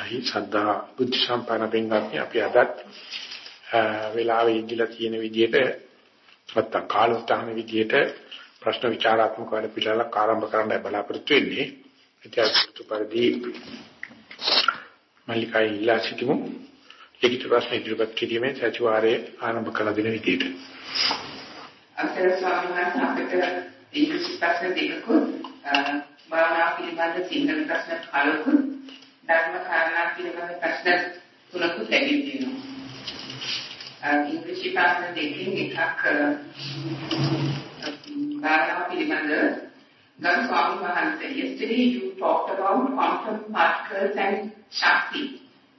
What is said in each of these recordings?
අවසරයි සද්ධා බුද්ධ සම්පන්න පින්වත්නි අපි අදත් වෙලාවෙ ඉඳලා තියෙන විදිහට නැත්තම් කාලස්ථාන විදිහට ප්‍රශ්න විචාරාත්මක වැඩ පිළිවෙලක් ආරම්භ කරන්න බලාපොරොත්තු වෙන්නේ. ඉතින් පරිදි මල්ලිකයි ඉල්ලා සිටිමු. ලිඛිත ප්‍රශ්න ඉදිරිපත් කිරීමේ සතිವಾರයේ ආරම්භ කළ දින විදිහට. අතර ස්වාමීන් වහන්සේ අපිට ඉංග්‍රීසි ප්‍රශ්න දෙකකුත් භාවනා පිළිබඳ සිංහල ප්‍රශ්න කලකුත් ධර්ම කාරණා පිළිබඳ ප්‍රශ්න තුනකුත් ලැබී තියෙනවා. ඉංග්‍රීසි ප්‍රශ්න දෙකකින් එකක් භාවනා පිළිබඳ ගරු ස්වාමීන් වහන්සේ yesterday you talked about quantum particles and Shakti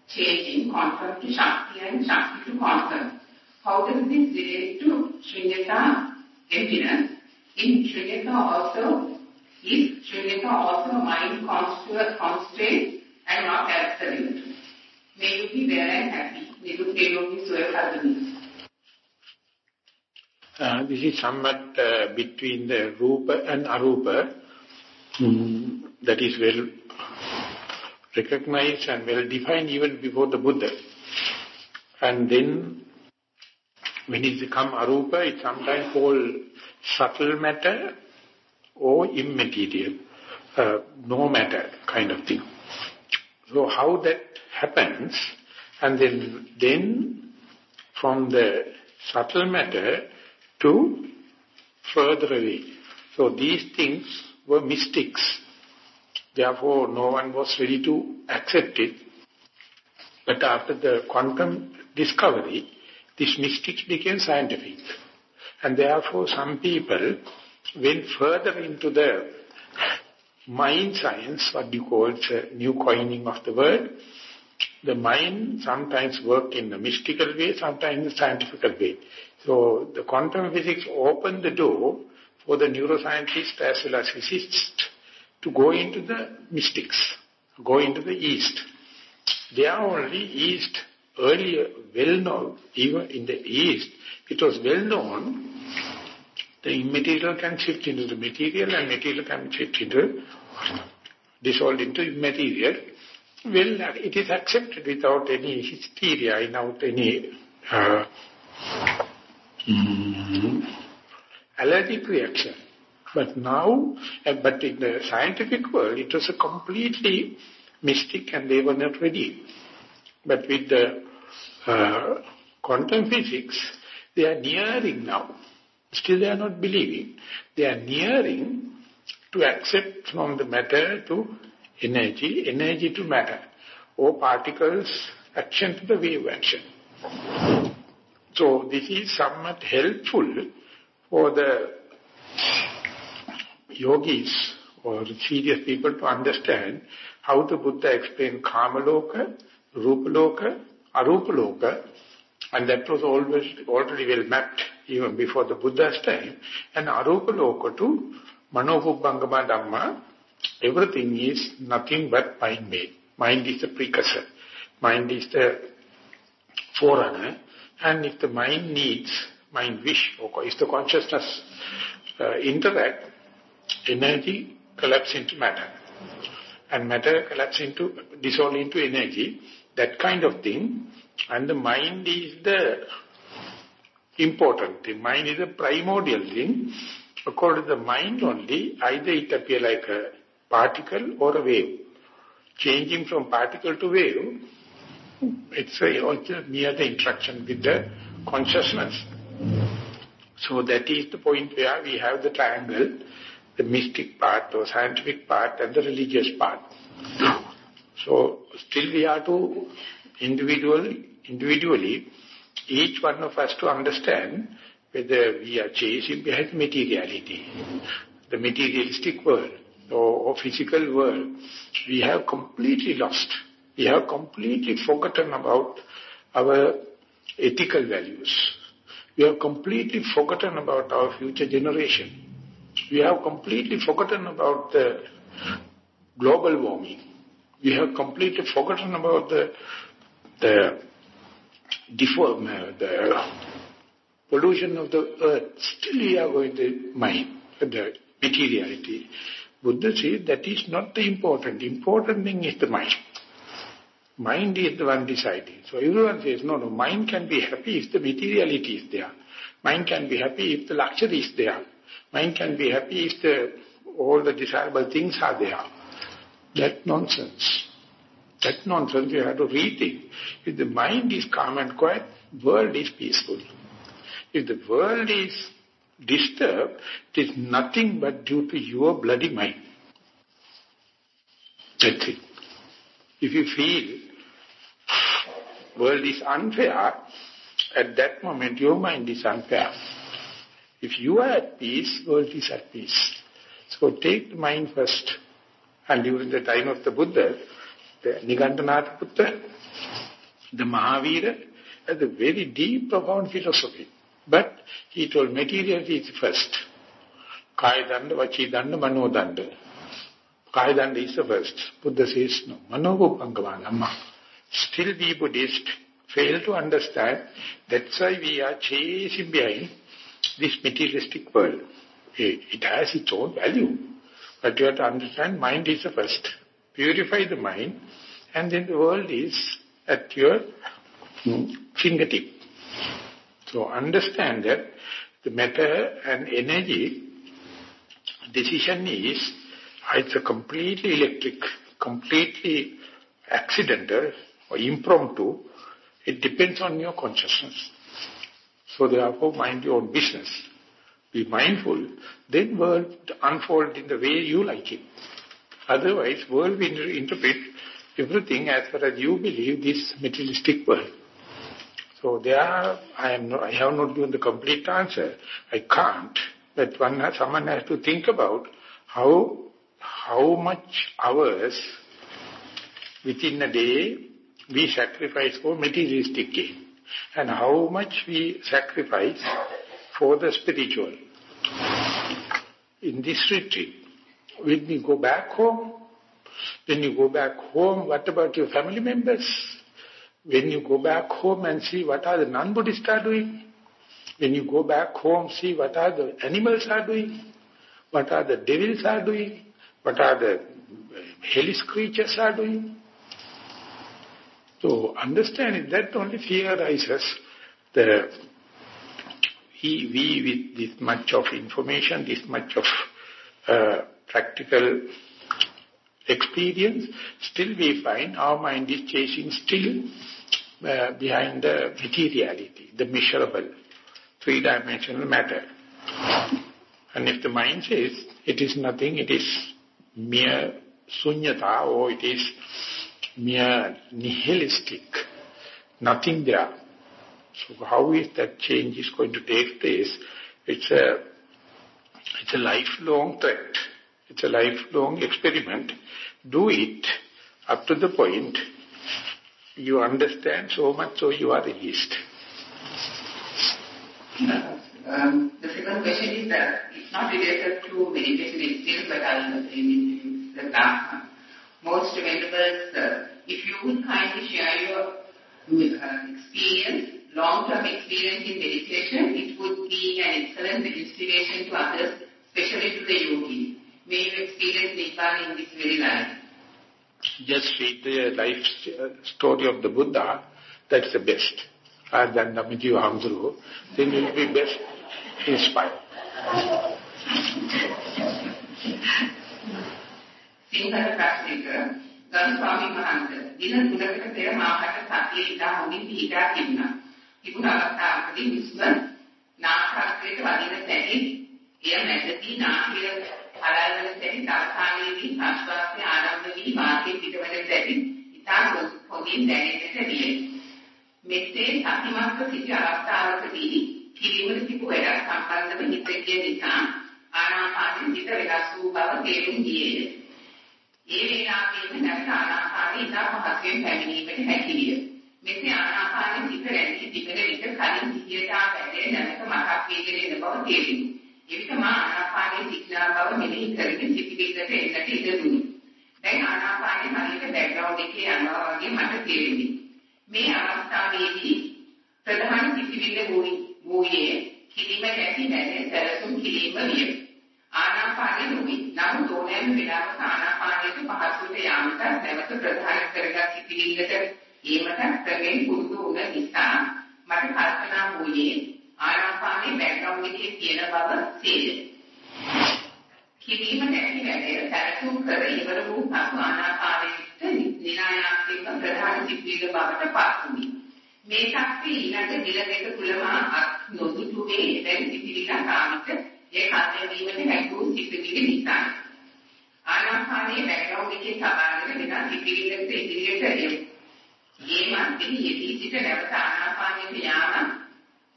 changing quantum to Shakti and Shakti to quantum. How does this relate to Shunyata emptiness? In Shunyata also is Shunyata also mind constraint and not absolute. May you be well and happy. May you pay your soul happiness. Uh, this is somewhat uh, between the Rupa and Arupa. Mm, that is well recognized and well defined even before the Buddha. And then when it becomes Arupa, it's sometimes called subtle matter or immaterial, uh, no matter kind of thing. So how that happens, and then, then from the subtle matter to further away. So these things were mystics. Therefore, no one was ready to accept it. But after the quantum discovery, these mystics became scientific. And therefore, some people went further into the mind science, what you call a new coining of the word. The mind sometimes work in a mystical way, sometimes in a scientific way. So the quantum physics opened the door for the neuroscientists as well as physicists to go into the mystics, go into the East. They are only East, earlier well known, even in the East, it was well known the immaterial can shift into the material and material can shift into, dissolved into immaterial. Well, it is accepted without any hysteria, without any uh, mm, allergic reaction. But now, uh, but in the scientific world, it was a completely mystic and they were not ready. But with the uh, quantum physics, they are nearing now. Still they are not believing. They are nearing to accept from the matter to energy, energy to matter, or particles action to the wave action. So this is somewhat helpful for the yogis or serious people to understand how the Buddha explained Kamaloka, Rupaloka, Arupaloka, and that was always already well mapped even before the Buddha's time. And Arupa Loka to Manopubbangama Dhamma, everything is nothing but mind-made. Mind is the precursor. Mind is the forerunner. And if the mind needs, mind wish, or if the consciousness uh, interact, energy collapse into matter. And matter collapse into, dissolve into energy. That kind of thing. And the mind is the important thing. Mind is a primordial thing. According to the mind only, either it appear like a particle or a wave. Changing from particle to wave, it's a, near the interaction with the consciousness. So that is the point where we have the triangle, the mystic part or scientific part and the religious part. So still we are to individual, individually each one of us to understand whether we are chasing behind materiality, the materialistic world or, or physical world. We have completely lost. We have completely forgotten about our ethical values. We have completely forgotten about our future generation. We have completely forgotten about the global warming. We have completely forgotten about the, the deform the pollution of the earth, still we are going to mind, the materiality. Buddha says that is not the important. Important thing is the mind. Mind is the one deciding. So everyone says, no, no, mind can be happy if the materiality is there. Mind can be happy if the luxury is there. Mind can be happy if the, all the desirable things are there. That nonsense. That nonsense you have to rethink. If the mind is calm and quiet, world is peaceful. If the world is disturbed, it is nothing but due to your bloody mind. That's it. If you feel world is unfair, at that moment your mind is unfair. If you are at peace, world is at peace. So take the mind first. And during the time of the Buddha, the Nigantanath Buddha, the Mahavira, has a very deep, profound philosophy. But he told materiality is first. Kaya danda, vachi danda, mano danda. Kaya danda is the first. Buddha says no. Mano Amma. Still we Buddhists fail to understand. That's why we are chasing behind this materialistic world. Eh, it has its own value. But you have to understand mind is the first. Purify the mind and then the world is at your fingertip. So understand that the matter and energy decision is it's a completely electric, completely accidental or impromptu. It depends on your consciousness. So therefore mind your own business. Be mindful. Then world unfold in the way you like it. Otherwise world will interpret everything as far as you believe this materialistic world. So there, I am I have not given the complete answer. I can't. But one has, someone has to think about how how much hours within a day we sacrifice for materialistic gain and how much we sacrifice for the spiritual. In this retreat, when we go back home, when you go back home, what about your family members? When you go back home and see what are the non-Buddhists are doing, when you go back home, see what are the animals are doing, what are the devils are doing, what are the hellish creatures are doing. So understanding that only fear arises. The, we, we with this much of information, this much of uh, practical experience, still we find our mind is chasing still uh, behind the materiality, the measurable, three-dimensional matter. And if the mind says it is nothing, it is mere sunyata or it is mere nihilistic, nothing there. So how is that change is going to take place? It's a, it's a lifelong threat. It's a lifelong experiment. Do it up to the point you understand so much so you are released. Um, the second question is that it's not related to meditation itself, but I will in the last one. Most venerable sir, if you would kindly share your uh, experience, long-term experience in meditation, it would be an excellent inspiration to others, especially to the yogis May you experience Nibbana in this very life. Just read the life story of the Buddha, that's the best. Rather than Namiji Hamdru, then you will be best inspired. Sinhala ප්‍රශ්නෙක ගරු ස්වාමීන් වහන්සේ දින තුනකට පෙර මාකට සතියේ ඉඳා හොඳින් පිහිටා තිබුණා. තිබුණ අවස්ථාවකදී විශ්ව නාටකයට වදින තැනි එය මැදදී නාට්‍ය අලල්වන තැනි දාර්ශනිකදී ආශ්වාසය ආරම්භ වී වාක්‍ය පිටවන තැනි ඉතා හොඳින් දැනෙන්නට විය. මෙසේ සතිමත්ව සිටි අවස්ථාවකදී කිරීමට තිබු වැඩ සම්බන්ධව හිතේ නිසා ආනාපානෙ හිත වෙනස් වූ බව තේරුම් ගියේය. ඒ වේලාවෙම නැවත ආනාපානෙ ඉතා පහසුවෙන් පැමිණීමට හැකි විය. මෙසේ ආනාපානෙ හිත රැඳී තිබෙන විට කලින් සිහියට ආ වැඩේ නැවත මතක් වීගෙන එන බව තේරුණි. එවිට මා ආනාපානයේ සිටිනා බව මෙනෙහි කරගෙන සිටිවිල්ලට එන්නට ඉඩ දුනි. දැන් ආනාපානයේ හරියට බෑග්ග්‍රවුන්ඩ් එකේ යනවා වගේ මට තේරුණි. මේ අවස්ථාවේදී ප්‍රධාන සිටිවිල්ල වූයේ කිරීම නැති නැති සැලසුම් කිරීම විය. ආනාපානෙ නුයි. නමුත් ඕනෑම වෙලාවක ආනාපානෙට පහසුවට යාමට නැවත ප්‍රධාන කරගත් සිතිවිල්ලට ඒමට ක්‍රමෙන් පුරුදු වුණ නිසා මට කල්පනා වූයේ ආනාපානේ බෑග්ග්‍රවුන්ඩ් එකේ තියෙන බව තේරෙයි. කිරීම නැති වැඩේ සැලසුම් කර ඉවර වූ පසු ආනාපානයට නිරායාසයෙන්ම ප්‍රධාන සිතිවිල්ල බවට පත් වුණි. මේ ශක්තිය ඊළඟ දින දෙක තුලම නොදුටුවේ දැන් සිතිවිල්ල කාමිත ඒ කාර්ය වීමට හැකියු සිතිවිලි නිසා. ආනාපානයේ බෑග්ග්‍රවුන්ඩ් එකේ සබාගෙන වෙන සිතිවිල්ලට ඉදිරියට එමු. මේ මන්දිරි යෙදී සිට නැවත ආනාපානයට යාම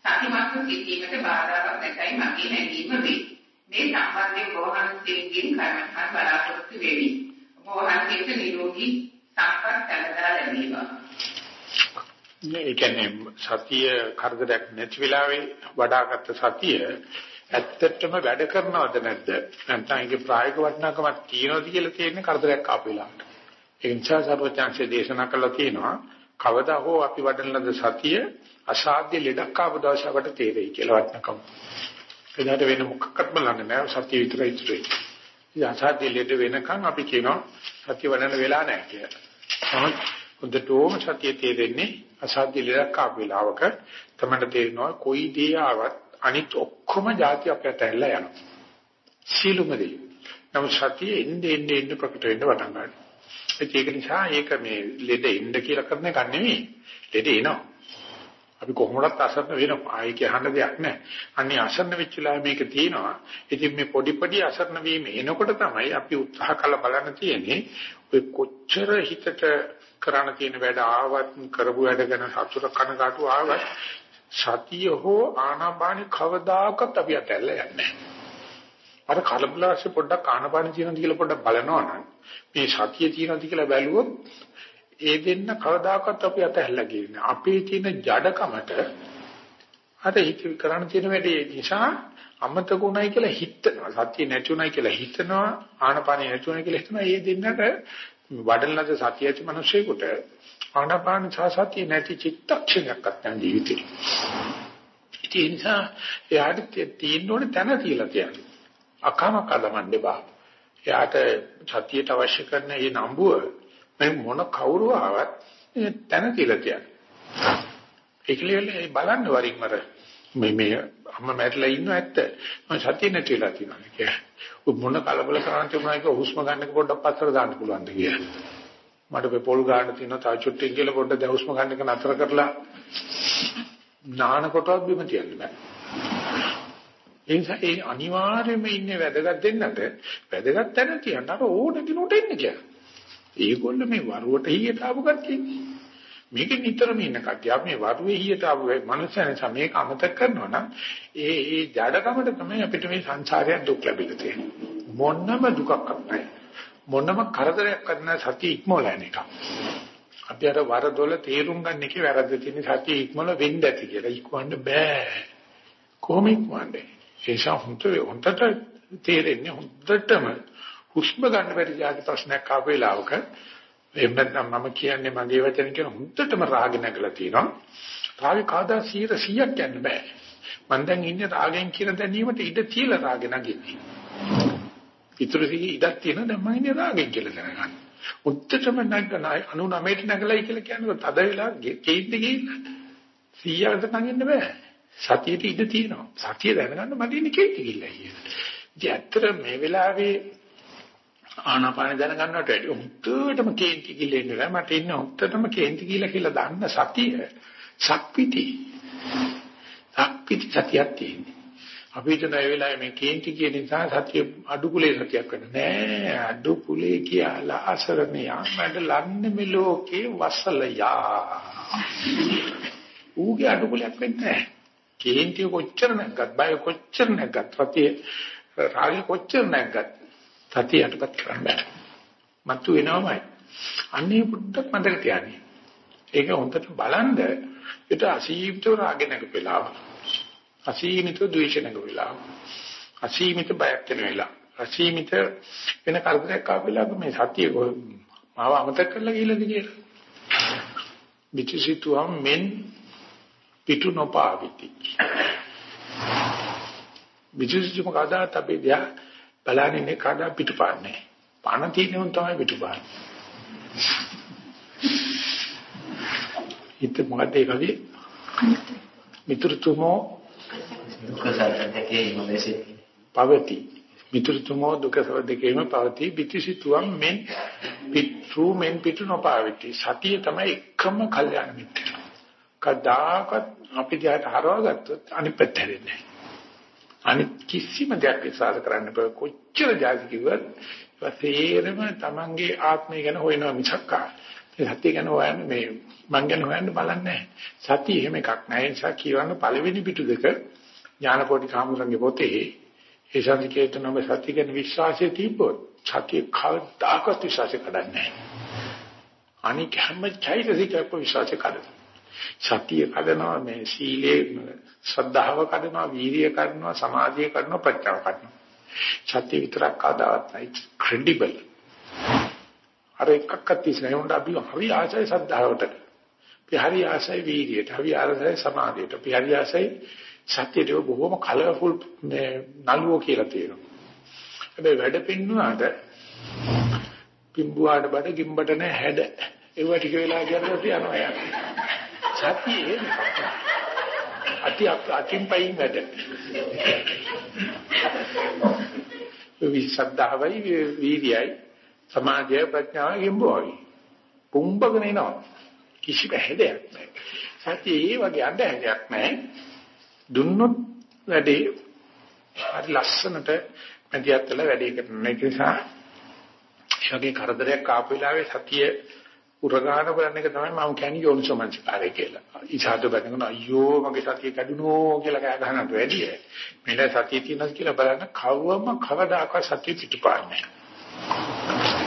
සතිමත්ව සිටීමට බාධාවක් නැතයි මගේ හැඟීම වේ. මේ සම්බන්ධයෙන් බෝවහන්සේගෙන් කර්මහන් බලාපොරොත්තු වෙමි. බෝවහන්සේට නිරෝගී සම්පත් සැලසලා ලැබේවා. ඒ කියන්නේ සතිය කරදරයක් නැති වෙලාවේ වඩාගත් සතිය ඇත්තටම වැඩ කරනවද නැද්ද? නැත්නම් ඒකේ ප්‍රායෝගික වටිනාකමක් තියනවද කියලා තියෙන්නේ කරදරයක් ආපු වෙලාවට. ඒ නිසා සර්වඥාන්සේ දේශනා කළා තියෙනවා කවදා හෝ අපි වඩන ලද සතිය අසාධ්‍ය ලෙඩක් ආපු දවසට අපට තේරෙයි කියලා වටනකම්. එදාට වෙන මොකක්වත් බලන්නේ නැහැ සතිය විතරයි ඉතුරු වෙන්නේ. ඉතින් අසාධ්‍ය ලෙඩ වෙනකන් අපි කියනවා සතිය වඩන වෙලා නැහැ කියලා. නමුත් හොඳටම සතිය තේරෙන්නේ අසාධ්‍ය ලෙඩක් ආපු වෙලාවක තමයි තේරෙනවා කොයි දේ ආවත් අනිත් ඔක්කොම જાති අපට ඇල්ල යනවා. සීලුම දේ. නමුත් සතිය එන්නේ එන්නේ එන්නේ ප්‍රකට වෙන්න පටන් ගන්නවා. ඒක නිසා ඒක මේ ලෙඩ එන්න කියලා කරන එක නෙවෙයි. ලෙඩ එනවා. අපි කොහොමවත් අසරණ වෙනවා. ආයි කියහන්න දෙයක් නැහැ. අන්නේ අසරණ වෙච්ච ලා මේක තියෙනවා. ඉතින් මේ පොඩි පොඩි අසරණ වීම එනකොට තමයි අපි උත්සාහ කළ බලන්න තියෙන්නේ. ඔය කොච්චර හිතට කරන්න තියෙන වැඩ ආවත් කරපු වැඩ ගැන සතුට කනගාටු ආවත් සතිය හෝ ආනාපානි කවදාකවත් අපි අතල්ලා යන්නේ නැහැ. අර කලබලස්සේ පොඩ්ඩක් ආනාපානි තියෙනවද කියලා පොඩ්ඩක් බලනවා නම් මේ සතිය තියෙනවද කියලා බැලුවොත් ඒ දෙන්න කවදාකවත් අපි අතහැරලා ගියේ අපේ තියෙන ජඩකමට අර හිත කරන්න තියෙන වැඩේ නිසා අමතකුණයි කියලා හිතනවා. සතිය නැතුණයි කියලා හිතනවා. ආනපානිය නැතුණයි කියලා හිතනවා. ඒ දෙන්නට වඩලනද සතිය ඇති මිනිසෙකුට ආනපාන සතිය නැති චිත්තක්ෂණයක්වත් නැහැ ජීවිතේ. ඒ නිසා එයාට තියෙන්න ඕනේ තැන තියලා තියන්නේ. අකම කලමන්නේ බා එයාට සතියට අවශ්‍ය කරන මේ නම්බුව මේ මොන කවුරු ආවත් තැන කියලා කියන්නේ. ඒකලියල බලන්න වරින් මර මේ මේ අම්ම මැරිලා ඉන්න ඇත්ත. මම සතිය නැතිලා තියෙනවා කියන්නේ. මොන කලබල කරන්න තිබුණා කියලා හුස්ම ගන්නක පොඩ්ඩක් පස්සට දාන්න පුළුවන්ද කියලා. මට මේ පොල් ගන්න තියෙනවා තා චුට්ටින් කියලා පොඩ්ඩක් දැන් හුස්ම ගන්නක නතර කරලා නාන කොටවත් බිම තියන්න බෑ. ඒ නිසා ඒ අනිවාර්යයෙන්ම ඉන්නේ වැදගත් දෙන්නට වැදගත් තැන තියන්න අර ඕන දිනට එන්න කියලා. ඒගොල්ල මේ වරුවට හියට ආපු කට්ටිය. මේක නිතරම ඉන්න කට්ටිය. අපි මේ වරුවේ හියට ආපු මනුස්සයන් නිසා මේක අමතක කරනවා නම් ඒ ඒ ජඩකමට තමයි අපිට මේ සංසාරයෙන් දුක් ලැබිලා තියෙන්නේ. මොනම දුකක් නැහැ. මොනම කරදරයක්වත් නැහැ සතිය ඉක්මවලා යන එක. අපි අර වරදොල තේරුම් ගන්න එකේ වැරද්ද තියෙන සතිය ඉක්මවල වෙන්න ඇති කියලා. ඉක්මවන්න බෑ. කොහොම ඉක්මවන්නේ? ඒ නිසා හොඳට තේරෙන්නේ හොඳටම හුස්ම ගන්න බැරි જાති ප්‍රශ්නයක් ආපු වෙලාවක එහෙම නැත්නම් මම කියන්නේ මගේ වචන කියන හුද්දටම රාග නැගලා තියෙනවා. රාගේ කාදා 100ක් යන්න බෑ. මම දැන් ඉන්නේ රාගෙන් කියන දැනීමට ඉඩ තියලා රාග නැගින්නේ. ඊටු සිහි ඉඩක් තියෙන දැන් මම ඉන්නේ රාගෙන් කියලා දැනගන්න. හුද්දටම නැගලා 99ට නැගලයි කියලා කියනකොට තද වෙලා කේන්ද ගිහින් 100කට නැගින්න බෑ. සතියට ඉඩ තියෙනවා. සතිය දැනගන්න මට ඉන්නේ කේන්ද ගිහිල්ලා කියන. ඉතින් ඇත්තට මේ වෙලාවේ ආනාපාන දැනගන්නවට වැඩි. උත්තරටම කේන්ති කියලා ඉන්නේ මට ඉන්න උත්තරටම කේන්ති කියලා කියලා දන්න සතිය සක්විති සක්විති සතියක් තියෙන්නේ. අපිට නෑ වෙලාවේ මේ කේන්ති කියන නිසා සතිය අඩුකුලේ සතියක් වෙන්නේ. නෑ අඩුකුලේ කියලා අසරණේ ආමඩ ලන්නේ මේ ලෝකේ වසලයා ඌගේ අඩුකුලයක් වෙන්නේ නෑ. කේන්ති කොච්චර නැග්ගත් බය කොච්චර නැග්ගත් සතිය රාගය කොච්චර නැග්ගත් සතිය යටපත් කරන්න බෑ. මතු වෙනවමයි. අන්නේ පුඩක් මතක තියාගන්න. ඒක හොඳට බලන්ද ඒක අසීමිත රාගෙ නැගපෙලාව. අසීමිත ද්වේෂ නැගපෙලාව. අසීමිත බයක් වෙන වෙලාව. අසීමිත වෙන කරදරයක් ආපෙලාව මේ සතිය මාව අමතක කරලා ගිහලාද කියලා. විචිසිතුවම් මෙන් පිටු නොපාවිති. විචිසිතුම කදාත් අපේ දෙයක් බලන්නේ කඩා පිටුපාන්නේ. පණ තියෙනවන් තමයි පිටුපාන්නේ. හිත මොකද ඒ කවිය? මිතුරුතුමෝ දුක්ඛ සත්‍ය දෙකේ ඉමදෙසේ පවති. මිතුරුතුමෝ දුක සව දෙකේම පවති. පිටිසිතුවම් මෙන් පිටු මෙන් පිටු නොපාවිති. සතිය තමයි එකම කල්යාණ මිත්‍රය. කදාකත් අපි දිහාට හරවගත්තොත් අනිත් පැත්ත හැරෙන්නේ අනිත් කිසිම දෙයක් විශ්වාස කරන්න බෑ. කොච්චර જાති කිව්වත් ඒසේරම තමන්ගේ ආත්මය ගැන හොයනවා මිසක්කා ඒ සතිය ගැන හොයන්නේ මේ මං ගැන හොයන්න බලන්නේ සතිය එහෙම එකක් නෑ ඒ නිසා කියවන්න පළවෙනි පිටු දෙක ඥානපෝටි කාමුරංගේ පොතේ ඒ සංකේත නම සතිය ගැන විශ්වාසය තිබ්බොත් සතිය කවදාකවත් විශ්වාසය කඩන්නේ නෑ අනික හැම චෛතසිකයක විශ්වාසය කඩනවා. සතිය කඩනවා මේ සීලේ ශ්‍රද්ධාව කඩනවා වීරිය කඩනවා සමාධිය කඩනවා ප්‍රඥාව කඩනවා. සතිය විතරක් කවදාවත් නැහැ. ක්‍රෙඩිබල් අර එකක්වත් තියෙන්නේ උන්ට අපි හරි ආසයි ශ්‍රද්ධාවට. අපි හරි ආසයි වීරියට හරි ආසයි සමාධියට අපි හරි ආසයි සත්‍යයට බොහොම කලර්ෆුල් මේ නළුවෝ කියලා තියෙනවා හැබැයි වැඩ පින්නුවාට පිම්බුවාට බඩ ගිම්බට නැහැ හැඩ. ඒව ටික වෙලා ගියරට යනවා යන්නේ සතියේ අති අතින් පයින් වැඩ. විසද්ධාවයි වීර්යයි සමාධිය ප්‍රඥාවයි ගෙම්බෝයි. පුම්බගෙන එනවා. කිසි බහැදයක් නැහැ. සතියේ ඒ වගේ අඬ හැදයක් නැහැ. දුන්නොත් වැඩේ හරි ලස්සනට මැදිහත් වෙලා වැඩේ කරන එක නිසා ඒ වගේ කරදරයක් ආපු වෙලාවේ සතිය උරගාන බලන එක තමයි මම කියන්නේ යෝනිසෝමනසිකාරය කියලා. ඉසහාද බලනකොට අයියෝ මගේ සතිය කැඩුනෝ කියලා කෑ ගහනට වැඩිය. මෙන්න සතිය තියෙනස් කියලා බලන්න කවවම කවදාකවත් සතිය පිටුපාන්නේ නැහැ.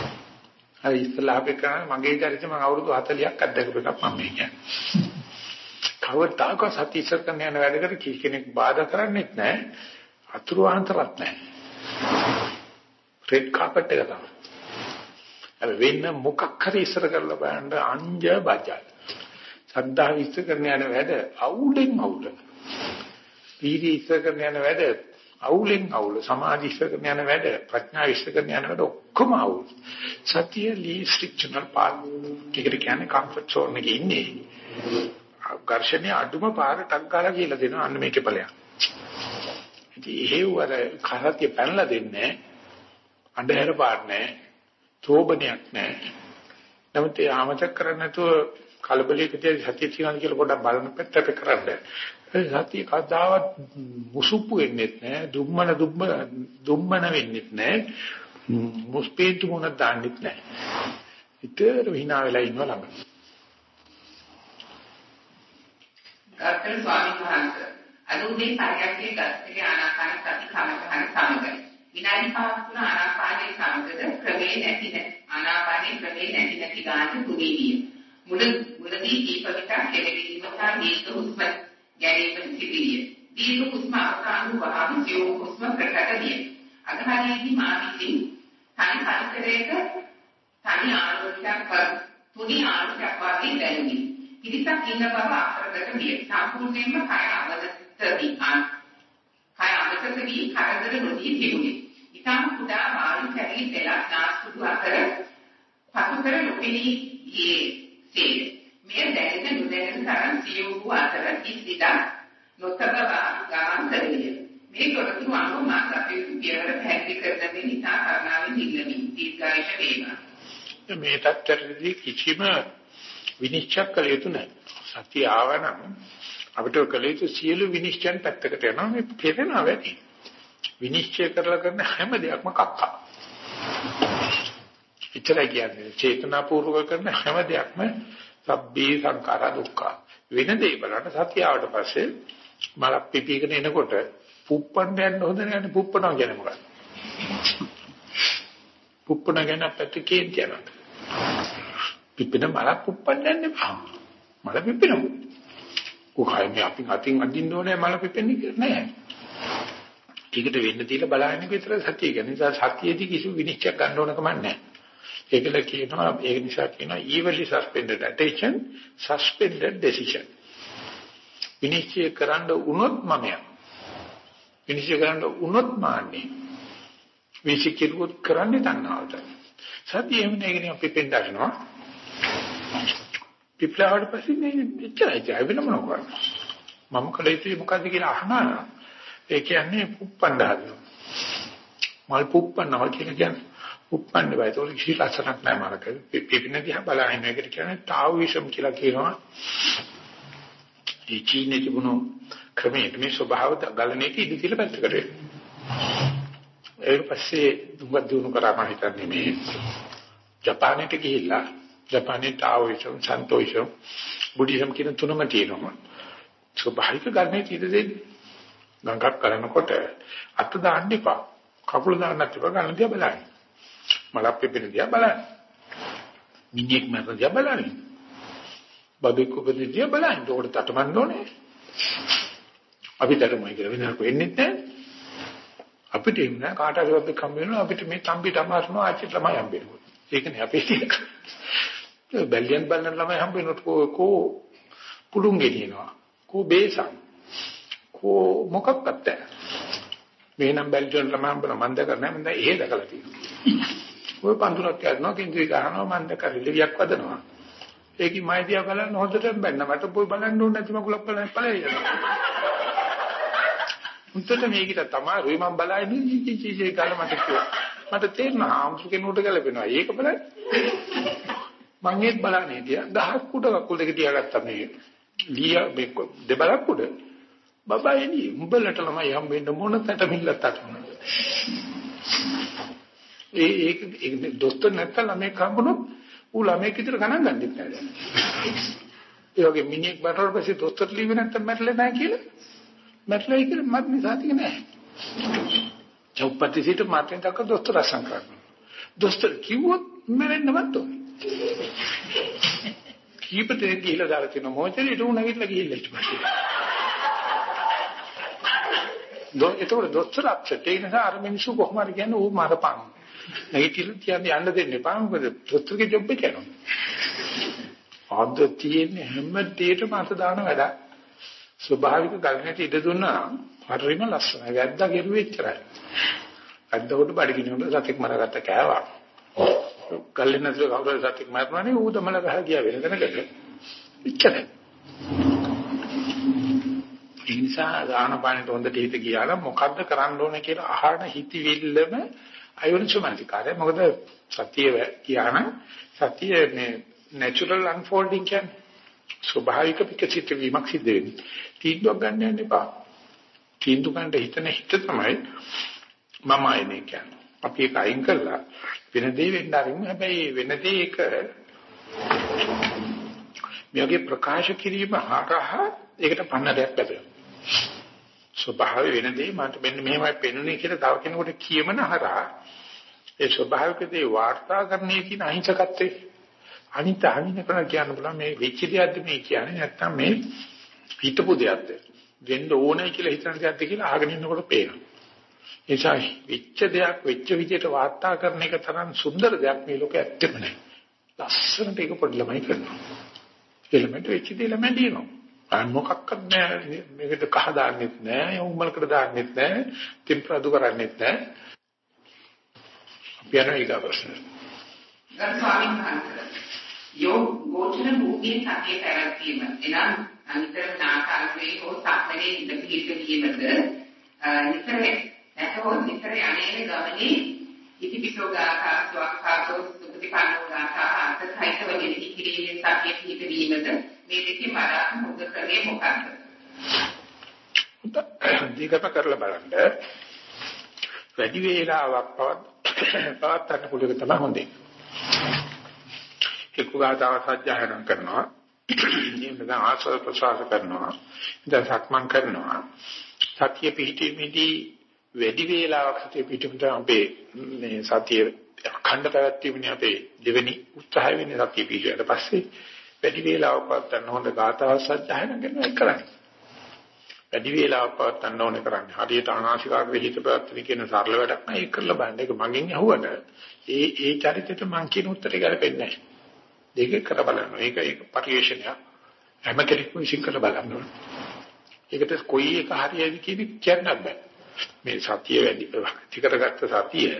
හරි ඉස්ලාම් එක මගේ චරිතය මම අවුරුදු 40ක් අත්දැකපු එකක් මම කියන්නේ. කවදාකවත් සතිය ඉස්සර කරන යන වැඩකට කී කෙනෙක් බාධා කරන්නේත් නැහැ. අතුරු ආන්තරත් නැහැ. රෙඩ් කාපට් එක තමයි. වෙන්න මොකක් හරි ඉස්සර කරලා බලන්න අංජ බජල්. සද්ධා විශ්ව කරන යන වැඩ අවුලෙන් අවුල. පීඩි ඉස්සර කරන යන වැඩ අවුලෙන් අවුල. සමාධි ඉස්සර කරන යන වැඩ ප්‍රඥා ඉස්සර කරන යන වැඩ ඔක්කොම අවුල්. සතිය ලීස්ට් ෆ්‍රික්ෂනල් පාර්ට්. ඒකට කියන්නේ කම්ෆර්ට් සෝන් එකේ ඉන්නේ. ඝර්ෂණයේ අඩුම පාර ටක් ගාලා කියලා දෙනවා අන්න මේකේ ඵලයක්. ඉතින් එහෙව් අර කරතිය පැනලා දෙන්නේ අnder පාඩ නැහැ. තෝබනයක් නැහැ. නමුත් ඒ ආමතක කරන්නේ නැතුව කලබලයකදී සතිය තියනවා කියලා පොඩ්ඩක් බලන පැත්තට කරන්න. ඒ සතිය කවදාවත් මුසුප්පු වෙන්නේ නැහැ. දුම්මන දුම්මන දුම්මන වෙන්නේ නැහැ. මුස්පේන්තු මොනක් දාන්නෙත් නැහැ. විතර විනා වෙලා ඉන්නව ළඟ. ගාතර ස්වාමීන් වහන්සේ අනුදේ පරියක්කේ ගස්තේ ආනාපාන සති කමකහන සමගයි. විනාඩි 5ක් තුන ආනාපානයේ සමගද ක්‍රමේ නැති නැති ආනාපානයේ ක්‍රමේ නැති නැති ගන්න තුනීවිය. මුල මුලදී දීප විතර කෙරෙවීම සහ දීර්ඝ හුස්ම ගැනීම සිටිවිය. දීර්ඝ හුස්ම අවසාන වහම සියුම් හුස්ම ප්‍රකට විය. අගහරියේදී මා විසින් තනි පරිසරයක තනි ආරෝපණයක් කර තුනි ආරෝපණයක් වගේ දැනුනි. පිරිසක් ඉන්න බව අත්දැක විය. සම්පූර්ණයෙන්ම කය අවදතදී ආ කය අවදත වී කරදර නොදී තිබුණේ. ඉතාම කුඩා වායු කැරලි දෙලක් නාස්පුඩු අතර පසු කර නොපෙනී ගියේ සේ. මෙය දැනෙන නොදැනෙන තරම් සියුම් වූ අතර කිසිදක් නොතබවා ගමන් කරමිය. මේ තොරතුරු අනුව මා කටයුතු පියවර පැහැදිලි කරන දේ නිසා කරුණාවෙන් ඉල්ලමි. දීර්ඝායුෂ වේවා. මේ තත්ත්වයේදී කිසිම විනිශ්චය කළ යුතු නැහැ. සතිය ආවනම් අපිට කළ යුතු සියලු විනිශ්චයන් පැත්තකට යනවා මේ පෙරෙනවා වැඩි. විනිශ්චය කරලා කරන හැම දෙයක්ම කක්කා. ඉතරයි කියන්නේ චේතනාපූර්වක කරන හැම දෙයක්ම සබ්බේ සංඛාරා දුක්ඛ. වෙන දේ බලන්න සතිය ආවට පස්සේ මල පිපිගෙන එනකොට පුප්පන්න යන්න හොඳ නැහැ පුප්පනවා කියන්නේ මොකක්ද? පුප්පන ගැන පැත්තකින් කියනවා. පිපෙන මල පුප්පන්න යන්න එපා. මල පිපෙනවා. කොහොමද මේ අපි අතින් අදින්න ඕනේ මල පිපෙන්නේ නැහැ. ටිකට වෙන්න දීලා බලන්න විතර සතිය ගැන. නිසා සතියේදී කිසි විනිශ්චයක් ගන්න ඕන කමක් නැහැ. ඒකල කියනවා ඒක නිසා කියනවා evenly suspended attention suspended decision. විනිශ්චය කරන්න උනොත් මමයා. විනිශ්චය කරන්න උනොත් මාන්නේ. විසිකිරුවොත් කරන්නේ තණ්හාවට. සතිය එහෙම නැගෙන අපි පෙන්නනවා. පිප්ලාවට පස්සේ මේ එච්චරයි ඒ වෙන මොනවා මම කල යුතුයි මොකද්ද කියලා අහනවා. ඒ කියන්නේ පුප්පන්න හදනවා. මල් පුප්පන්නවා කියලා කියන්නේ උප්පන්න බයි. ඒක කිසි ලක්ෂණක් නැහැ මාරක. පිපින දිහා බලන එකට කියන්නේ තාවුවිෂම් කියලා කියනවා. ඒ චීනේ තිබුණු ක්‍රමයට මේ ස්වභාව ගලණයක ඉඳ කියලා පැත්තකට වෙනවා. ඊට පස්සේ දුඟ දුණු කරා මම හිතන්නේ මේ ජපානයට ගිහිල්ලා ජපානයේ තාවෝයිසම් සන්තෝයිසම් බුද්ධිසම් කියන තුනම තියෙනවා. ස්වභාවික ගලණය කීයද දෙන්නේ? ගඟක් කරනකොට අත දාන්න එපා. කකුල දාන්නත් එපා ගන්න දිහා බලන්න. මලක් පෙපෙන දිහා බලන්න. මිනිහෙක් මරන දිහා බලන්න. බබෙක් උපදින දිහා බලන්න. උඩට තටමන්න ඕනේ. අපිට තමයි කියලා වෙනකෝ එන්නේ නැහැ. අපිට එන්න කාට හරි වද්ද කම් වෙනවා අපිට මේ තම්බිට අමාරුනවා ආච්චිට ළමයි හම්බෙන්නේ. ඒකනේ අපේ තියෙන. බැල්ලියන් බලන ළමයි හම්බෙන්නට කෝ පුඩුම් ගෙනියනවා. කෝ බේසම්. කෝ මොකක්වත් නැහැ. මේ නම් බැල්ලියන් ළමයි හම්බෙන මම දැකලා නැහැ මම දැන් එහෙ දැකලා තියෙනවා. ඔය පඳුරක් යනවා කිඳුයි ගහනවා මම දැක රිලවියක් වදනවා. ඒකයි මයිදියා බලන්න හොඳට බැන්න මට පොයි බලන්න ඕනේ නැති මකුලක් බලන්න ඵලයි. උන්ට මේකට තමයි මම බලන්නේ චීචී කාල මට කිව්වා. මට තේරෙනවා ආම්සු කෙනෙකුට ගැලපෙනවා. ඒක බලන්න. මම ඒත් බලන්නේ තියා ගහක් උඩ කකුල් දෙක තියාගත්තා මේ. ලිය මේ දෙබලක් උඩ. බබා එනි උඹලට ළමයි හම්බෙන්න මොන තැටමිල්ලක් තටමන. ඒ ඒක දොස්තර නැත්තම් ළමයි හම්බුනොත් ඌ ළමයි කිතර ගණන් ගන්නෙත් නැහැ. ඒ වගේ මිනිහෙක් බටවල් පස්සේ දොස්තර ලිව්වේ නැත්තම් මැරෙන්නේ නැහැ කියලා. මැරෙලා කියලා මත් නිසාතික නැහැ. චෞපති සිට මාතෙන් තක දොස්තර අසං කරනවා. දොස්තර කිව්වොත් මැරෙන්නවත් ඕනේ. කීපතේ ගිහිලා දාලා තියෙන මොහොතේ ඊට උණ නැගිටලා ගිහිල්ලා ඊට පස්සේ. දො ඒතකොට දොස්තර අප්සෙට් ඒ නිසා අර මිනිස්සු කොහොම හරි කියන්නේ ඌ මරපන්. නැගිටිලා කියන්නේ යන්න දෙන්න එපා මොකද දොස්තරගේ ජොබ් එක කරනවා. ආද තියෙන්නේ හැම දෙයකම අත දාන වැඩක්. ස්වභාවික ගලණයට ඉඩ දුන්නා හරිම ලස්සනයි. වැද්දා කෙරුවේ එච්චරයි. වැද්දකොට බඩගිනිනුට සතෙක් මරගත්ත කෑවා. කල්ලේ නැතුව කවුරු සතෙක් මරනවනේ ඌ තමල ගහ ගියා වෙන තැනකට. එච්චරයි. ඒ නිසා දානපානට හොඳට හිත ගියා නම් මොකද්ද කරන්න ඕනේ කියලා අහන හිතවිල්ලම අයෝනිසමනිකාරය. මොකද සතිය කියනනම් සතිය මේ natural unfolding කියන්නේ ස්වභාවික විකසිත වීමක් සිද්ධ වෙන්නේ. තීන්දුවක් ගන්න යන්න එපා. තීන්දුව ගන්න හිතන හිත තමයි මම ආයනේ කියන්නේ. අපි ඒක අයින් කරලා වෙන දේ වෙන්න ආරින්න හැබැයි වෙන දේ එක මෙයගේ ප්‍රකාශ කිරීම හරහා ඒකට පන්නරයක් ලැබෙනවා. ස්වභාවය වෙන දේ මට මෙන්න මෙහෙමයි පෙනුනේ කියලා තව කෙනෙකුට කියමන හරහා ඒ ස්වභාවික දේ වාර්තාකරණය කියන අහිංසකත්වයේ අනිත් අහිංස කරන කියන්න පුළුවන් මේ වෙච්ච දෙයක්ද මේ කියන්නේ නැත්තම් මේ හිතපු දෙයක්ද වෙන්න ඕනේ කියලා හිතන දෙයක්ද කියලා අහගෙන ඉන්නකොට පේනවා. ඒ නිසා වෙච්ච දෙයක් වෙච්ච විදිහට වාර්තා කරන එක තරම් සුන්දර දෙයක් මේ ලෝකේ ඇත්තෙම නැහැ. ලස්සනට ඒක පොඩි ළමයි කරනවා. ඒ ළමයට වෙච්ච දේ ළමයි දිනනවා. අය මොකක්වත් නැහැ මේකට කහ දාන්නෙත් නැහැ උම්මලකට දාන්නෙත් නැහැ ටෙම්පරාදු කරන්නෙත් නැහැ. අපි යනවා ඊගා ප්‍රශ්න. ගරු ස්වාමීන් වහන්සේ යෝ ගෝචර භූමියේ සතිය පැවැත්වීම එනම් අනිතර නාකාරයේ හෝ සක්මනේ ඉඳ පිළිපදීමද නිතර නැතහොත් නිතර යන්නේ ගමනේ ඉතිපිසෝ ගාථා ස්වක්ඛාතෝ සුපතිපන්නෝ ගාථා අර්ථයිතව ගෙනි කිරීමේ සතිය පිළිපදීමද මේ දෙකේ වඩා මුද ක්‍රමේ මොකක්ද? දීගත කරලා බලන්න වැඩි වේලාවක් පවත්වන්න පුළුවන් තමයි හොඳේ. එක්කුගාතාව සත්‍යයන් කරනවා. නියමද ආශ්‍රව ප්‍රසවාස කරනවා. ඉතින් සක්මන් කරනවා. සතිය පිහිටීමේදී වැඩි වේලාවක් සතිය පිහිටුමට අපේ මේ සතිය අඛණ්ඩ පැවැත්වීමනේ අපේ දෙවෙනි උත්සාහය වෙන්නේ සතිය පිහිටුවට පස්සේ වැඩි වේලාවක් පවත්වන්න හොඳ ගාථා සත්‍යයන් කරනවා කරන්නේ. වැඩි වේලාවක් පවත්වන්න ඕනේ කරන්නේ. හරියට අනාශිකාග්‍රේ හිත පැවැත්වන කියන සරල වැඩක් නෑ ඒක කරලා බලන්න. ඒක මගෙන් අහුවට ඒ ඒ චරිතෙට මං කියන උත්තරේ ගලපෙන්නේ නෑ. දෙක කර බලනවා. ඒක ඒක පරිේශනයක්. හැම කෙනෙක්ම විශ්ින් කර බලන්න ඕනේ. ඒකට කොයි එක හරියයි කියන කියන්න බෑ. මේ සතිය වැඩි ටිකටගත්ත සතිය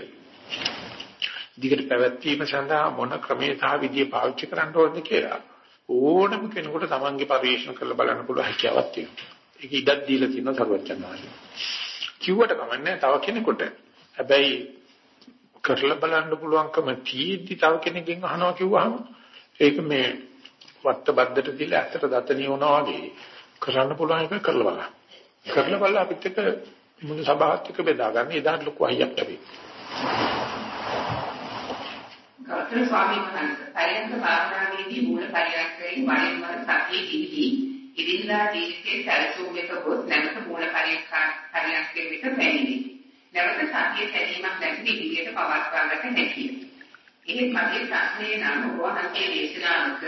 දිගට පැවැත්වීම සඳහා මොන ක්‍රමයේ සහ විදිය පාවිච්චි කරන්න ඕනද කියලා ඕනම කෙනෙකුට තමන්ගේ පරිශන කරලා බලන්න පුළුවන් හැකියාවක් තියෙනවා. ඒක ඉඩක් දීලා තියෙනවා සර්වඥාන්සේ. කිව්වට කමන්නේ තව කෙනෙකුට. හැබැයි කරලා බලන්න පුළුවන්කම තියෙද්දි තව කෙනෙක්ගෙන් අහනවා කිව්වහම ඒක මේ වත්ත බද්දට දීලා ඇත්තට දතනිය වුණා වගේ කරන්න පුළුවන් එක කරලා බලන්න. කරලා බලලා අපිත් එක්ක මුළු සභාවත් එක්ක බෙදා ගන්න එදාට ලොකු අයියක් ලැබෙයි. ගෞතම ස්වාමීන් වහන්සේ පරියන්ක භාවනාවේදී මූල පරියන්කයෙන් වරින් වර සතිය දිවිදී ඉදින්දා ජීවිතයේ සැලසුමක ගොස් නැවත මූල පරියන්ක පරියන්කයෙන් විතර පැමිණි. නැවත සතිය සැලීමක් නැති විදිහට පවත්වාගත හැකිය. එහෙත් මගේ ප්‍රශ්නය නම් වහන්සේ දේශනාවක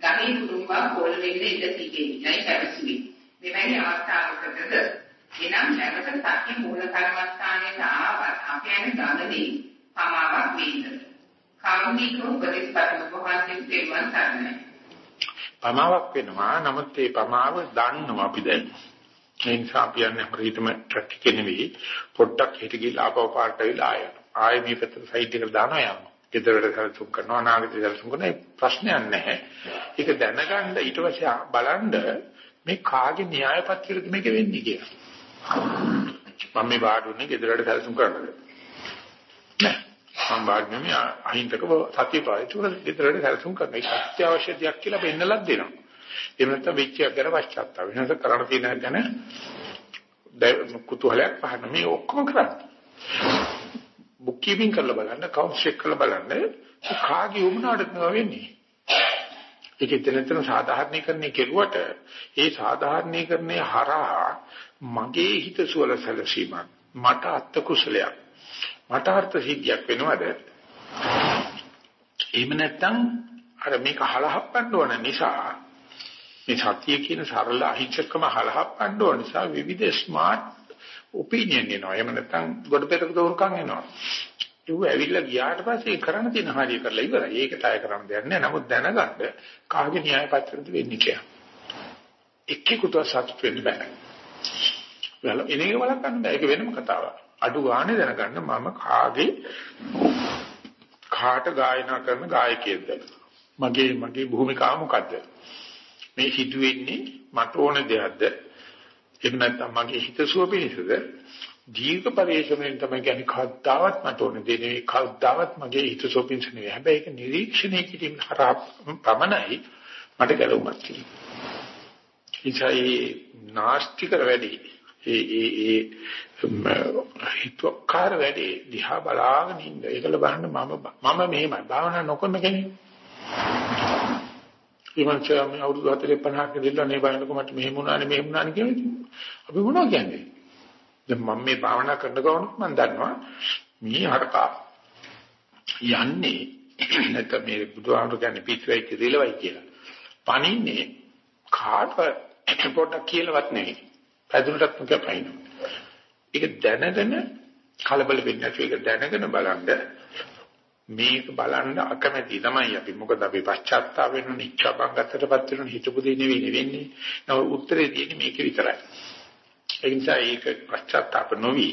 ගමේ කුරුම්බා පොල් වෙන්න ඉඩ තිබෙන්නයි පැවසුවේ. මෙවැනි අවස්ථාවකද එනම් නැවත සත්‍ය මූල කර්මස්ථානයේ ආවත් අප යන ගමනේ පමාවක් වේද. කාරුණික උපදේශපත් වහන්සේ දෙවන් සරණයි. පමාවක් වෙනවා නමුත් ඒ පමාව දන්නවා අපි දැන්. ඒ නිසා අපි යන්නේ හරියටම ට්‍රැක් එකේ නෙවෙයි පොඩ්ඩක් හිට ගිහලා ආපහු පාට වෙලා ආය. ආයෙ මේ පැත්තට සයිඩ් එකට දානවා යනවා. ගෙදරට සැලසුම් කරනවා අනාගතේ සැලසුම් කරනවා ප්‍රශ්නයක් නැහැ. ඒක දැනගන්න ඊට පස්සේ බලන්න මේ කාගේ න්‍යාය පත්‍රයද මේක වෙන්නේ කියලා. මම මේ වාඩුනේ ගෙදරට සැලසුම් කරනද? නෑ. මම වාඩුනේ මේ අහිංසකව සතිය පාවිච්චි ගෙදරට සැලසුම් කරන එක අත්‍යවශ්‍ය දෙයක් කියලා පෙන්නලක් දෙනවා. එහෙම නැත්නම් වෙච්චයක් ගැන පශ්චාත්තාප වෙනස කරණ තියෙන ගැන කුතුහලයක් පහන මේ ඔක්කොම කරන්නේ. බුක් කීපින් කරලා බලන්න, කවුන්ට් චෙක් කරලා බලන්න කාගේ වුණාටද නෝ වෙන්නේ. ඒක එතනතන සාධාරණීකරණය කෙරුවට ඒ සාධාරණීකරණය හරහා මගේ හිත සුවල සැලසීමක් මට අත්ත කුසලයක් මට අර්ථ සිද්ධියක් වෙනවද එහෙම නැත්නම් අර මේක හලහප්පන්න ඕන නිසා මේ සත්‍ය කියන සරල අහිංසකම හලහප්පන්න ඕන නිසා විවිධ ස්මාර්ට් ඔපිනියන් එනවා. එහෙම නැත්නම් ගොඩ පෙරක දෝරකම් එනවා. ඒව ඇවිල්ලා ගියාට පස්සේ කරන්න තියෙන හරිය කරලා ඉවරයි. ඒකට අය කරන්න දෙයක් නැහැ. නමුත් දැනගන්න කාගේ න්‍යාය පත්‍රද වෙන්නේ කියලා. එක්කෙකුට සතුට වෙන්න බෑ. වල එනේක වලක්වන්න බෑ. ඒක වෙනම කතාවක්. අඩු ගානේ දැනගන්න මම කාගේ කාට ගායනා කරන ගායකයෙක්ද? මගේ මගේ භූමිකාව මොකද්ද? මේ හිතුවෙන්නේ මට ඕන දෙයක්ද? එහෙම නැත්නම් මගේ හිතසුව පිණිසද දීර්ඝ පරිශ්‍රමයෙන් තමයි කියන්නේ කද්දාවත් මට ඕනේ දෙන්නේ කද්දාවත් මගේ හිතසුව පිණිස නෙවෙයි. හැබැයි ඒක නිරීක්ෂණය කිරීම හරහා පමණයි මට ගැලවුමක් තියෙන්නේ. ඉතයි නාස්තිකර වැඩි ඒ ඒ ඒ හිතවක්කාර වැඩි දිහා බලාගෙන ඉන්න. ඒකල බලන්න මම මම මෙහෙමයි භාවනා නොකරන කෙනෙක්. ඊමණචම අවුරුදු 40 50ක දෙල්ල නේ බලනකොට මට මෙහෙම වුණානේ මෙහෙම වුණානේ කියලා අපි මොනවා කියන්නේ දැන් මම මේ භාවනා කරන ගමන් මම දන්නවා මේ හරකා යන්නේ නැත්නම් මේ බුදුහාමුදුරු කියන්නේ පිටුවයි කිරිලවයි කියලා පණින්නේ කාටවත් පොඩ්ඩක් කියලාවත් නෙවෙයි පැදුරටත් මුක පයින් ඒක දැනගෙන කලබල වෙන්නේ නැතුව ඒක දැනගෙන බලන්න මේක බලන්න අකමැති තමයි අපි. මොකද අපි පශ්චාත්තාප වෙනුනේ ඉච්ඡාබංගතටපත් වෙනුනේ හිතපු දෙ නෙවෙයි වෙන්නේ. නම උත්තරේ තියෙන්නේ මේක විතරයි. ඒ නිසා ඒක පශ්චාත්තාප නොවි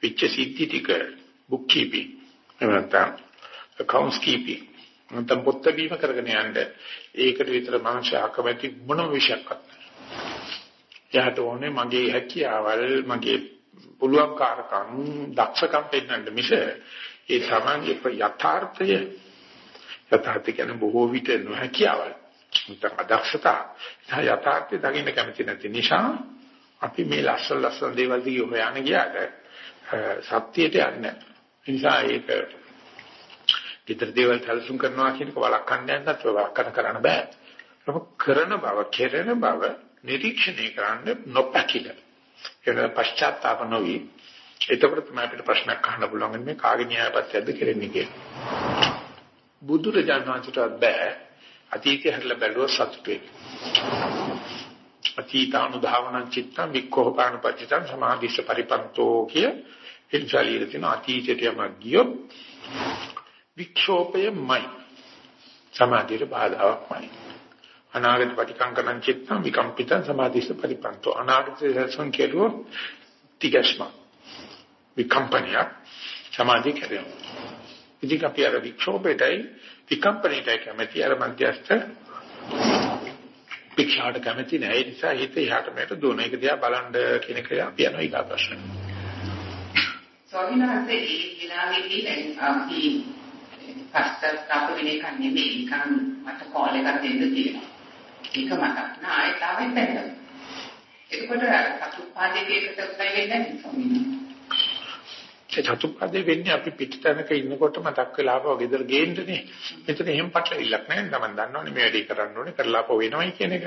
විච්ච සිද්ධි ටික බුක් කීපින් එවනතම් accounts keeping නැත්නම් පොත් බීම කරගෙන යන්න ඒකට විතර මනුෂ්‍ය අකමැති මොනම විශයක්වත් එයාට ඕනේ මගේ හැකියාවල් මගේ පුළුවන්කාරකම් දක්ෂකම් පෙන්වන්න මිස ඒ තමන්ගේ යථාර්ථය යථාර්ථය කියන්නේ බොහෝ විට නොහැකියාවල්. නැත්නම් අදක්ෂතා. ඒ යථාර්ථය දකින්න කැමති නැති නිසා අපි මේ ලස්සන ලස්සන දේවල් දිගේ හොයන්න ගියාට සත්‍යයට යන්නේ ඒ නිසා ඒක ඊතර දේවල් සැලසුම් කරනවා කියන එක වළක්වන්න යන්නත් වළක්වන්න කරන්න බෑ. ඒක කරන බව කෙරෙන බව නිරීක්ෂණය කරන්න නොපැකිල එන පශ්චාත්තාප නොවි එතකොට තමයි අපිට ප්‍රශ්නයක් අහන්න පුළුවන් මේ කාගේ න්‍යායපත්‍යද කෙරෙන්නේ කියලා. බුදුරජාණන් වහන්සේට බෑ අතීතය හැරලා බැලුවොත් සතුට වෙයි. අතීතානුධාවනං චිත්තං වික්ඛෝපාන පච්චිතං සමාධිස්ස පරිපන්තෝ කිය එල්සාලියේ තියෙන අතීතයට යම ගියොත් වික්ෂෝපයමයි සමාධියට බාධාවක්මයි. අනාගත පටිකංකරං චිත්තං විකම්පිතං සමාධිස්ස පරිපන්තෝ අනාගතයේ සංකේතෝ තිගස්මක් විකම්පනයක් සමාධිය කැදෙනවා. ඉතින් අපි අර වික්ෂෝපයටයි විකම්පනයටයි කැමති අර මධ්‍යස්ථ පික්ෂාට කැමති නැහැ. ඒ නිසා හිත එහාට මෙහාට දුවන එක දිහා බලන්න කියන එක අපි යනවා ඊගා ප්‍රශ්න. ස්වාමීන් වහන්සේ ඒ විලාමේදී දැන් අපි පස්සත් අප වෙන එක නෙමෙයි නිකන් මට කෝල් එකක් දෙන්න තියෙනවා. ඒක මතක් නෑ ආයෙත් ආවෙත් බැලුවා. එතකොට චතුප්පාදයකට උත්සාහ වෙන්නේ නැහැ ඒ චතුප්පාදේ වෙන්නේ අපි පිටතනක ඉන්නකොට මතක් වෙලා ආපහු ගෙදර ගේන්නනේ. මෙතන එහෙම පටලවිල්ලක් නැහැ. තමන් දන්නවනේ මේ වැඩේ කරන්න ඕනේ කරලා ආපහු වෙනවයි කියන එක.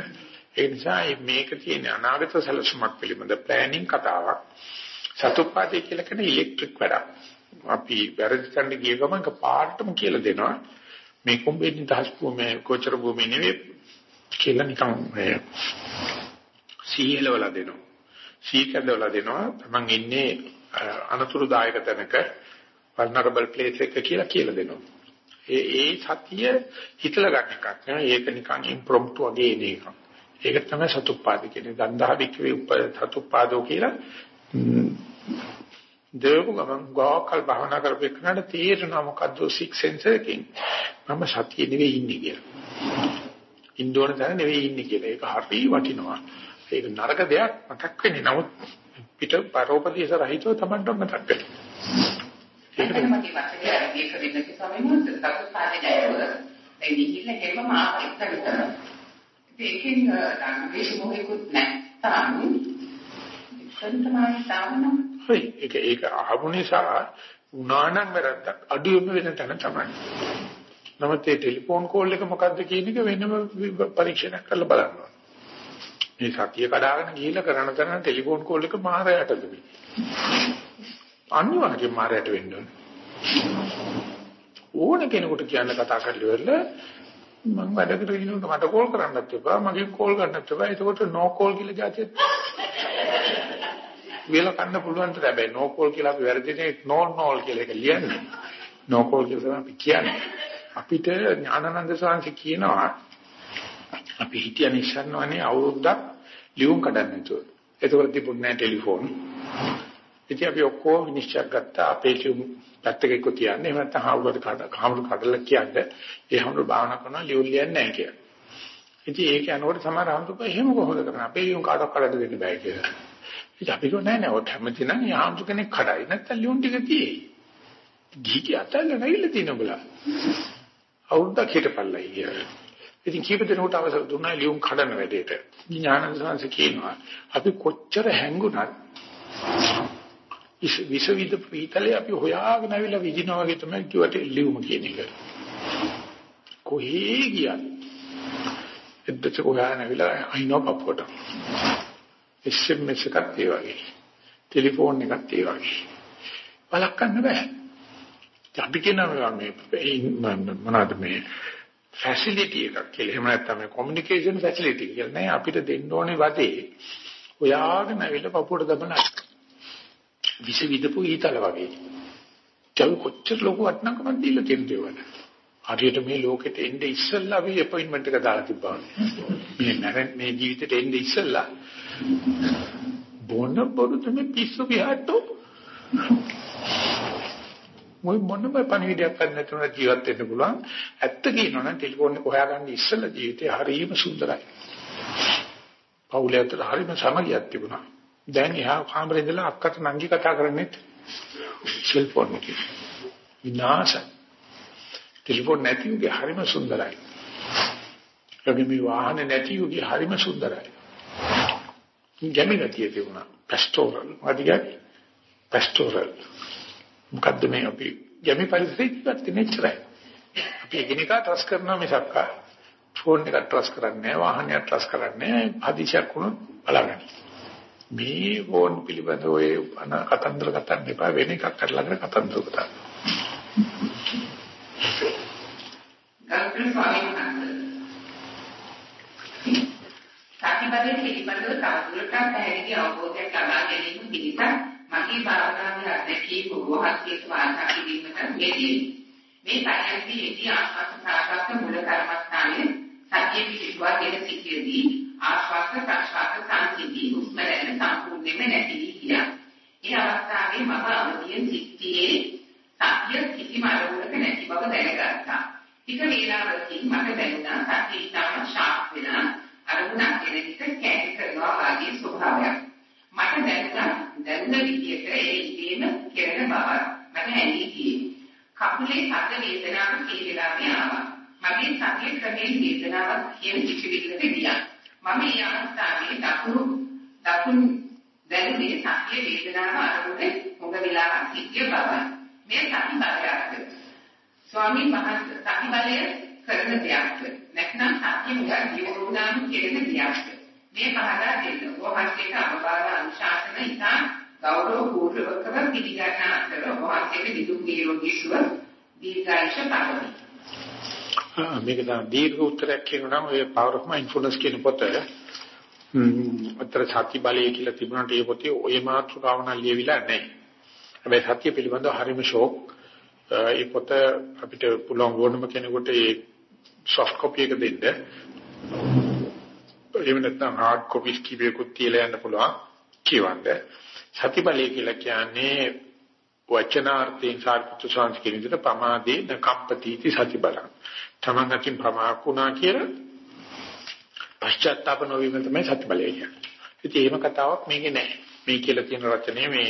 ඒ නිසා මේක තියෙන අනාගත සැලසුමක් පිළිබඳ ප්ලෑනින් කතාවක්. චතුප්පාදේ කියලා කියන ඉලෙක්ට්‍රික් වැඩක්. අපි වැරදි තැනට ගිය ගමන් පාටම කියලා දෙනවා. මේ කොම්බෙන් දහස් භූමියේ කොචර භූමියේ නෙවෙයි කියලා නිකන් මේ සීලවල දෙනවා. සීකඳවල දෙනවා. තමන් ඉන්නේ අනතුරුදායක තැනක vulnerable place එක කියලා කියලා දෙනවා. ඒ ඒ සතිය හිතලා ගන්න එකක් නෙවෙයි. ඒක නිකන් impromptu වගේ එන එකක්. ඒක තමයි සතුප්පාද කියන්නේ. දන්දහ වික්‍රේ උප සතුප්පාදෝ කියලා දේව ගමන් ගෝකල් භාවනා කරපෙන්නට තේරෙනවා මොකද්ද සික් සෙන්ස් එකකින් මම සතිය නෙවෙයි ඉන්නේ කියලා. ඉන්දෝන තැන නෙවෙයි ඉන්නේ කියලා. ඒක හරි වටිනවා. ඒක නරක දෙයක් මතක් වෙන්නේ. නමුත් පිට පරෝපදේශ රහිතව Tamanට මතක් වෙනවා. ඒකද මගේ වචනේ අරගෙන වෙන්න කිව්වම සතුටානේ නෑව. ඒ ගිහිල්ලා හෙම එක්ක විතර. ඒකෙන් ධර්මයේ මොහේකුත් නැත්නම් ඉස්සන්තමයි තාවනම්. හරි ඒක ඒක අහපු නිසා උනානම් වැරද්දක් අඩුවෙම වෙන තැන තමයි. නමුත් ඒ ටෙලිෆෝන් කෝල් එක මොකද්ද කියන එක වෙනම පරීක්ෂණයක් කරලා බලන්න ඕනේ. මේ සතිය කඩාගෙන ගිහිල්ලා කරන තරම් ටෙලිෆෝන් කෝල් එක මාරයටද වෙන්නේ. අනිවාර්යයෙන් මාරයට වෙන්න ඕනේ. ඕන කෙනෙකුට කියන්න කතා කරලා ඉවරල මම වැඩ කරගෙන ඉන්නකොට මට කෝල් කරන්නත් එපා මගෙන් කෝල් ගන්නත් එපා එතකොට නෝ කෝල් කියලා જાතිය වේල කන්න පුළුවන් ද හැබැයි නෝ කෝල් කියලා අපි වැරදිනේ නෝ නෝල් කියලා එක ලියන්නේ නෝ කෝල් කියලා අපි කියන්නේ අපිට ඥානানন্দ සාංශ කියනවා අපි හිටියන ඉස්සන්නවනේ අවුරුද්දක් ලියුම් කඩන්න නේතුව. ඒකවල තිබුණේ නැහැ ටෙලිෆෝන්. ඉතින් අපි ඔක්කොම නිශ්චය ගත්තා අපේ ලියුම් පැත්තක එක්ක තියන්න. එහෙම නැත්නම් ආවුරුද්ද කහමුරු කඩලා කියන්න. ඒ හැමෝම භාවනා කරනවා ලියුම් ලියන්නේ නැහැ කියලා. ඉතින් ඒක යනකොට සමහර ආම්තුක එහෙම කොහොමද කරන්නේ? අපේ ලියුම් කාටවත් කඩන්න දෙන්න බෑ කියලා. ඉතින් අපි කිව්වා නෑ නෑ ඔය කැමති නම් යාම්තු කෙනෙක් කඩයි. නැත්නම් ලියුම් ටික තියෙයි. ගිහි කියතල් නැවිල තියෙන උඹලා. අවුරුද්දක් හිටපල්ලයි කියලා. ඉතින් කීප දෙනෙකුට අවසර දුන්නා ලියුම් කඩන වැඩේට. ඥානන්ද සංස කියනවා අපි කොච්චර හැංගුණත් විස විද පීතලේ අපි හොයාගෙන ආවිලා විදිනවා වගේ තමයි කිව්වට ලියුම කියන එක. කොහේ ගියත් එද්දට හොයාගෙන ආවිලා අයිනෝ පප්පට. SMS එකක් ඒ වගේ. ටෙලිෆෝන් එකක් ඒ වගේ. බලක්න්න බෑ. අපි කියනවා මේ මොනවද මේ ෆැසිලිටි එකක් කියලා. එහෙම නැත්නම් මේ කොමියුනිකේෂන් ෆැසිලිටි කියලා නෑ අපිට දෙන්න ඕනේ වදේ. ඔයාගෙන ඇවිල්ලා පපුවට දමන විස විදපු ඊතල වගේ. ඒක කොච්චර ලොකු වටිනාකමක් දීලා තියෙනද ඒවට. හරියට මේ ලෝකෙට එන්නේ ඉස්සෙල්ලා අපි අපොයින්ට්මන්ට් එක දාලා තිබ්බා. මේ නැරෙන් මේ ජීවිතේට එන්නේ ඉස්සෙල්ලා බොන බොරු තමයි පිස්සු විහට්ටෝ. මොයි මොනම පණිවිඩයක් ගන්න නැතුව ජීවත් වෙන්න පුළුවන්. ඇත්ත කියනවා නම් ටෙලිෆෝන් එක හොයාගන්න ඉස්සෙල්ලා ජීවිතේ හරිම සුන්දරයි. පවුලේ අතර හරිම සමගියක් තිබුණා. දැන් එහා කාමරේ ඉඳලා අක්කට නංගි කතා කරන්නේ සෙල්ෆෝන් එකේ. විනාශයි. ටෙලිෆෝන් නැති උගේ හරිම සුන්දරයි. ඒගොල්ලෝ මේ වාහනේ නැති උගේ හරිම සුන්දරයි. ගැමිනතිය තිබුණා. පැස්ටෝරල්. වදිගයි. පැස්ටෝරල්. මොකද්ද මේ අපි ගැමි පරිසරයත් මෙච්චරයි. අපි එකිනෙකා ට්‍රස් කරනවා මිසක් ෆෝන් එක ට්‍රස් කරන්නේ නැහැ, වාහනයක් ට්‍රස් කරන්නේ නැහැ, හදිසියක් වුණොත් බලගන්න. මේ ෆෝන් පිළිබඳ ඔය අන කතන්දර කතන්න එපා වෙන එකක් කරලා කර කතන්දර කතා. සතිපදයේ පිළිබඳව තවදුරටත් පැහැදිලි අවබෝධයක් ලබා ගැනීම පිණිස මගේ භාවනාවේ අධ්‍යක්ෂක වහන්සේට වාර්තා කිරීමට මෙදී මේ පැහැදිලි ඉති ආස්වාද ප්‍රාප්ත මුල කර්මස්ථානයේ සතිය පිළිබඳ දෙන සිටියේදී ආස්වාද ප්‍රාප්ත සංසිද්ධි උස්මරණ සම්පූර්ණයෙන්ම නැති ගියා. ඒ අවස්ථාවේ මම අවදීන් සිටියේ සතිය කිසිම අරමුණක නැති බව දැනගත්තා. ටික වේලාවකින් මට දැනුණා සතිය ඉතාම ශාප් වෙන අරමුණක් එන විට කැටි කරනවා වගේ ස්වභාවයක්. මට දැනුණා දැනුණ විදියට ඒ ඉදීම කෙරෙන බව මට හැඟී ගියේ. කකුලේ හද වේදනාව කීලාවේ ආවා. මගේ සතිය ක්‍රමයෙන් වේදනාවක් කියන කිසිවිකට ගියා. මම මේ අවස්ථාවේ දකුණු දකුණු දැනුනේ සතිය වේදනාව අරමුණේ හොඟ වෙලාවක් සිටිය බවයි. මේ සති බලයක්. ස්වාමීන් වහන්සේ සති බලය කරන දෙයක්. නැත්නම් සතිය මුගා ජීවුණාම කෙරෙන දෙයක්. මේ පහදා දෙන්න. වහන්සේට අවබෝධ අනුශාසන ඉතා ගෞරව පූර්වකව පිළිගන්න අතර වහන්සේට විදුක් නිරෝගී සුව දීර්ඝායුෂ පාදමි. මේක තමයි දීර්ඝ උත්තරයක් කියනවා නම් ඔය power of mindfulness කියන පොත අතර සත්‍ය බලය කියලා තිබුණාට ඒ පොතේ ඔය මාතෘකාව නම් ලියවිලා නැහැ. හැබැයි සත්‍ය පිළිබඳව හරිම ෂෝක්. ඒ පොත අපිට පුළුවන් ඕනම කෙනෙකුට ඒ soft copy එක දෙන්න. එහෙම නැත්නම් hard copies කීපයකුත් තියලා යන්න පුළුවන් කියවන්න. සත්‍ය බලය කියලා කියන්නේ වචනාර්ථයෙන් සාර්ථක සංස්කෘතික විදිහට පමාදේ නකම්පතිති සති බලං. තමන් අතින් ප්‍රමාකුණා කියලා පශ්චාත්තාප නොවීම තමයි සත්‍ය බලය කියන්නේ. ඉතින් එහෙම කතාවක් මේකේ නැහැ. මේ කියලා තියෙන රචනය මේ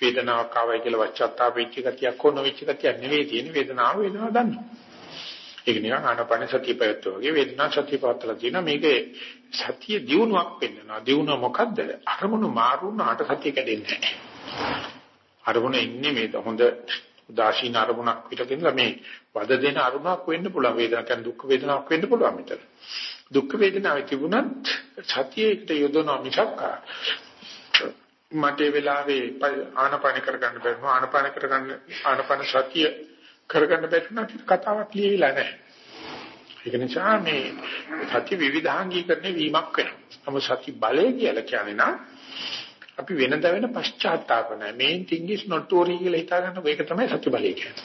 වේදනාවක් ආවයි කියලා පශ්චාත්තාප වෙච්ච ගතියක් හෝ නොවෙච්ච ගතියක් නෙවෙයි තියෙන වේදනාව වේදනාව දන්නවා. ඒක නිකන් ආනපන සතිය පැවැත්තු වගේ වේදනා සතිය පවත්තලා තියෙනවා මේකේ සතිය දියුණුවක් වෙන්නවා. දියුණුව මොකද්ද? අරමුණු මාරුණාට සතිය කැඩෙන්නේ නැහැ. අරමුණ ඉන්නේ මේ හොඳ උදාසීන අරමුණක් පිටකින්ලා මේ වද දෙන අරමුණක් වෙන්න පුළුවන් වේදනාවක් කියන්නේ දුක් වේදනාවක් වෙන්න පුළුවන් මෙතන. දුක් වේදනාවේ තිබුණත් සතියේට යොදවන මිසක් මට ඒ වෙලාවේ ආනපාන කරගන්න බැරිම ආනපාන කරගන්න ආනපාන සතිය කරගන්න බැරි නම් කතාවක් ලියවිලා නැහැ. ඒක නිසා මේ සති විවිධාංගීකරණය වීමක් වෙනවා. නමුත් සති බලය කියලා කියන්නේ නම් අපි වෙනද වෙන පශ්චාත්තාප නැහැ. main thing is not to worry කියලා හිතාගන්න මේක තමයි සත්‍ය බලය කියන්නේ.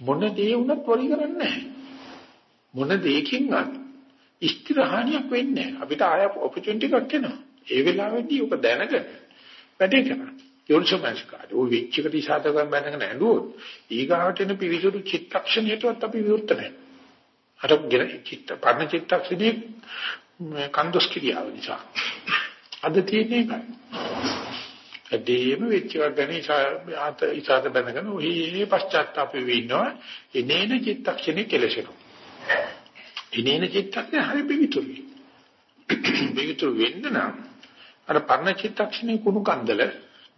මොන දේ වුණත් worry කරන්නේ නැහැ. මොන දෙයකින්වත් ඉස්තිරහණියක් වෙන්නේ නැහැ. අපිට ආය opportunity එකක් එනවා. ඒ වෙලාවෙදී ඔබ දැනගෙන වැඩේ කරන්න. යෝනිසමංශකාරය. ওই වෙච්ච එකට ඉසాతකම් බඳගෙන ඇඬුවොත් ඊගාවට එන පිවිසුරු චිත්තක්ෂණයටවත් අපි විවෘත නැහැ. අර චිත්ත පරණ චිත්තක්ෂණේ කන්දොස් කිරියාව නිසා. අද තියෙන එකයි. ඇදීම වෙච්ච එකක් ගැන ආත ඉසాత බඳගෙන ඔහි පශ්චාත්තාප වෙවි ඉන්නවා. එනේන චිත්තක්ෂණේ කෙලසෙනවා. එනේන චිත්තක්ෂණේ හරි පිවිතුරුයි. පිවිතුරු වෙන්න නම් අර පරණ චිත්තක්ෂණේ කුණු කන්දල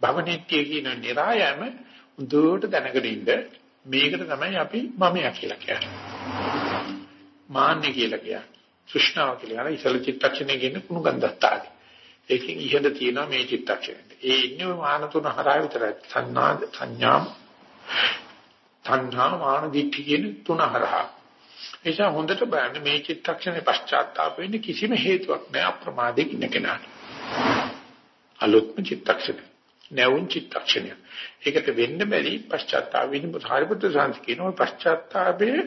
භවනිත්‍ය කියන નિરાයම උදේට දැනගෙන ඉන්න මේකට තමයි අපි මමයා කියලා කියන්නේ. මාන්නේ කියලා කියන්නේ. සුෂ්ණාව කියලා කියන ඉසල චිත්තක්ෂණයේ කියන කුණුගන්ධත්තාවයි. ඒකෙන් ඉහළ තියෙනවා මේ චිත්තක්ෂණයට. ඒ ඉන්නේ මාන තුන හරහා විතරයි. සංඥා සංඥාම් තණ්හා මාන දික්ඛ කියන තුන හරහා. එනිසා හොඳට බලන්න මේ චිත්තක්ෂණේ පශ්චාත්තාප වෙන්නේ කිසිම හේතුවක් නැහැ අප්‍රමාදික ඉන්න කෙනාට. අලුත්ම චිත්තක්ෂණේ නැවුම් චිත්තක්ෂණය. ඒකට වෙන්න බැරි පශ්චාත්තාප වෙන්න හරිපුත්‍ර සාන්ති කියනවා පශ්චාත්තාපේ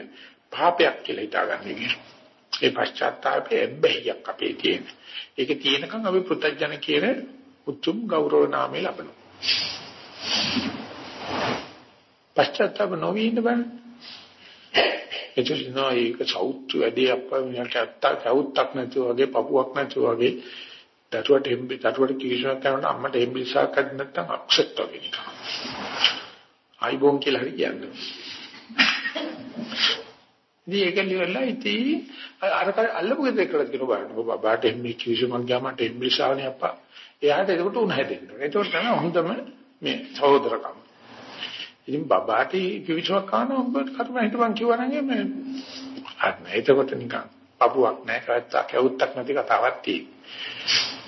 පාපයක් කියලා හිතාගන්න ඒ පශ්චාත්තාපයේ එබ්බැහියක් අපේ තියෙන. ඒක තියෙනකන් අපි පෘථජන කියන උතුම් ගෞරව නාමය ලබනවා. පශ්චාත්තාප නොවි ඉන්න බෑ. එතකොට නෝ ඒක සෞතු වැඩි අප්පා මිනිහට අත්තා සෞත්තක් නැතුව වගේ පපුවක් නැතුව වගේ දරුවට හෙම්බි දරුවට කිවිසක් කරනකොට අම්මට හෙම්බිසක් කරන්න නැත්නම් අප්සෙට් වගේ නිකන්. ආයිබෝන් කියලා හරි කියන්නේ. ඉතින් ඒක ලියලා ඉතින් අර අල්ලපු ගෙදර කියලා කියන බලන්න ඔබ බබාට එම්මි කිවිසුමක් ගාමට එම්මි ශාවනේ අප්පා එයාට ඒකට උණ හැදෙන්න. ඒකෝට තමයි හොඳම මේ සහෝදරකම. ඉතින් බබාට කිවිසුමක් කනවා ඔබ කරුණ හිටපන් කිව්වනම් මේ අන්න ඒකකොට නිකන් පපුවක් නැහැ කවත්තා කැවුත්තක් නැති කතාවක් තියෙනවා.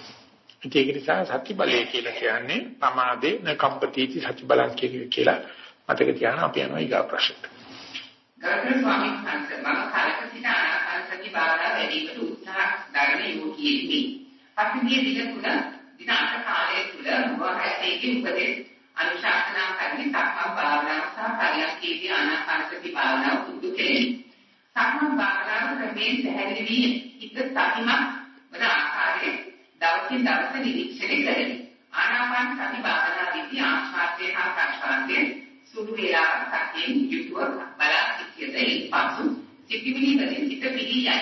ඒක නිසා සත්‍ය බලය කියලා කියන්නේ පමාදේ නකම්පතිති සත්‍ය බලන් කියලා මතක තියාගන්න අපි යනවා ඊගා ප්‍රශ්නට. ගරුතර ස්වාමීන් වහන්සේ මම කාලක සිට ආනාපාන සති භාවනාව වැඩිවට උත්සාහ දරන යෝගියෙමි. පසුගිය දින තුන දින අට කාලය තුල වහන්සේගේ උපදෙස් අනුශාසනා කරමින් සක්මන් භාවනාව සහ පරියන්කේදී ආනාපාන සති භාවනාව පුරුදු කෙරෙමි. සක්මන් භාවනාව ක්‍රමයෙන් පැහැදිලි වී හිත සතිමත් වන ආකාරයේ දවසින් දවස නිරීක්ෂණය කරමි. ආනාපාන සති භාවනාවේදී ආශ්වාසය හා ප්‍රශ්වාසය සුළු වේලාවක් සතියෙන් යුතුව බලා සිටියද පසු සිටිවිලි වලින් සිත පිළි යයි.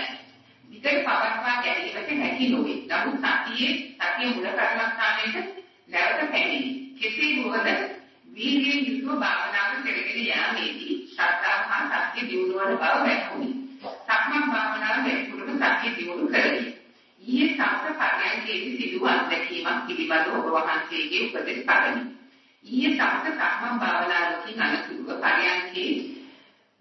සිත විතර පවත්වා ගැනීමට හැකි නොවේ. නමුත් සතියේ සතිය මුල කර්මස්ථානයේ නැවත පැමිණි. කෙසේ වුවද වීර්යයෙන් යුතුව භාවනාව කරගෙන යාමේදී ශ්‍රද්ධාව හා සතිය දියුණුවන බව වැටහුණි. සක්මන් භාවනාව වැඩිපුරම සතිය දියුණු කරගනි. ඊයේ සමත පරයන්කේදී සිදු අත්දැකීමක් පිළිබඳව ඔබ වහන්සේගේ උපදෙස් පදමි. ඊයේ සමත සක්මන් භාවනාවකින් අනතුරුව පරයන්කේ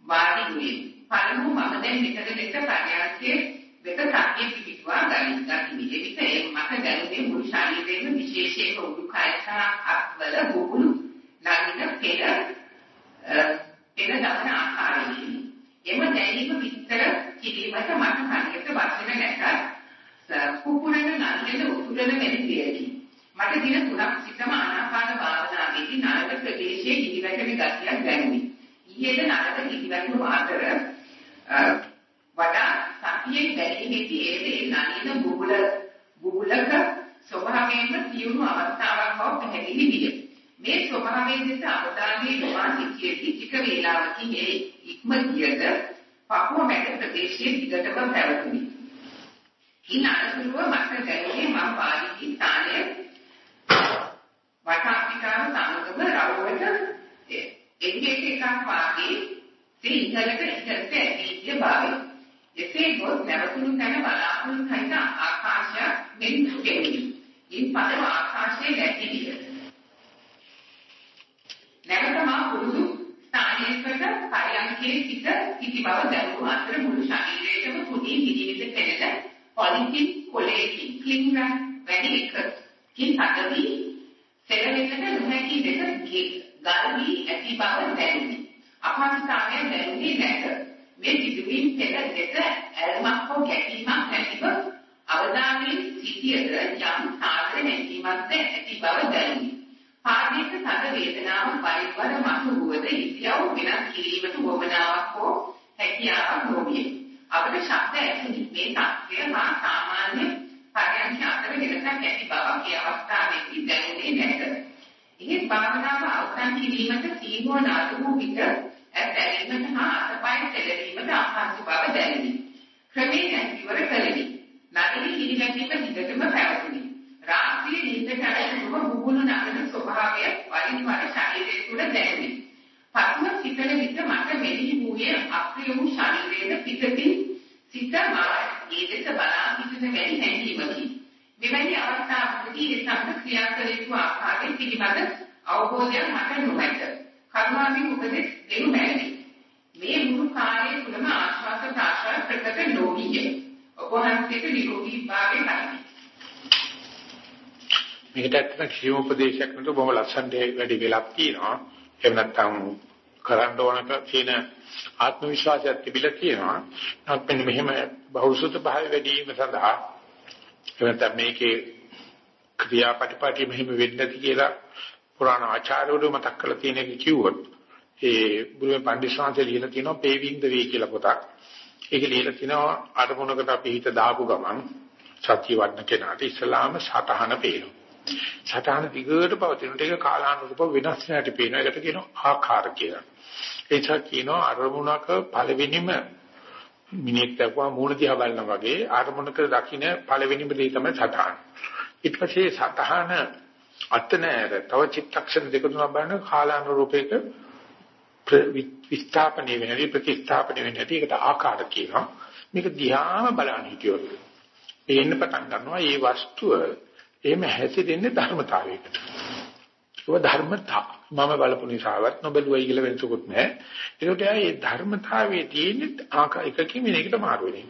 වාඩි වුණේ. පළමුව මම දැන් මෙතන දෙක පරයන්කේ වෙත සතිය පිටුවා ගනි. ගතිමි. එවිට ඒ මට දැනුනේ මුළු ශරීරයේම විශේෂයෙන්ම උඩුකය සහ අත්වල බුබුලු ළඟින පෙර පෙර දමන ආකාරයකින්. එම දැනීම විස්තර කිරීමට මට හරියට වචන නැතත් කුකුරන නලින උතුරන වැනි දෙයකි. මට දින තුනක් සිටම ආනාපාන භාවනාවේදී නරක ප්‍රදේශයේ හිදිවැටෙන ගතියක් දැනුනි. ඊයේද නරක හිදිවැටුණු අතර වඩා සතියෙන් බැලීමේදී ඒ නලින බුබුල බුබුලක ස්වභාවයෙන්ම තියුණු අවස්ථාවක් බව පැහැදිලි විය. මේ ස්වභාවයෙන් දෙස අවධානය යොමා සිටියේදී ටික වේලාවකින් ඒ ඉක්ම ගියද පපුව මැද ප්‍රදේශයේ දිගටම පැවතුනි. ඉන් අනතුරුව මට දැනුනේ මම වාඩි ස්ථානයේ වටාපිටාව සමගම රවුමට එන්නේ එකක් වාගේ සිංහලක ඉස්සරට ඇවිත් බාවේ. එසේ ගොස් නැවතුණු තැන බලාපොරොත්තු සහිත ආකාශය මෙන් කෙරෙහි. ඉන් පදව ආකාශයේ නැති විය. නැවත මා පුරුදු ස්ථානයකට පරයන්කේ සිට සිටි බව දැනුම අතර මුළු ශරීරයේම කුඩි පිළිවිද පෙනෙන පොලිතින් කොලේකින් ක්ලින්ගා වැනි එකකින් හදවි සෙලවෙන්නට නොහැකි දෙක ගල්වි ඇති බව දැනුනි. අපහසුතාවය දැනුනේ නැත. මේ සිදුවීම් පෙර දෙක ඇල්මක් හෝ ගැටීමක් නැතිව අවධානයෙන් සිටියද යම් සාධන නැතිවක්ද ඇති බව දැනුනි. පාදයක තද වේදනාව පරිවර මතු වූද ඉතියව වෙනස් කිරීමට වමනාවක් හෝ හැකියාවක් නොවිය. අපට ශබ්ද ඇසුනි මේ තත්ත්වය මා සාමාන්‍ය පරයන්ක අතර වෙනසක් ඇති බවක් ඒ අවස්ථාවේදී දැනුනේ නැත. ඉහි භාවනාව අවසන් කිරීමට සීනුව නාතු වූ විට ඇතැරීමට හා අතපය සැලවීමට අපහසු බව දැනුනි. ක්‍රමයෙන් ඉවර කළෙමි. නදිනි කිරිවැටීම දිගටම පැවතුනි. රාත්‍රියේ නිින්දට අනුව බුබුලු නගන ස්වභාවය වරින් වර ශරීරයේ තුල දැනුනි. පත්ම සිතන විට මට මෙහි වූයේ අප්‍රිය වූ ශරීරයේ පිටතින් සිත මා ඒ දෙස බලා සිටින වැනි හැඟීමකි. මෙවැනි අවස්ථාවකදී ඒ සම්ප ක්‍රියා කළ යුතු ආකාරය පිළිබඳ අවබෝධයක් මට නොමැත. කරුණාවෙන් උපදෙස් දෙනු මැනවි. මේ මුළු කාලය තුළම ආශ්වාස ප්‍රාශ්වාස ප්‍රකට නොවිය. ඔබ වහන්සේට නිරෝගී භාවය ලැබේ. මේකට ඇත්තට කිසිම උපදේශයක් නැතුව බොහොම ලස්සනට වැඩි වෙලක් තියෙනවා. එහෙම නැත්නම් කරන්න ඕනක තියෙන ආත්ම විශ්වාසයක් තිබිලා තියෙනවා. නමුත් මෙන්න මෙහෙම බහුසුත භාවය වැඩි වීම සඳහා එහෙනම් මේකේ ක්‍රියාපටිපාටි මෙහෙම වෙන්නේ නැති කියලා පුරාණ ආචාර්යවරු මතක් කරලා තියෙන එක කිව්වොත් ඒ බුදුම පඬිස්සාන්සේ ලියලා තියෙනවා paving the way කියලා පොතක්. ඒක ලියලා තිනවා අරමුණකට අපි හිත දාපු ගමන් සත්‍ය වඩන කෙනාට ඉස්ලාම සතහන පේනවා. සතහන දිගට පවතිනට ඒක කාලානුරූප වෙනස් නැටි පේනවා. ඒකට කියනවා ආකාර කියලා. ඒක කියනවා අරමුණක පළවෙනිම මිනිහෙක් දක්වා මූණ දිහා බලනවා වගේ අරමුණක දකින්න පළවෙනිම දේ තමයි සතහන. ඊට පස්සේ සතහන අත නැර තව චිත්තක්ෂණ දෙක තුනක් බලන කාලානුරූපයක විස්ථාපනය වෙනදී ප්‍රතිස්ථාපනය වෙනදී ඒකට ආකාර කියනවා. මේක දිහාම බලන්න හිටියොත් පේන්න පටන් ගන්නවා මේ වස්තුව එහෙම හැසිරෙන්නේ ධර්මතාවයකට. ඒක ධර්මතා. මම බලපු නිසාවත් නොබලුවයි කියලා වෙනසකුත් නැහැ. ඒකට ඒ ධර්මතාවයේ තියෙන එකකින් මේකට මාරු වෙන්නේ.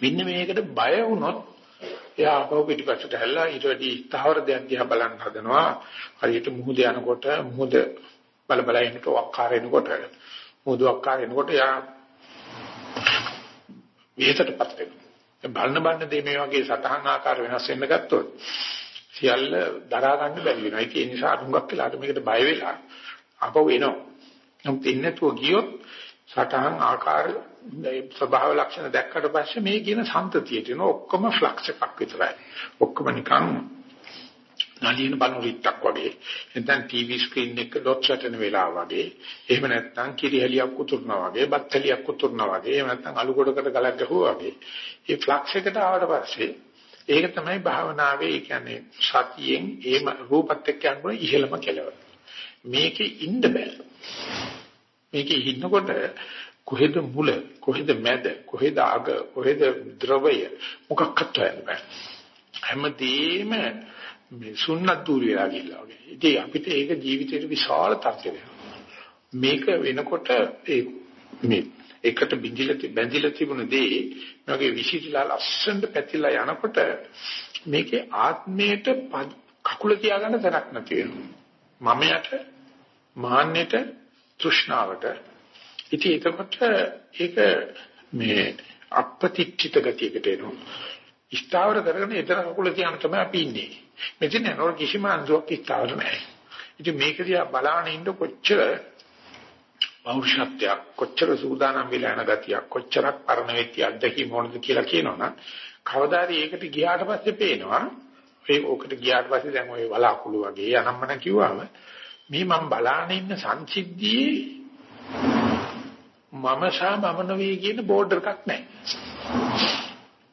මෙන්න මේකට බය වුණොත් එයා අපව පිටිපස්සට හැල්ලා ඊට වැඩි ස්ථාවර දෙයක් දිහා බලන්න හදනවා. හරියට මුහුද යනකොට මුහුද බල බල ඉන්නකොට වක්කාර එනකොට මුහුද වක්කාර එනකොට එයා විහෙතටපත් වෙනවා. බලන බලන දේ මේ වගේ සතහන් ආකාර වෙනස් වෙන්න ගත්තොත් සියල්ල දරා ගන්න බැරි වෙනවා. ඒක නිසා අඳුඟක් වෙලාට මේකට බය වෙලා අපව එනවා. නමුත් ඉන්නේ තුව ගියොත් සතහන් ආකාර ස්වභාව ලක්ෂණ දැක්කට පස්සේ මේ කියන සම්තතියට එන ඔක්කොම ෆ්ලක්ස් එකක් විතරයි. ඔක්කොම නිකන් නලියන බලන රිට්ටක් වගේ. නැත්නම් ටීවී ස්ක්‍රීන් එක ඩොට් සැටෙන වෙලාව වගේ. එහෙම නැත්නම් කිරිහැලියක් උතුරනවා වගේ බත්තලියක් උතුරනවා වගේ එහෙම නැත්නම් අලු ගොඩකට ගලක් ගහුවා වගේ. මේ ෆ්ලක්ස් එකට ආවට පස්සේ ඒක තමයි භාවනාවේ ඒ කියන්නේ සතියෙන් ඒම රූපත් එක්ක යනකොට ඉහෙලම කෙලවර මේකේ ඉන්න බෑ. මේකේ ඉන්නකොට කොහෙද මුල කොහෙද මැද කොහෙද අග කොහෙද ද්‍රවය මොකක්වත් හොයන්න බෑ. හැමදේම මේ සුන්නත් දුර වෙලා ගිහිල්ලා වගේ. ඉතින් අපිට ඒක ජීවිතේට විශාල තර්කයක්. මේක වෙනකොට ඒ මේ එකට බිඳිලා බැඳිලා තිබුණ දේ මගේ විශේෂලා ලස්සනට පැතිලා යනකොට මේකේ ආත්මයට කකුල තියාගන්න තැනක් නැති වෙනවා. මමයට මාන්නයට තෘෂ්ණාවට ඉතින් එතකොට ඒක මේ අපපතිච්චිත ගතියකට එනවා. ස්ථාවර කරගෙන එතන කකුල තියන තමයි අපි ඉන්නේ. මෙතන නෝ කිසිම අන්දුවක් ස්ථාවර නැහැ. ඉතින් මේක දිහා බලාගෙන ඉන්න කොච්චර පෞරුෂත්වයක් කොච්චර සූදානම් වෙලා යන ගතියක් කොච්චරක් පරණ වෙච්ච අත්දැකීම් මොනද කියලා කියනවනම් කවදාද ඒකට ගියාට පස්සේ පේනවා ඒ ඕකට ගියාට පස්සේ දැන් ওই වලාකුළු වගේ අනම්මන කිව්වම මේ මම බලාගෙන ඉන්න සංසිද්ධියේ මම සහ මම නෙවෙයි කියන බෝඩර් එකක් නැහැ.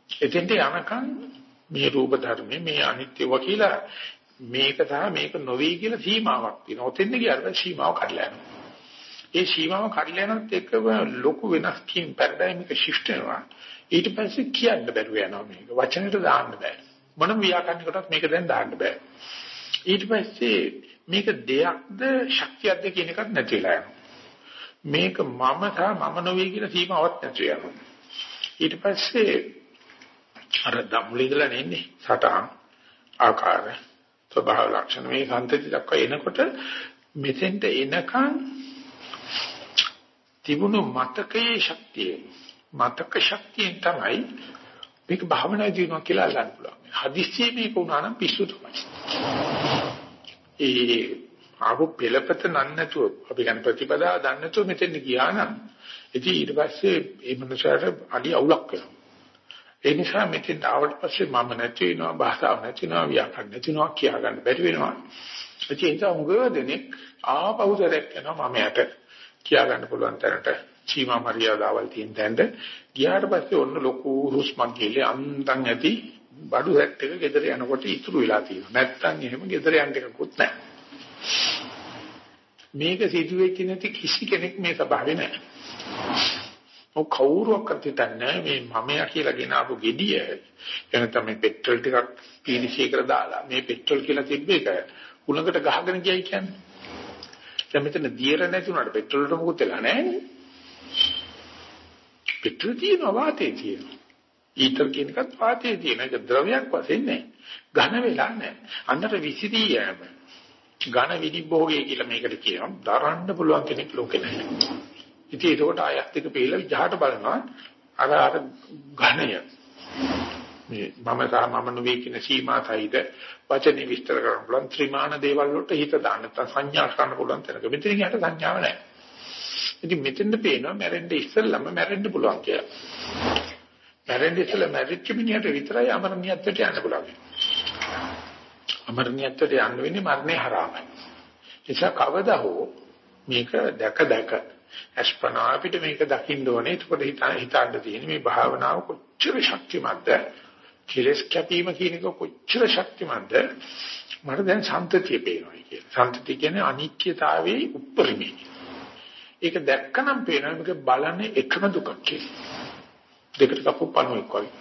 එතෙන්ට යනකම් මේ රූප ධර්මයේ මේ අනිත්‍යව කියලා මේක තමයි මේක නොවේ කියලා සීමාවක් තියෙනවා. ඔතෙන්ද ගියාට සීමාව කඩලා යනවා. ඒ සීමාව කඩලා යනත් එක්කම ලොකු වෙනස්කින් පැරඩයිම් එක ෂිෆ්ට් වෙනවා. ඊට පස්සේ කියන්න බැරුව යනවා මේක. වචනෙට දාන්න බෑ. මොනම ව්‍යාකරණයකටත් මේක දැන් දාන්න බෑ. ඊට පස්සේ මේක දෙයක්ද ශක්තියක්ද කියන එකත් නැතිලා යනවා. මේක මම සහ මම නොවේ කියලා සීමාවක් නැති වෙනවා. ඊට පස්සේ අර ධම්මුලේ ඉඳලා නෙන්නේ සටහන් ආකාර ස්වභාව ලක්ෂණ මේ සම්තති දක්වා එනකොට මෙතෙන්ට එනකන් තිබුණු මතකයේ ශක්තිය මතක ශක්තියෙන් තමයි මේක භාවනා දිනුවා කියලා අල්ලන්න පුළුවන්. හදිස්සියේ මේක වුණා නම් පිස්සු තමයි. ඒ ආපු පෙළපත නන්න නැතුව අපි ගන්න ප්‍රතිපදාව දන්නේ නැතුව මෙතෙන් ගියා නම් ඉතින් ඊට පස්සේ ඒ මනුස්සයාට අඩි අවුලක් වෙනවා. ඒ නිසා මෙතෙන් ආවට පස්සේ මම නැති වෙනවා භාෂාව නැති වෙනවා ව්‍යාකරණ නැති වෙනවා කියා ගන්න බැරි වෙනවා. ඒ නිසා උගවදෙනෙක් ආපෞසරයක් යනවා මම යට කියා ගන්න පුළුවන් තරමට සීමා මරියාදාවල් තියෙන තැනට ගියාට පස්සේ ඔන්න ලොකු හුස්මක් ගිහලා අන්තන් ඇති බඩු හැට් එක ගෙදර යනකොට ඉතුරු වෙලා තියෙනවා. නැත්තම් එහෙම ගෙදර යන්න එකකුත් නැහැ. මේක සිදුවෙච්ච නැති කිසි කෙනෙක් මේ ස්වභාවේ නැහැ. ඔව් කවුරුවක්වත් හිතන්නේ මේ මමයා කියලා ගෙන ආපු gediය එනතම මේ පෙට්‍රල් ටිකක් පීඩිසී කර දාලා මේ පෙට්‍රල් කියලා තිබ්බ එක උලඟට ගහගෙන ගියයි කියන්නේ. දැන් මෙතන දියර නැති උනාට පෙට්‍රල්ට මොකුත් වෙලා නැහැ පෙට්‍රල් තියෙනවා වාතේ තියෙනවා. ඊතර කියන එකත් වාතේ තියෙන එක ද්‍රවයක් වශයෙන් නැහැ. ඝන වෙලා නැහැ. අන්නතර විසිරී යෑම. ඝන විනිභෝගය කියලා මේකට කියනවා. දරන්න පුළුවන් කෙනෙක් ලෝකේ නැහැ. ඉතින් ඒකට ආයත් එක පිළිලා විජහට බලනවා අර අර ඝණය මේ මම සහ මම නෙවෙයි කියන සීමා සහිත වචනේ විස්තර කරන්න පුළුවන් ත්‍රිමාන දේවල් වලට හිත දාන්න නැත්නම් සංඥා කරන්න පුළුවන් තැනක මෙතන යට සංඥාව නැහැ. ඉතින් මෙතෙන්ද පේනවා මැරෙන්න ඉස්සෙල්ලම මැරෙන්න පුළුවන් කියලා. මැරෙන්න ඉස්සෙල්ලා මැරිච්ච මිනිහට විතරයි අමරණියත්වයට යන්න පුළුවන්. අමරණියත්වයට යන්න වෙන්නේ මරණය හරහාමයි. ඒ නිසා කවදා හෝ මේක දැක දැක අස්පනා අපිට මේක දකින්න ඕනේ. එතකොට හිතන්න තියෙන මේ භාවනාව කොච්චර ශක්තිමත්ද? කෙලස් කැපීම කියන එක කොච්චර ශක්තිමත්ද? මට දැන් සම්තතිය පේනවා කියලා. සම්තතිය කියන්නේ අනිත්‍යතාවයේ උප්පරිමයි. ඒක දැක්කනම් පේනවා මේක බලන්නේ එකම දුකක් කියලා. දෙකට කපු පණුවෙක් වගේ.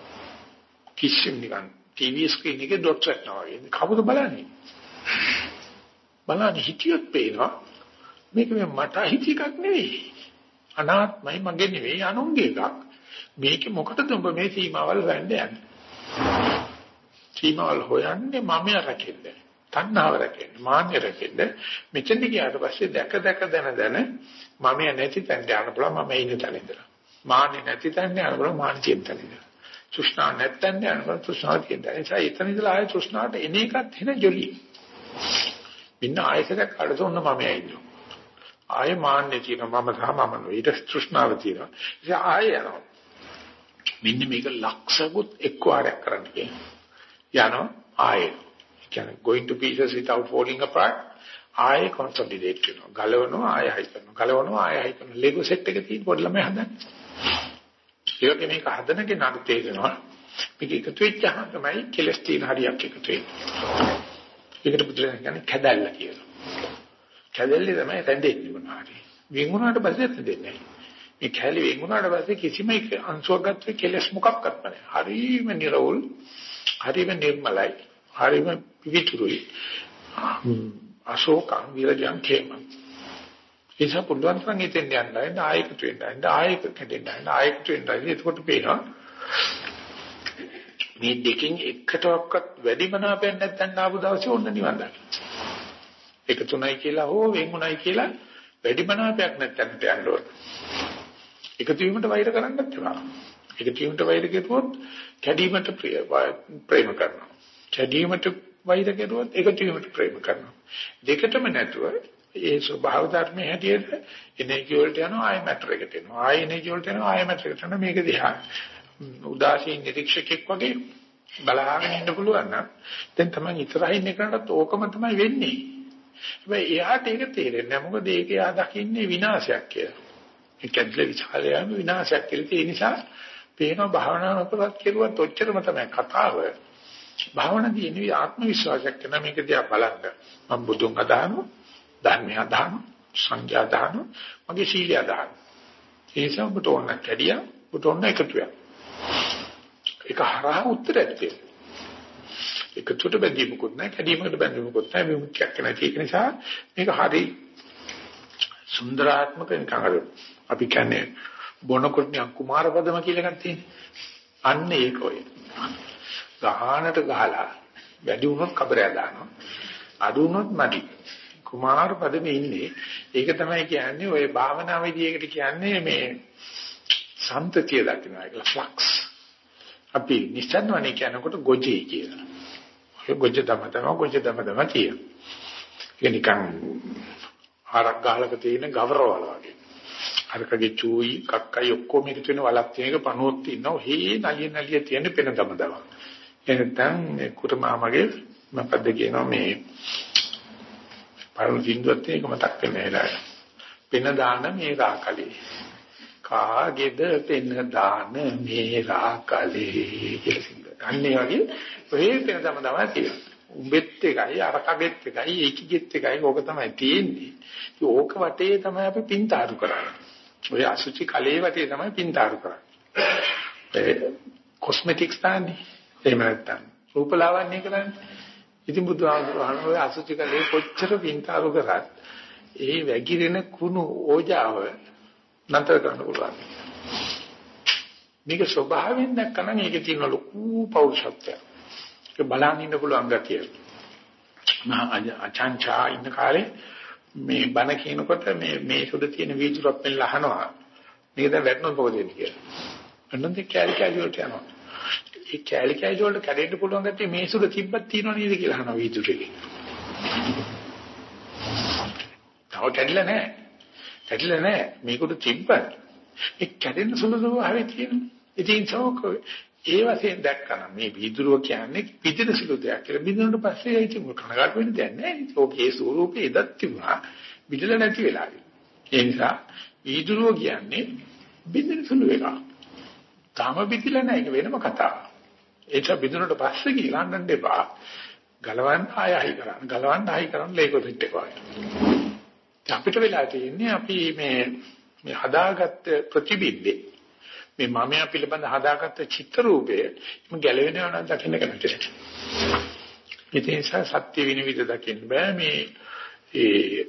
කිසිම නිකන් ටීවී ස්ක්‍රීන් එකේ ඩොට් එකනවා වගේ. කවුද බලන්නේ? බලන්නේ හිතියොත් පේනවා මේක මට අහිති එකක් නෙවෙයි. අනාත්මයි මගේ නෙවෙයි අනුන්ගේ එකක්. මේක මොකටද ඔබ මේ සීමාවල් හොයන්න යන්නේ? සීමාවල් හොයන්නේ මම රැකෙන්න. තණ්හාව රැකෙන්න, මාන්නය රැකෙන්න. මෙතෙන්ද ගියාට පස්සේ දැක දැක දන දන මම නැති තැනට යන්න පුළුවන් මම ඉන්න තැන ඉඳලා. මාන්නේ නැති තැනට යන්න පුළුවන් මාන්න තියෙන තැන ඉඳලා. තෘෂ්ණා නැත්තෙන් යන්න පුළුවන් තෘෂ්ණා තියෙන තැන. ඒ නිසා එතන ඉඳලා ආයේ තෘෂ්ණාට එන එකත් වෙන ජොලිය. ඉන්න ආයතනයක් අඩතොන්න මම ඇයිදෝ. ආයේ මාන්නේ තියෙනවා මම සහ මම නෙවෙයි ඊට තෘෂ්ණාව තියෙනවා ඉතින් ආයේ යනවා මෙන්න මේක ලක්ෂගුත් එක් වාරයක් කරන්න කියනවා යනවා ආයේ කියන්නේ going to pieces without falling apart ආයෙ consolidate වෙනවා. ගලවනවා ආයෙ හයි කරනවා. ගලවනවා ආයෙ හයි කරනවා. ලෙගෝ සෙට් එක තියෙන පොඩි ළමයි හදන්නේ. ඒ වගේ මේක හදන කෙනාට තේරෙනවා. මේක එකතු වෙච්චහම තමයි කෙලස් තියෙන හරියක් එකතු වෙන්නේ. ඒකට බුදුරජාණන් කියන්නේ කැදැල්ල කියලා. කැදැල්ලේ තමයි රැඳෙන්නේ මොනවාරි. වෙන් වුණාට පස්සේ රැඳෙන්නේ නැහැ. මේ කැලි වෙන් වුණාට පස්සේ කිසිම අංශුවක් ගත්තේ කෙලස් මොකක්වත් නැහැ. හරිම නිර්වුල්, හරිම නිර්මලයි, හරිම පිවිතුරුයි. අශෝකං විරජං කේම. ඒස පුළුවන් තරම් හිතෙන් යන්න ආයකට වෙන්න ආයක කැඩෙන්න ආයකට වෙන්න එතකොට පේනවා මේ දෙකෙන් එකටවත් වැඩි මනාපයක් නැත්නම් ආපු දවසේ ඔන්න නිවන් දකින්න. එක තුනයි කියලා හෝ වෙන්ුණයි කියලා වැඩි මනාපයක් නැත්නම් යන්න ඕන. එකතු වීමට වෛර කරන්නත් එපා. එකතු වීමට වෛර කෙරුවොත් කැඩීමට ප්‍රේම කරනවා. කැඩීමට වෛර කෙරුවොත් එකතු වීමට ප්‍රේම කරනවා. දෙකටම නැතුව ඒ ස්වභාව ධර්මයේ හැටියට එනර්ජි වලට යනවා ආය මැටර් එකට එනවා. ආය එනර්ජි වලට යනවා ආය මැටර් එකට යනවා. මේක දිහා උදාසීන නිරීක්ෂකෙක් වගේ බලාගෙන ඉන්න පුළුවන් නම් දැන් තමයි ඉතරහින් එකනටත් ඕකම තමයි වෙන්නේ. හැබැයි එයාට ඒක තේරෙන්නේ නැහැ. මොකද ඒක එයා දකින්නේ විනාශයක් කියලා. ඒ කැඩල විචාරයම විනාශයක් කියලා. ඒ නිසා පේනවා භාවනා නොකරත් කෙරුවත් ඔච්චරම තමයි කතාව. භාවනාදී ඉන්නේ ආත්ම විශ්වාසයක් කරන මේක දිහා බලන්න. මම බුදුන් අදහනවා, ධර්මය අදහනවා, සංඥා අදහනවා, මගේ සීලය අදහනවා. ඒ නිසා ඔබට ඕන කැඩියා, ඔබට ඕන එකතු වෙනවා. ඒක හරහා උත්තරයක් තියෙනවා. එකතුට බැඳීමකුත් නැහැ, කැඩීමකට බැඳීමකුත් නැහැ, විමුක්තියක් නැති ඒක නිසා මේක හරි සුන්දරාත්මක නිකන් අර අපි කියන්නේ බොනකොට කුමාර පදම කියලා එකක් තියෙනවා. අන්න ඒක ඔය. ගහනට ගහලා වැඩි වුණොත් කබරය දානවා. අඩු වුණොත් මදි. කුමාර පදමේ ඉන්නේ. ඒක තමයි කියන්නේ ඔය භාවනාවේදී ඒකට කියන්නේ මේ සම්තතිය දකින්නවා කියලා ෆ්ලක්ස්. අපි නිස්සන්වනේ කියනකොට ගොජේ කියලා. ඔය ගොජ තම තම ගොජ තම තම කියන. ඒක නිකන් හරක් ගහලක තියෙන ගවරවල වගේ. හරකගේ චූයි කක්කයි ඔක්කොම එකතු වෙන වලක් තියෙනක පණුවක් තියෙනවා. හේ නලිය නලිය තියෙන පෙන තම තම. එනතන් මේ කුරුමාමගේ මොකද්ද කියනවා මේ පරණ සින්දුවත් එක මතක් වෙන්නේ නැහැ. පෙන දාන මේ රාකලේ. කාගේද පෙන දාන මේ රාකලේ කියලා සින්දුව. අන්නේ වගේ ඔය පෙන තම තමයි තියෙන්නේ. උඹෙත් එකයි අරකගෙත් එකයි ඒකිගෙත් එකයි ඕක තමයි තියෙන්නේ. ඕක වටේ තමයි අපි පින්තාරු කරන්නේ. ඔය අසුචි කලේ වටේ තමයි පින්තාරු කරන්නේ. ඒ කොස්මෙටික්ස් තාන්නේ. එහෙම නැත්තම් රූපලාවන්‍ය කරන්නේ. ඉතින් බුදුහාමුදුරුවෝ ඔය අසුචි කලේ කොච්චර පින්තාරු කරත් ඒ වැగిරෙන කුණු ඕජාව නතර කරන්න පුළුවන්. මේක ස්වභාවයෙන් දැක්කම මේකේ තියෙන ලොකු පෞරුෂත්වයක්. ඒක බලන්න ඉන්න පුළුවන් ගතිය. මහා අචාන්චා ඉන්න කාලේ මේ බණ කියනකොට මේ මේ සුද තියෙන වීදුරක් මෙල්ල අහනවා. මේක දැන් වැටුණොත් මොකද වෙන්නේ කියලා. අන්නන්ද කැලි කැලි වලට යනවා. ඒ කැලි කැලි වලට කැඩෙන්න පුළුවන් ගැත්තේ මේ සුද තිබ්බත් තියෙනව නේද කියලා අහනවා වීදුරේ. තව කැඩිලා නැහැ. කැඩිලා නැහැ. මේකට තිබ්බත් ඒ කැඩෙන්න සුළු ස්වභාවය තියෙනවා. ඉතින් සෝක ඒ වශයෙන් දැක්කම මේ වීදුරුව කියන්නේ පිටින සුළු දෙයක් කියලා. බින්දුනට පස්සේ ඒක කනගාටු වෙන්න දෙයක් නැහැ. ඕකේ ස්වරූපේ එදත් තිබුණා. බිඳල නැති වෙලාවේ. ඒ නිසා වීදුරුව කියන්නේ බින්දින සුළු එකක්. තාම බිඳිලා නැහැ. ඒක වෙනම කතාවක්. ඒක බින්දුනට පස්සේ ගිලන්නන්න එපා. ගලවන්න ආයයි කරන්න. ගලවන්න ආයි කරන්න ලේකෝ සෙට් එක වගේ. අපිට වෙලා තියෙන්නේ අපි මේ මේ හදාගත්ත ප්‍රතිබිම්බේ මේ මමයා පිළිබඳ හදාගත්ත චිත්‍ර රූපය මම ගැලවෙනවා නම් දකින්න කැමතියි. ඒ නිසා සත්‍ය විනිවිද දකින්න බෑ මේ ඒ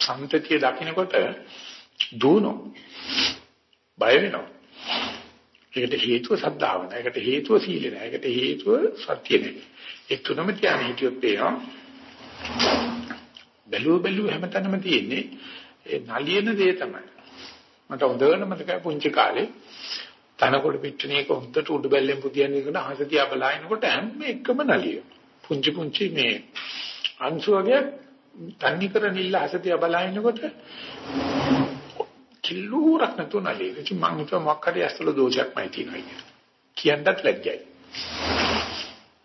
සම්තතිය දකින්නකොට දුවනෝ බය වෙනවා. ඒකට හේතුව සද්ධාව නෑ. ඒකට හේතුව සීල නෑ. ඒකට හේතුව සත්‍ය නෑ. ඒ තුනම තියාගෙන හිටියොත් පේනවා බැලුව බැලුව හැමතැනම තියෙන්නේ ඒ නලියන දේ තමයි. මට හොඳට මතකයි පුංචි කාලේ තනකොළ පිට්ටනියක හොඳට උඩු බැල්ලෙන් පුදියන්නේ කරන හසතියා බලනකොට හැම එකම නලිය. පුංචි පුංචි මේ අංශු වගේ තන්නේ කර නිල්ල හසතියා බලනකොට කිලෝරක් නැතුව නලිය. ඉතින් මං හිතුවා මොකක් හරි ඇස්වල දෝෂයක්මයි තියෙනවා කියලා. කියන්නත් ලැජ්ජයි.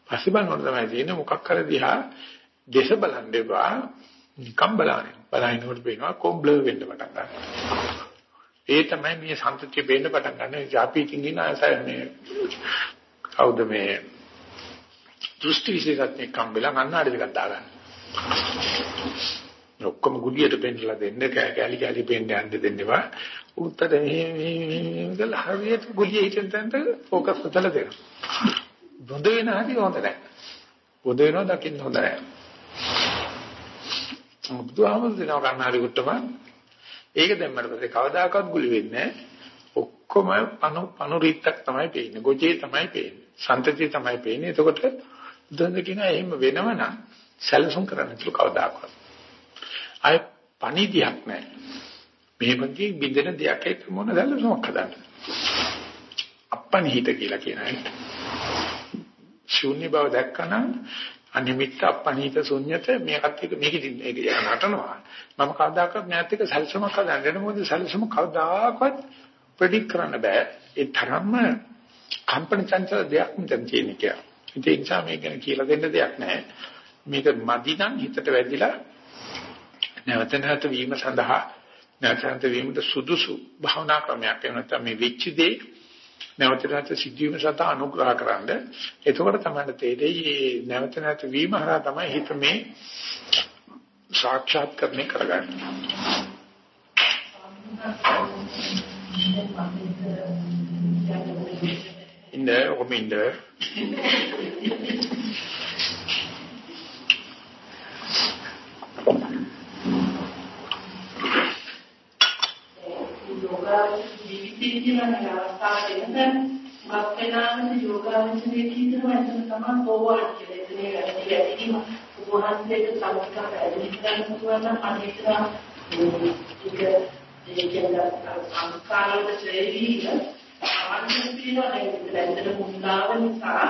පස්සේ බලනකොට තමයි තියෙන්නේ මොකක් කර දිහා දේශ බලන් දෙපා නිකම් බලන්නේ. බලනකොට පේනවා කොම්බ්ලර් වෙන්න පටන් ගන්නවා. ඒ තමයි මේ සම්පූර්ණ වෙන්න පටන් ගන්න. අපි ඉතින් ඉන්න අය මේ කවුද මේ දෘෂ්ටි විශේෂඥයෙක් හම්බෙලා කන්නාඩි දෙකක් දාගන්න. ඔක්කොම ගුලියට පෙන්නලා දෙන්න කැලි කැලි පෙන්න යන්න දෙන්නවා. උත්තර මේ මේ ගල හරියට ගුලිය හිටෙන් තැනට ફોකස් කරලා දෙනවා. බොඳ වෙන හැටි හොඳ නැහැ. බොඳ වෙනවා දකින්න හොඳ නැහැ. බුදුහාමුදුරුවෝ දෙනවා කන්නාඩි කුට්ටම ඒක දැම්මට පස්සේ කවදාකවත් ගුලි වෙන්නේ ඔක්කොම පණු පණු රීත්තක් තමයි පේන්නේ. ගොජේ තමයි පේන්නේ. සන්තතිය තමයි පේන්නේ. එතකොට බුදුන් කියනවා එහෙම වෙනවනම් සැලසුම් කරන්න තුරු කවදාකවත්. අය පණිදියක් නැහැ. මේ වගේ බින්දෙන දෙයක් එක්ක මොන සැලසුමක් හදන්න. අප්පනිහිත කියලා කියන එක. ශූන්‍ය බව දැක්කනම් අනිමිත්ත අපනිත ශුන්්‍යත මේකත් එක මේකෙදි මේක නටනවා. මම කවදාකවත් මෑත් එක සැලසුමක් හදන්න මොකද සැලසුම කවදාකවත් ප්‍රෙඩික් කරන්න බෑ. ඒ තරම්ම කම්පන චංචල දෙයක් මෙතන තියෙන කියලා ඒ නිසා මේක ගැන කියලා දෙන්න දෙයක් නැහැ. මේක මදි නම් හිතට වැදිලා නැවත නැවත වීම සඳහා නැවත නැවත වීමට සුදුසු භාවනා ක්‍රමයක් එහෙම නැත්නම් මේ වෙච්ච දේ නැවත නැවත සිද්ධවීම සතා අනුග්‍රහ කරන්න. එතකොට තමයි තේරෙයි නැවත නැවත වීම හරහා තමයි හිත මේ සාක්ෂාත් කරන්නේ කරගන්නේ. ඉන්න ඔබ ඉන්න ජීවිතේ කියන අවස්ථාව දෙන්න මත් වෙනාමද යෝගාවචරයේ කියනවා එතන තමයි පොවල් කියලා. එතන වැඩි වැඩිම උපහාසයට සමස්ත වැඩි කරන්න පුළුවන් නම් අනිත්‍රා ඒක දෙකෙන් සංස්කාරවල ශ්‍රේණිය සාමාන්‍යයෙන් කියනවා දැන් දැන් මුන්නාව නිසා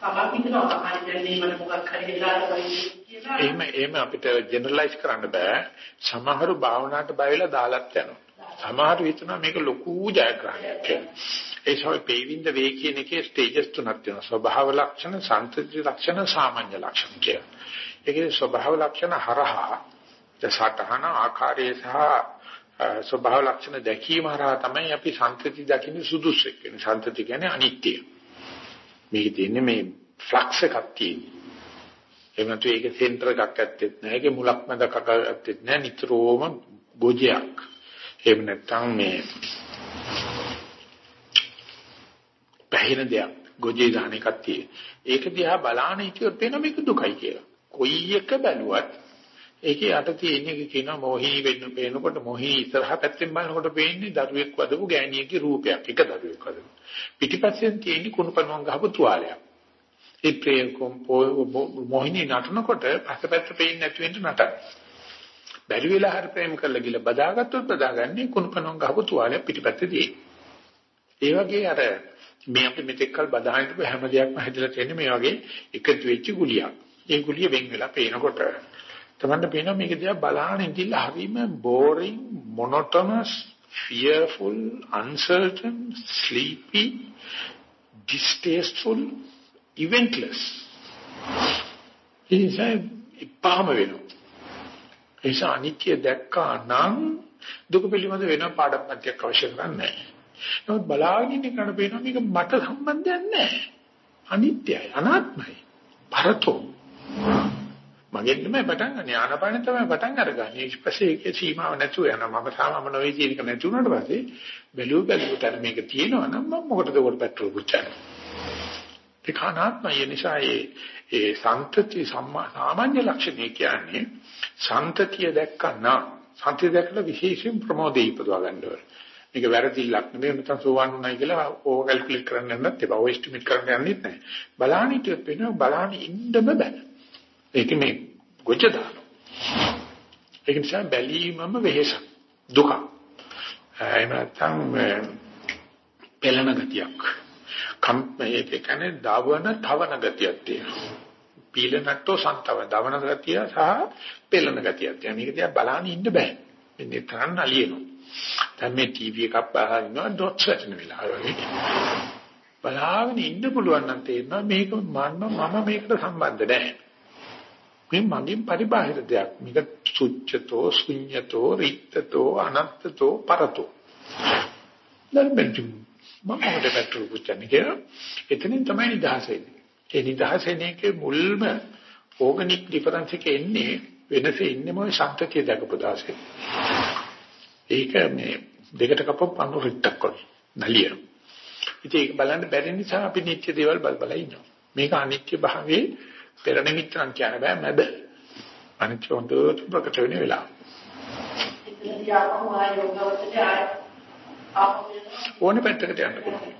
තමක් හිතනවා අනිත් මට මොකක් හරි වෙලාවට වගේ එහෙම එහෙම අපිට ජෙනරලයිස් කරන්න බෑ. සමහරු භාවනාවට බය වෙලා දාලත් යනවා. සමහරු හිතනවා මේක ලොකු ජයග්‍රහණයක් කියලා. ඒ සමයි පේවින්ද වේ කියන එකේ ස්ටේජස් තුනක් තියෙනවා. ස්වභාව ලක්ෂණ, සංතති ලක්ෂණ, සාමාන්‍ය ලක්ෂණ කියලා. ඒකේ ස්වභාව ලක්ෂණ හරහා දසටහන ආකාරයේ සහ ස්වභාව ලක්ෂණ දැකීම හරහා තමයි අපි සංතති දකින්න සුදුසු වෙන්නේ. සංතති කියන්නේ අනිත්‍ය. මේක තියෙන්නේ මේ ෆ්ලක්ස් එකක් තියෙන්නේ. එහෙම නැතු ඒක සෙන්ටර් එකක් ඇත්තෙත් නැහැ. ඒකේ මුලක් මැදක් ඇත්තෙත් නැහැ. නිතරම ගොජයක්. එහෙම නැත්නම් මේ පැහැින දෙයක් ගොජේ දාන එකක් තියෙන. ඒක දිහා බලාන හිටියොත් වෙන මේක දුකයි කියලා. කොයි එක බැලුවත් ඒකේ යට තියෙන එක කියනවා මොහි වෙන්න පේනකොට මොහි ඉස්සරහ පැත්තෙන් බලනකොට පේන්නේ දරුවෙක් වදපු ගෑණියෙක්ගේ රූපයක්. එක දරුවෙක් වදපු. පිටිපස්සෙන් තියෙන කුණුපණුවන් ගහපු තුවාලයක්. ඒ ප්‍රේම කොම්පෝ මොහිනී නටනකොට පස්සපැත්ත පේන්නේ නැති වෙන්න නටන. බැරි වෙලා හරි ප්‍රේම කරලා ගිල බදාගත්තොත් බදාගන්නේ කුණුපණුවන් ගහපු තුවාලයක් පිටිපැත්තේ ඒ වගේ අර මේ අපි මෙතෙක් කල් බදාහිට හැම දෙයක්ම හැදලා තියෙන්නේ මේ වගේ එකතු වෙච්ච ගුලියක්. ඒ ගුලිය වෙන් වෙලා පේනකොට තමන්ට පේනවා මේක දිහා බලහන් ඉඳිලා හරිම boring, monotonous, fearful, uncertain, sleepy, distasteful, eventless. ඉතින් ඉපාම වෙනවා. ඒ නිසා අනිත්‍ය දැක්කා නම් දුක පිළිබඳ වෙන පාඩම්පත්‍යක් අවශ්‍ය කරන්නේ නැහැ. නමුත් බලාගෙන ඉන්න කෙනාට පේනවා මේක මට සම්බන්ධයක් නැහැ. අනිත්‍යයි, අනාත්මයි. පරතෝ. මගෙන් තමයි පටන් ගන්න. ආනපාන තමයි පටන් අරගන්නේ. ඊට පස්සේ ඒකේ සීමාව නැතුව යනවා. මම තාම නොවේ කියන එක නැති වුණාට පස්සේ බැලුව බැලුවට මේක තියෙනවා නම් මම මොකටද උඩ පෙට්‍රල් පුච්චන්නේ. ඒක අනාත්මයි නිසා ඒ ඒ සම්තති සාමාන්‍ය ලක්ෂණය කියන්නේ සම්තතිය දැක්කම සම්තතිය දැකලා විශේෂයෙන් ප්‍රමෝදේ ඉපදවා ගන්න ඕනේ. මේක වැරදිලක් නෙමෙයි නැත්නම් සෝවන් උනායි කියලා ඕව කැල්කියුලේට් කරන්න යන්නත් එපා. ඕව එස්ටිමේට් කරන්න යන්නෙත් නැහැ. බලාන හිටියොත් වෙනවා බලාන ඉන්නම බෑ. ඒක මේ ගොජ දානවා. ඒක නිසා බැලීමම වෙහෙස දුක. එහෙම නැත්නම් පෙළන ගතියක්. කම් මේක කියන්නේ දවන තවන ගතියක් තියෙනවා. පීලනට්ටෝ සන්තව දවන ගතිය සහ පෙළන ගතියක් තියෙනවා. මේක දිහා බලාන ඉන්න බෑ. මෙන්න තරන්න අලියනවා. දැන් මේ ටීවී එකක් බලනවා ඩොට්ස් වැටෙන වෙලාව වගේ. බලාගෙන ඉන්න පුළුවන් නම් තේරෙනවා මේක මම මම මේකට සම්බන්ධ නැහැ. මේ මගින් පරිබාහිර දෙයක්. මේක සුච්චතෝ, ශුඤ්ඤතෝ, රික්තතෝ, අනත්තතෝ, පරතෝ. නර්බෙන්තු මම මොකද පැටරු පුච්චන්නේ කියලා. එතනින් තමයි නිදහස එන්නේ. ඒ නිදහස එන්නේ මුල්ම ඕගනික් ඩිෆරන්ස් එක එන්නේ වෙනස ඉන්නේ මොයි සම්තතිය දක්වපු දාසේ. ඒක මේ දෙකට කපපු පන්නු රිට්ටක් වගේ. නලිය. ඉතින් ඒක බලන්න බැරි නිසා අපි නිත්‍ය දේවල් බල බල ඉන්නවා. මේක අනිත්‍ය භාවයේ පෙර නිමිත්තන් කියන බෑ මැද. අනිත්‍ය හොඳට ප්‍රකට වෙන වෙලාව. ඕනේ පැත්තකට යන්න පුළුවන්.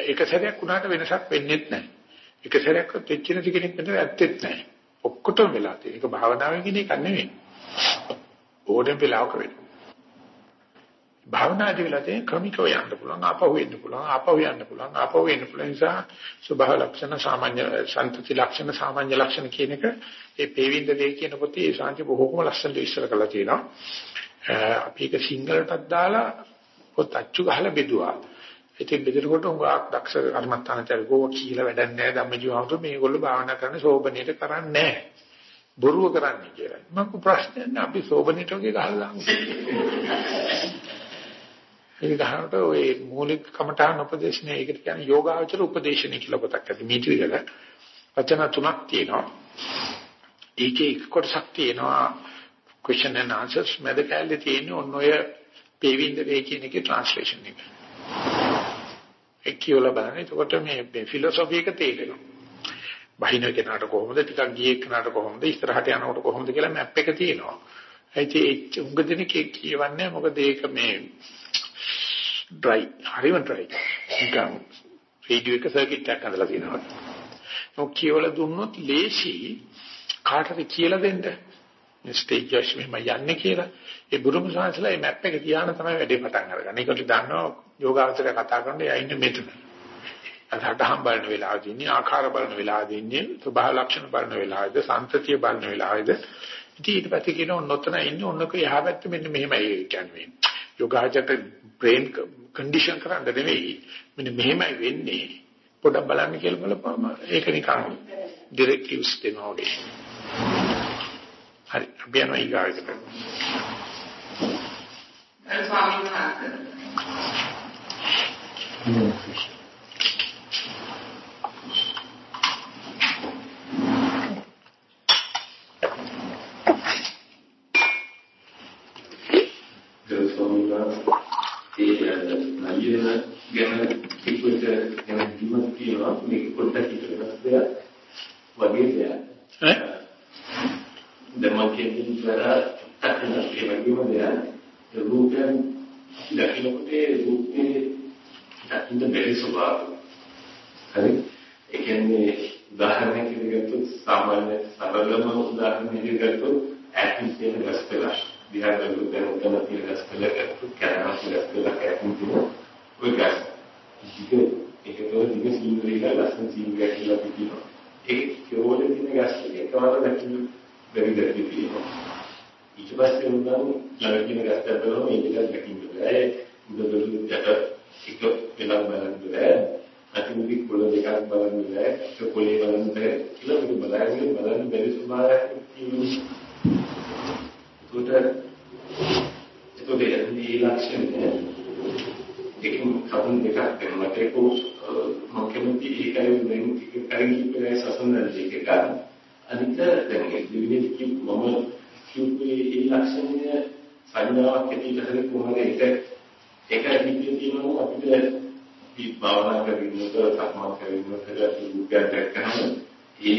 ඒක සැරයක් වුණාට වෙනසක් වෙන්නේ නැහැ. එක සැරයක් වෙච්ච නැති කෙනෙක් මෙතන ඇත්තෙත් නැහැ. ඔක්කොටම වෙලා තියෙන. ඒක භාවනාවෙන් කියන එක නෙවෙයි. ඕනෙම වෙලාවක වෙනවා. භාවනාදී වෙලා තියෙන ක්‍රමිකව යන්න පුළුවන්, ආපහු එන්න පුළුවන්, ආපහු යන්න පුළුවන්, ආපහු එන්න පුළුවන් නිසා ස්වභාව ලක්ෂණ, සාමාන්‍ය සම්පති ලක්ෂණ, සාමාන්‍ය ලක්ෂණ කියන එක ඒ පේවින්ද වේ කියන පොතේ ඒ ශාන්ති බොහෝම ලස්සනට ඉස්සර කරලා තියෙනවා. අපි ඒක සිංහලටත් දාලා පොත් අච්චු ගහලා බෙදුවා. ඉතින් බෙදනකොට උගාක් දක්ෂ කර්මස්ථානචාරකෝ කියලා වැඩක් නැහැ ධම්මජීවහතු මේගොල්ලෝ භාවනා කරන සෝබනීයට කරන්නේ නැහැ. බොරුව කරන්නේ කියලා. මම ප්‍රශ්නයක් නෑ අපි සෝබනීට වගේ ගහලා ඒක ගහනකොට ওই මූලික කමඨාන උපදේශනේ ඒකට කියන්නේ යෝගාචර උපදේශනේ කියලා පොතක් ඇති මීටිවිල. වචන තුනක් තියෙනවා. ඒකේ එක කොටසක් තියෙනවා question and answers මැද කැලේ තියෙන ඔන්න ඔය පේවින්ද වේ කියන එකේ translation එක. ඒ කියලා බලන්න. එතකොට මේ ෆිලොසොෆි එක තේරෙනවා. බහින කෙනාට කොහොමද ටිකක් ගියේ කෙනාට කොහොමද ඉස්සරහට යනකොට කොහොමද කියලා මැප් එක තියෙනවා. ඒ ඉතින් උඟ දෙනෙක් කියවන්නේ මොකද ඒක මේ ඩ්‍රයි හරිම ඩ්‍රයි. නිකන් රේඩියෝ එක සර්කිට් එකක් හදලා තියෙනවා. මොක කියවලා දුන්නොත් ලේසි කාටද කියලා දෙන්න. මේ ස්ටේජ් එකස් මෙහෙම යන්නේ කියලා. ඒ බුදුම සංසලා මේ මැප් එක තියාන තමයි වැඩේ පටන් අරගන්නේ. ඒකට දන්නවා යෝගාවචරය කතා කරනකොට එයා ඉන්නේ මෙතන. අතහටහම් බලන වෙලාවදී ඉන්නේ ආකාර බලන වෙලාවදී ඉන්නේ ස්වභාව ලක්ෂණ බලන වෙලාවේද සංතතිය බලන වෙලාවේද ඉතින් ඊට පස්සේ කියනවා නොතන ඉන්නේ ඔන්නක එහා පැත්තේ මෙන්න මෙහෙමයි කියන්නේ යෝගාචරයට බ්‍රේන් කන්ඩිෂන් කරන්න නෙවෙයි මෙන්න මෙහෙමයි වෙන්නේ පොඩක් බලන්න කියලා බලපුවම ඒක නිකන් ඩිරෙක්ටිව්ස් දෙනවා වගේ හරි අපි යනවා ඊගාවට ස්වාමීන් වහන්සේ නලියන ගැන එක්ක ගැන කිව්වත් කියනවා මේක පොඩ්ඩක් ඉස්සරහට දෙයක් වගේ දෙයක්. ඈ? දැන් මම කියන්නේ ඉස්සරහ අතන ඒ වගේම දෙයක් රූපයන් දකින්නකොට ඒ රූපේ දකින්න බැරි ස්වභාවය. හරි? ඒ කියන්නේ උදාහරණයක් විදිහට සාමාන්‍ය සරලම උදාහරණයක් විදිහට ඇකින් කියන ගස්පලා දිහා බලුවොත් දැන් උතන තියෙන ගස්පලා කරනවා ගස්පලා කැපුම් තියෙන ඔය ගස්. ඒක ඒකතෝ දිග සීනරිලා ලස්සන සීනරියක් කියලා පිටිනවා. ඒ කෝලේ තියෙන ගස් එකේ කවදාද දකින්න බැරි දෙයක් තියෙනවා. ඊට පස්සේ උන්දන් ළඟ තියෙන ගස් දෙකම මේක දකින්න බෑ. උදවලු යට එක වෙලා බලන්න බෑ. අතිමුදි කොළ දෙකක් බලන්න බෑ. එක කොළේ බලන්න බෑ. කියලා මේක බලන්නේ බලන්න බැරි ස්වභාවයක් තියෙනවා. ඒකට ඒකට මේ ලක්ෂණය එකකින් කරුණ දෙකක් වෙනවා ඒක මම කැමති ඒකයි දැන් ටික කලින් කිව්වේ සසඳන දෙක ගන්න අනිත් දැන් ඒ දෙවිනේ කිව් මම කිව්වේ ඒ ලක්ෂණය සංඥාවක් ඇතුළත හරි කොහොමද ඒක ඒක හිතේ තියෙනවා අපිට මේ භාවනා කරනකොට සම්මා කරනකොට රූපයක් දැක්කම ඒ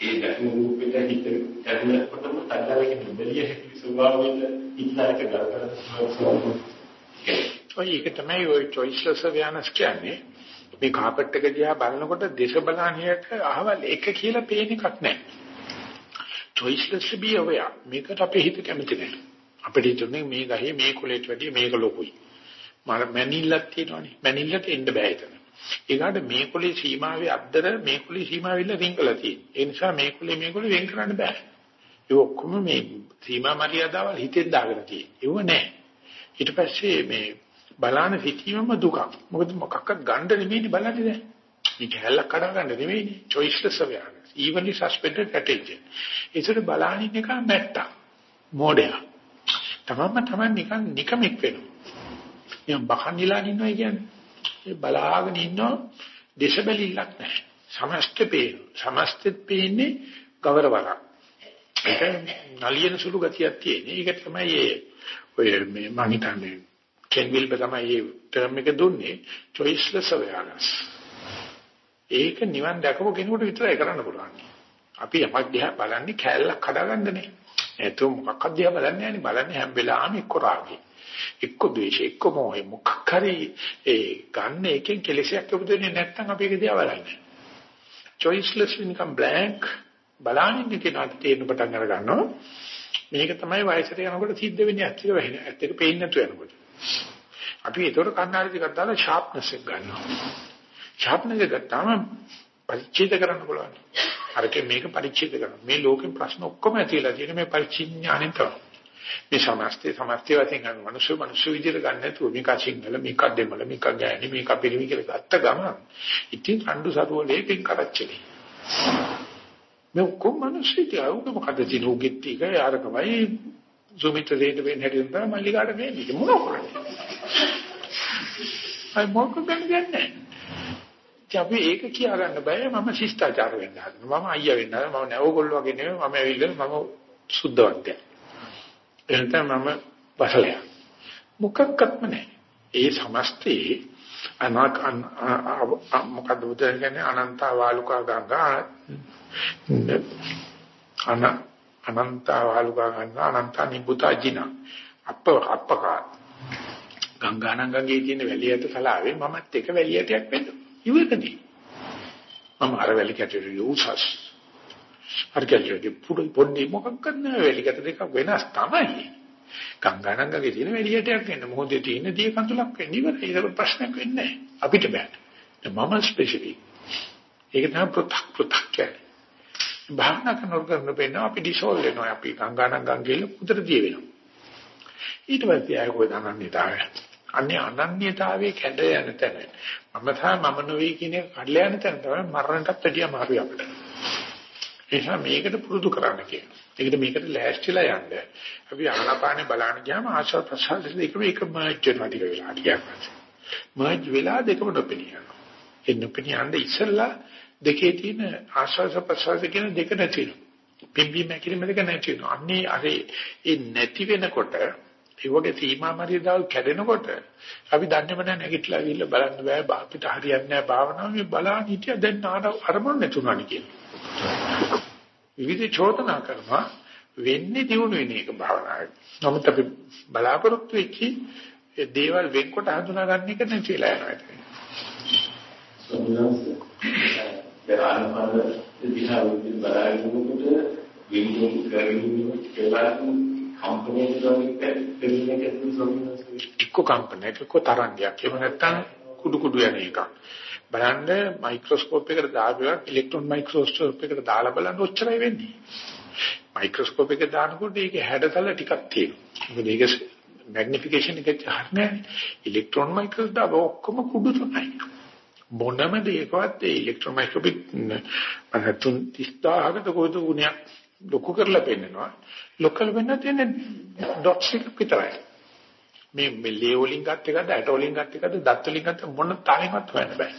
ඒ දැක්ම රූපෙට හිත ඇතුළතටම තඩාගෙන බැලිය හැකි ස්වභාවයෙන් ඉන්නක ගන්න ඔය ඒක තමයි ඔය choiceless awareness කියන්නේ. මේ කාපට් එක දිහා බලනකොට දේශ බලaniයට අහවල් එක කියලා පේන එකක් නැහැ. Choiceless be aware. මේකට අපේ හිත කැමති නැහැ. අපිට හිතුනේ මේ ගහේ මේ කොලේට වැඩිය මේක ලොකුයි. මම මැනිල්ලක් තියෙනවනේ. මැනිල්ලට එන්න බෑ එතන. ඒකට මේ කොලේ සීමාවේ අද්දර මේ කොලේ සීමාවෙල්ල රිංගලා තියෙනවා. ඒ නිසා මේ කොලේ මේ කොලේ වෙන් කරන්න බෑ. ඒ ඔක්කොම මේ සීමා මරියාදාවල් හිතෙන් දාගෙන තියෙන්නේ. ඒව නැහැ. ඊට පස්සේ මේ බලාන සිටීමම දුකක්. මොකද මොකක්වත් ගන්න නෙමෙයිනේ බලන්නේ දැන්. මේ කැලලක් කඩා ගන්න නෙමෙයිනේ. choiceless awareness. Evenly suspended attention. ඒසර බලානින් එක නැට්ටා. මොඩයා. තමන්ම තමන් නිකන් නිකමෙක් වෙනවා. නිකන් බකන්නිලා ඉන්නවා කියන්නේ. ඒ බලාගෙන ඉන්නවා දේශ බැලිල්ලක් නැහැ. සමස්ත පේන. සමස්තෙත් පේන්නේ ගවරවලක්. ඒක නලියන සුළු ගතියක් තියෙන. ඒක තමයි ඔය මේ මං හිතන්නේ කෙන් විල්බ තමයි මේ ටර්ම් එක දුන්නේ choiceless awareness. ඒක නිවන් දැකපු කෙනෙකුට විතරයි කරන්න පුළුවන්. අපි යමක් දිහා බලන්නේ කැලලක් හදාගන්නනේ. ඒතු මොකක්ද දිහා බලන්නේ නැහැ බලන්නේ හැම වෙලාවෙම එක්ක රාගය. එක්ක ද්වේෂය, එක්ක මොහය මොකක් හරි ඒ ගන්න එකෙන් කෙලෙසයක් උපදින්නේ නැත්නම් අපි ඒක දිහා බලන්නේ. choiceless නිකන් blank බලනින්න කෙනාට තේරෙන පටන් අර ගන්නවා. මේක තමයි වයසට යනකොට සිද්ධ වෙන්නේ ඇත්තට වෙන්නේ. ඇත්තට පේන්නේ නැතු වෙනකොට. අපි ඒතකොට කන්නාඩි ටිකක් දාලා sharpness එක ගන්නවා. Sharpness එක ගත්තාම පරිච්ඡේද කරන්න පුළුවන්. අරකේ මේක පරිච්ඡේද කරනවා. මේ ලෝකේ ප්‍රශ්න ඔක්කොම ඇතිලා තියෙන මේ පරිච්ඡිඥාණයෙන් තමයි. මේ සමස්තේ සමස්තේ වශයෙන් ගන්න මනුෂ්‍ය මනුෂ්‍ය විදිහට ගන්න නැතුව මේක සිංහල මේක දෙමළ මේක ගෑණි මේක පිරිමි කියලා ගත්ත ගමන් ඉතින් රණ්ඩු සරුවලේ පින් කරච්චලේ. මේ ඔක්කොම මිනිස්සු කියවුක මොකද දින උගෙත් ටික යාරකමයි සුමිත දෙයට වෙන හැටියෙන් තමයි මල්ලිකාට වෙන්නේ මොන කරන්නේ අය මොකක් ගන්නේ අපි ඒක කියා ගන්න බෑ. මම ශිෂ්ටාචාර වෙන්න හදනවා. මම අයියා වෙන්න හදනවා. මම නෑ ඕගොල්ලෝ වගේ නෙමෙයි. මම ඇවිල්ලා මම සුද්ධවන්තයා එහෙනම් මම බසලයා. මොකක්වත්ම නෑ ඒ සමස්තේ අනාක මොකද්ද බුදුන් කියන්නේ? අනන්ත වාලුකා ගංගා. අන අනන්ත වාලුකා ගංගා. අනන්ත නිබුතා ජින. අප්ප අප්පකා ගංගානංගගේ තියෙන වැලියට සලාවේ මමත් එක වැලියටයක් වෙන්න ඉවකදී මම අර වැලි කැටේ උසස්. අර කැටේ පුඩු පොඩි මොකක්ද නෑ වැලි කැට දෙක වෙනස් තමයි. ගංගානංගගේ තියෙන වැලියටයක් වෙන්න. මොහොතේ තියෙන දිය කඳුලක් වෙන්න ඉවරයි. ඒක ප්‍රශ්නයක් වෙන්නේ නෑ අපිට බෑ. මම ස්පෙෂලි ඒක තමයි පෘථක් පෘථක් කියන්නේ. භාවනා කරනකොට කරන බෙන්න අපි ඩිසෝල් වෙනවා. අපි ගංගානංගන් කියලා උදට දිය වෙනවා. ඊට පස්සේ ආයෙ කොහෙද අනන්‍යතාවය අන්නේ අනන්‍යතාවයේ කැඩ යන තැන. මම තමයි මම නොවේ කියන එක කඩලා යන තැන තමයි මරණයටත් වැඩිය මාරු අපිට. එනිසා මේකට පුරුදු කරන්න කියනවා ඒකට මේකට ලෑස්තිලා යන්න. අපි ආනාපානේ බලන්න ගියාම ආශ්වාස ප්‍රශ්වාස දෙකම එක මර්ජ් වෙනවා ටික වෙලා ටිකක් මර්ජ් වෙලා දෙකම නොපෙනියනවා. ඒ නොපෙනියන්නේ ඉස්සෙල්ලා දෙකේ තියෙන ආශ්වාස ප්‍රශ්වාස කියන දෙක නැති වෙනවා. පිම්බීම හැකිලිම දෙක නැති වෙනවා. අන්නේ අර ඒ නැති වෙනකොට ඒ වගේ සීමා මරියදාල් කැඩෙනකොට අපි දන්නේම නැහැ නැගිටලා ගිහිල්ලා බලන්න බෑ අපිට හරියන්නේ නැහැ භාවනාව මේ බලන්න හිටිය දැන් නාඩ අරමුණ නැතුණානි කියලා. විවිධ චෝදනා කරනවා වෙන්නේ දිනු වෙන එක භාවනාවේ. නමුත් අපි බලාපොරොත්තු වෙච්චි දේවල් වෙන්කොට හඳුනා ගන්න එක නැතිලා යනවා. ආනපන දිහා බලාගෙනකොට විඳින කරගෙන කියලා කම්පනයක් දෙන්නේ එක්ක කම්පනයක් එක්ක තරංගයක්. එහෙම නැත්නම් කුඩු කුඩු යන එකක්. බලන්න මයික්‍රොස්කෝප් එකකට දාපුවා ඉලෙක්ට්‍රෝන මයික්‍රොස්කෝප් එකකට දාලා බලන්න ඔච්චරයි වෙන්නේ. මයික්‍රොස්කෝප් එක දානකොට ඒකේ හැඩතල ටිකක් තියෙනවා. මොකද ඒක මැග්නිෆිකේෂන් එක හරිනේ ඉලෙක්ට්‍රෝන මයික්‍රොස්කෝප් ඔක්කොම කුඩු තමයි. මොනම දෙයකවත් ඒ ඉලෙක්ට්‍රෝන මයික්‍රොස්කෝපික් අහතුන් 30000කට කොහොද ගුණයක් ලොකු කරලා පෙන්නනවා. ලොකල් වෙන්න තියෙන ඩොට්ස් එක විතරයි. මේ මේ ලේ වලින් ගත් එකද ඇට වලින් ගත් එකද දත් වලින් ගත් මොන තාලෙකවත් හොයන්න බෑ.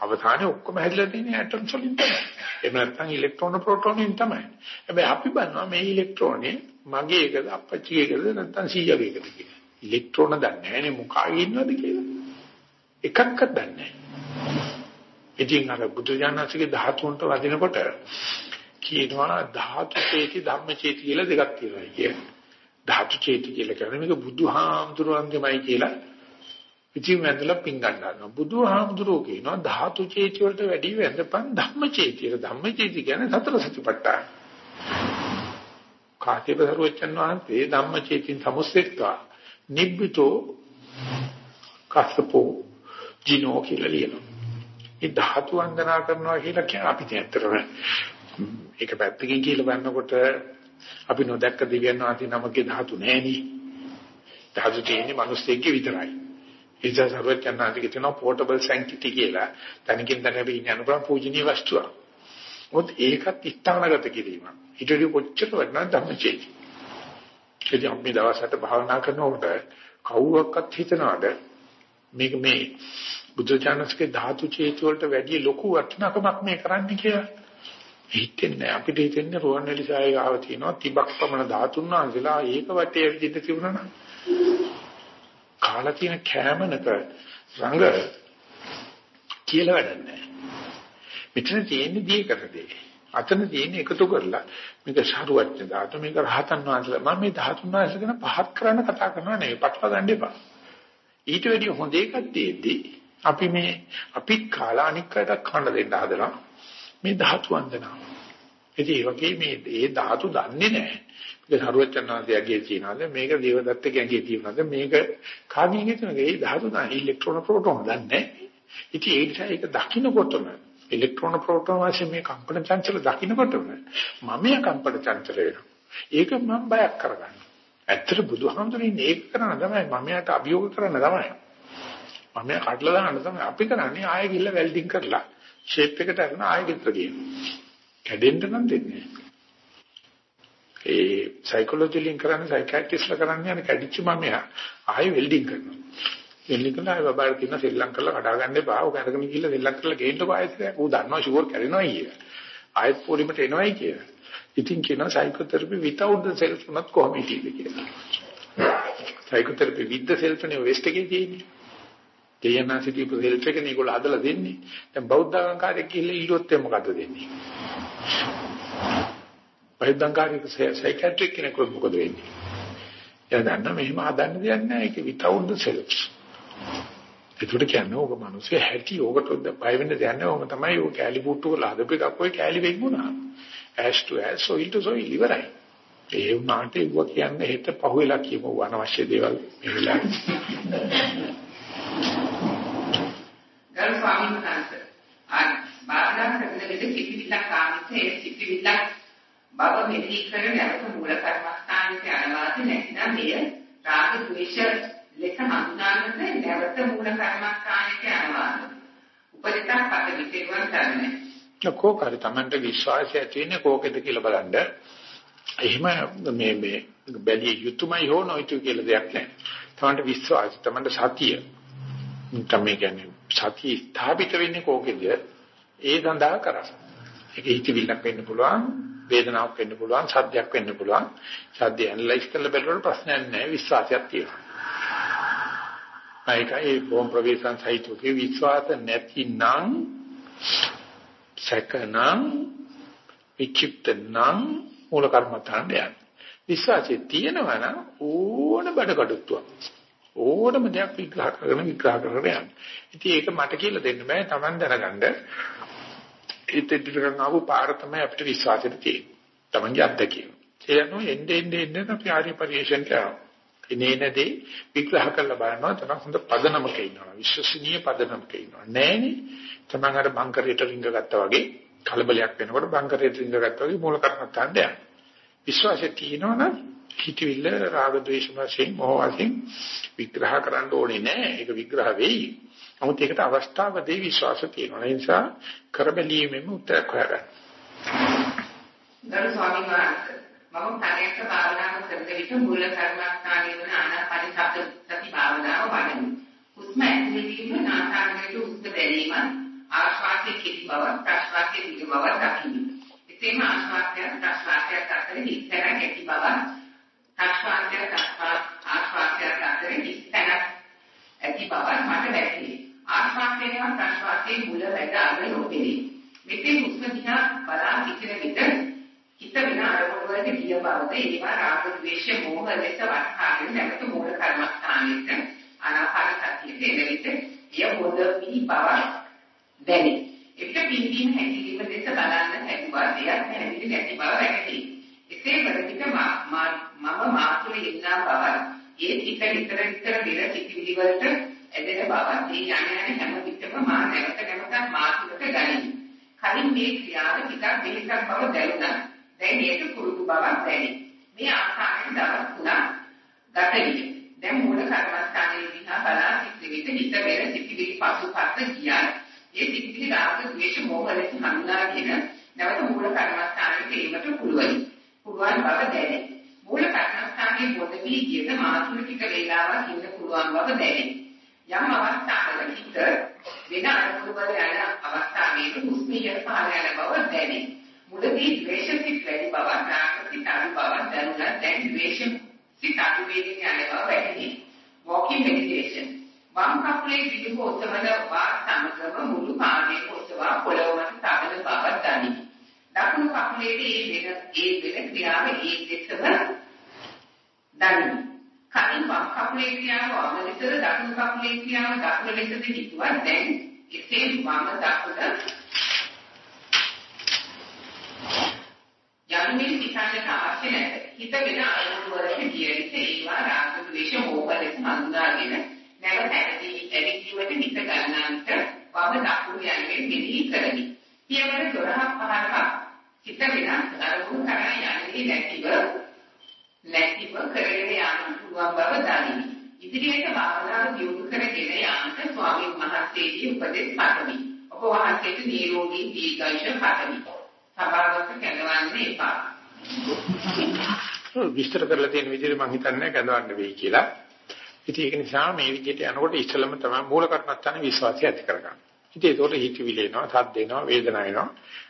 අවසානයේ ඔක්කොම හැදලා තියෙන්නේ ඇටම්ස් වලින් තමයි. එහෙම නැත්නම් ඉලෙක්ට්‍රෝන ප්‍රෝටෝන වලින් තමයි. හැබැයි අපි බලනවා මේ ඉලෙක්ට්‍රෝනේ මගේ එකද අපච්චි එකද නැත්නම් සීයාගේ එකද කියලා. ඉලෙක්ට්‍රෝන දන්නේ නැහැ නේ මොකාගේ ඉන්නවද කියලා. එකක්වත් දන්නේ නැහැ. ඉතින් අර බුදුජානකගේ ධාතුන්ට වදිනකොට කියනවා ධාතු චේති ධම්ම චේති කියලා දෙකක් තියෙනවා කියන්නේ. ධාතු චේති කියලා කියන්නේ මේක බුදුහාමුදුරුවන්ගේමයි කියලා ඉතින් වැඳලා පින් ගන්නවා. බුදුහාමුදුරුවෝ කියනවා ධාතු චේති වලට වැඩි වැඳපන් ධම්ම චේතිය. ධම්ම චේති කියන්නේ සතර සතිපට්ඨාන. කාටේප සරුවචන් වහන්සේ ධම්ම චේතින් සමුස්සෙත්වා නිබ්බිතෝ කස්සපෝ ජිනෝ කියලා ලියනවා. ඒ ධාතු වන්දනා කරනවා කියලා කියන්නේ අපි ඇත්තටම ඒක පැත්තකින් කියලා බලනකොට අපි නොදැක්ක දිව්‍යන් වාසී නමකේ ධාතු නැහෙනි. ධාතු තියෙන්නේ මිනිස්සෙක්ගේ විතරයි. ඉතින් සර්වඥාන්තික තියෙන පෝටබල් සැන්ක්ටිටි කියලා තනිකින් තන අපි ඉන්න අනුප්‍රම පූජනීය වස්තුවක්. මොකද ඒකත් ස්ථානගත කිරීමක්. ඊට වඩා කොච්චර වටිනා ධර්මචේති. ඉතින් අපි දවසට භාවනා කරනකොට කවුරක්වත් හිතනවාද මේක මේ බුද්ධචානස්කේ ධාතු චේතු වලට වැඩි ලොකු වටිනාකමක් මේ කරන්නේ කියලා. හිතෙන්නේ අපිට හිතෙන්නේ රුවන්වැලි සායේ ගාව තියෙනවා තිබක් පමණ ධාතුන් වහන්සේලා ඒක වටේ විදිහට තිබුණා නම් කාලා තියෙන කෑමනක රඟ කියලා වැඩක් නැහැ. මෙතන තියෙන්නේ දී කරදේ. අතන තියෙන්නේ එකතු කරලා මේක සාරුවච්ච ධාතු මේක රහතන් වහන්සේලා මම මේ ධාතුන් වහන්සේ ගැන පහත් කරන්න කතා කරනවා නෙවෙයි පටල ගන්න එපා. ඊට වැඩිය හොඳ එකක් තියෙද්දි අපි මේ අපිත් කාලා අනික් අයට කන්න දෙන්න හදලා මේ ධාතු වන්දනාව. ඉතින් ඒ වගේ මේ ඒ ධාතු දන්නේ නැහැ. ඒක සරුවචනාංශයගේ තියනවාද මේක දේවදත්තගේ තියනවාද මේක කාගෙන් හිතනද ඒ ධාතු දන්නේ ඉලෙක්ට්‍රෝන ප්‍රෝටෝන දන්නේ. ඉතින් ඒ නිසා ඒක දකින්නකොටම ඉලෙක්ට්‍රෝන ප්‍රෝටෝන වශයෙන් මේ කම්පන චංචල දකින්නකොටම මම යා කම්පන චංචල වෙනවා. ඒක මම බයක් කරගන්නවා. ඇත්තට බුදුහාමුදුරනේ ඒක කරන තමයි මම යාට අභියෝග කරන තමයි. මම යා කඩලා දාන්න තමයි අපි කරන්නේ ආයෙ ගිල්ල වෙල්ඩින් කරලා ෂේප් එකට අරගෙන ආයෙ ගෙදර ගියනවා. කැඩෙන්න නම් දෙන්නේ ඒ සයිකොලොජි ලින්ක් කරන්නේ සයිකියාට්‍රිස්ලා කරන්නේ අර කැඩිච්ච මමයා ආයෙ වෙල්ඩින් කරනවා. වෙල්ඩින් කරලා ආයෙ බබාට කියන සෙල්ලම් කරලා කඩා ගන්න එපා. ඔක අරගෙන ගිහලා සෙල්ලම් කරලා ගේන්න පායත් ඌ දන්නවා ෂුවර් කැඩෙනවා කිය. ආයෙත් පොලිමට එනවයි කිය. ඉතින් කියනවා සයිකෝതെරපි without the self උනත් කොහොම හිටියද කියලා. සයිකෝതെරපි with the self නේ වෙස්ට් එකේ තියෙන්නේ. දෙයනාසිටි ප්‍රෙල්ට් එක මේගොල්ලෝ හදලා දෙන්නේ. දැන් බෞද්ධ ආගම්කාරයෙක් කියලා ඉල්ලුවොත් මොකද දෙන්නේ? බෞද්ධාංකාරික සයිකියාට්‍රික් කෙනෙකුට මොකද වෙන්නේ? එයා දන්නා මෙහෙම හදන්න දෙයක් නැහැ. ඒක without the self. ඒකට කියන්නේ ඕක මිනිස්සේ හැටි ඕකට බය වෙන්න දෙයක් නැහැ. ඕක තමයි ඕක කැලි පුට්ටු කරලා හදපු එකක් ඔය කැලි වෙගුණා. ඇස් ටු ඇස් සොයිල් ටු සොයිල් ඉවරයි. ඒ වුණාට ඒව කියන්නේ හෙට පහුවෙලා කියමු අනවශ්‍ය දේවල් මේ වෙලාවේ. ගරු ස්වාමීන් වහන්සේ ආ බාධා කරන විට කිසිවිලක් ආමිතේ කිසිවිලක් බව මෙහි කර නැවත මූල කර්මස්ථානයේ අනවාද නැතිනම් එය රාග ද්වේෂ ලෙස හඳුනාගන්න නැවත මූල කර්මස්ථානයේ අනවාද උපදිතක් පද විචේවන් කරන්නේ කෝකරි Tamanට විශ්වාසය ඇති වෙන්නේ කෝකෙද කියලා බලන්න එහෙම මේ මේ බැලිය යුතුයමයි හෝ නොයුතු කියලා දෙයක් නැහැ. Tamanට විශ්වාසය, Tamanට සතිය. තමයි කියන්නේ සතිය ස්ථාපිත වෙන්නේ කෝකෙද? ඒ සඳහා කරා. ඒක හිතවිල්ලක් වෙන්න පුළුවන්, වේදනාවක් වෙන්න පුළුවන්, සද්දයක් වෙන්න පුළුවන්. සද්ද ඇනලයිස් කරලා බලනකොට ප්‍රශ්නයක් නැහැ, විශ්වාසයක් තියෙනවා. ඒකයි බොම් ප්‍රවේශන් සහිතකේ විශ්වාස නැතිනම් සකනම් විචිත්තනම් මූල කර්මතාන් යන. විශ්වාසය තියෙනවා නම් ඕන බඩකටුත්තුවක්. ඕනම දෙයක් විග්‍රහ කරගෙන විග්‍රහ කරගෙන යන්න. ඉතින් ඒක මට කියලා දෙන්න බෑ Taman දැනගන්න. ඒත් ඉදිරියට ආපු පාර තමයි අපිට විශ්වාසෙට තියෙන්නේ. Tamanගේ අත්දැකීම. ඒ අනුව එන්නේ එන්නේ එන්නේ අපි ආර්ය පරිශ්‍රණ කරනවා. ඉනේනදී විග්‍රහ කරලා බලනවා තමයි හොඳ පදනමක ඉන්නවා. විශ්වසනීය පදනමක ඉන්නවා. නෑනේ. Taman අර බංකරයට රිංග ගත්තා වගේ කලබලයක් වෙනකොට බංකරයට රිංග ගත්තා වගේ මූල කර්මත්තාන්ට යනවා. විශ්වාසය තියෙනවනම් හිතවිල්ල රාග ద్వේෂ වශයෙන් මොහ වශයෙන් විග්‍රහ කරන්න ඕනේ නෑ. ඒක විග්‍රහ වෙයි. නමුත් ඒකට අවස්ථාව දෙවි විශ්වාස තියෙනවා. ඒ නිසා කරබැලීමෙන් උත්තර හොයාගන්න. ගරු ස්වාමීන් වහන්සේ මම පරයන්ක භාවනාව කරන විට මූල කර්මස්ථානයේ වන ආනාපාන සති භාවනාව වඩමි. හුස්ම ඇතුළේදීම නාසාගරයට උස්ස බැලීම ආශ්වාසයේ කිසි බව ප්‍රශ්වාසයේ දිග බව දකිමි. එසේම ආශ්වාසය ප්‍රශ්වාසය අතර හිස්තැන ඇති බව ආශ්වාසය ආශ්වාසය අතර හිස්තැන ඇති බව මට වැටහි. ආශ්වාසයේම ප්‍රශ්වාසයේ මුල වැඩ අග නොපෙනේ. මෙතෙන් හුස්ම දිහා බලා සිටින විට හිත වෙන අරමුණු වලට ගිය බවද ඒවා රාග ද්වේෂ මෝහ ලෙස වටහාගෙන නැවත මූල කර්මස්ථානයට ආනාපාන සතියට එන විට එය මොද වී බව දැනේ. එක පින්දීම හැකිලිම දෙස බලන්න හැදුවා දෙයක් පැහැදිලි නැති බව වැටහි. එසේ වන විට මම මාතුල ඉන්නා බව ඒ හිත විතර විතර විර සිටිවිලි වලට ඇදෙන බව ඒ යන යන හැම විටම මා නැවත නැවත මාතුලට ගනිමි. කලින් මේ ක්‍රියාව ටිකක් දෙහිසක් බව දැනුණා. දැන් ඒක කුරුදු බවක් දැනේ. මේ ආකාරයෙන් දවස් තුනක් ගත විට දැන් මූල කර්මස්ථානයේ දිහා බලා සිටින විට හිත වෙන සිටිවිලි පසුපස ගියා. ඒ සිටිවිලි රාග ද්වේෂ මෝහ ලෙස හඳුනාගෙන නැවත මූල කර්මස්ථානයේ තේමට පුළුවන්. පුළුවන් බව දැනේ. මූල කර්මස්ථානයේ මොදවි කියන මාතුලික වේලාවක් ඉන්න පුළුවන් බව දැනේ. යම් අවස්ථාවක හිත වෙන අනුකූල වල යන අවස්ථාවේදී හුස්මිය පහළ යන බව දැනේ. මුලදී ද්වේෂ සිත් වැඩි බව, රාග සිත් අඩු බව දැනුණා. දැන් ද්වේෂ සිත් අඩු වේගෙන යන බව වැටහි. walking meditation. වම් කකුලේ පිටුක ඔසවන වා සමගම මුළු පාදයේ ඔසවා පොළව මත තබන බව දැනේ. දකුණු කකුලේ ඒ වෙන ඒ වෙන ක්‍රියාව ඒ දෙකම දැනේ. කලින් වම් කකුලේ ක්‍රියාව වම ලෙසද දකුණු කකුලේ ක්‍රියාව දකුණ ලෙසද හිතුවා දැන් එසේ වම දකුණ යන්නේ සිතන්නට අවශ්‍ය නැහැ. හිත වෙන අරමුණු වලට ගිය විට ඒවා රාග ද්වේෂ මෝහ ලෙස හඳුනාගෙන නැවත ඇති ඇවිදීමට හිත ගන්නන්ට වම දකුණු යන්නේ මෙහි කරමි. පියවර 12 15ක් හිත වෙන අරමුණු කරා යන්නේ නැතිව නැතිව කරගෙන යන්න පුළුවන් බව දනිමි. ඉදිරියට භාවනාව දියුණු කරගෙන යාමට ස්වාමීන් වහන්සේගේ උපදෙස් පතමි. ඔබ වහන්සේට නිරෝගී දීර්ඝායුෂ පතමි. සභාවක කැඳවන්නේ එපා. විස්තර කරලා තියෙන විදිහට මම හිතන්නේ කැඳවන්න වෙයි කියලා. ඉතින් ඒක නිසා මේ විදිහට යනකොට ඉස්සලම තමයි මූල කර්මස්ථාන විශ්වාසය ඇති කරගන්න. ඉතින් ඒකට හිතවිලි එනවා, සද්ද එනවා, වේදනාව එනවා.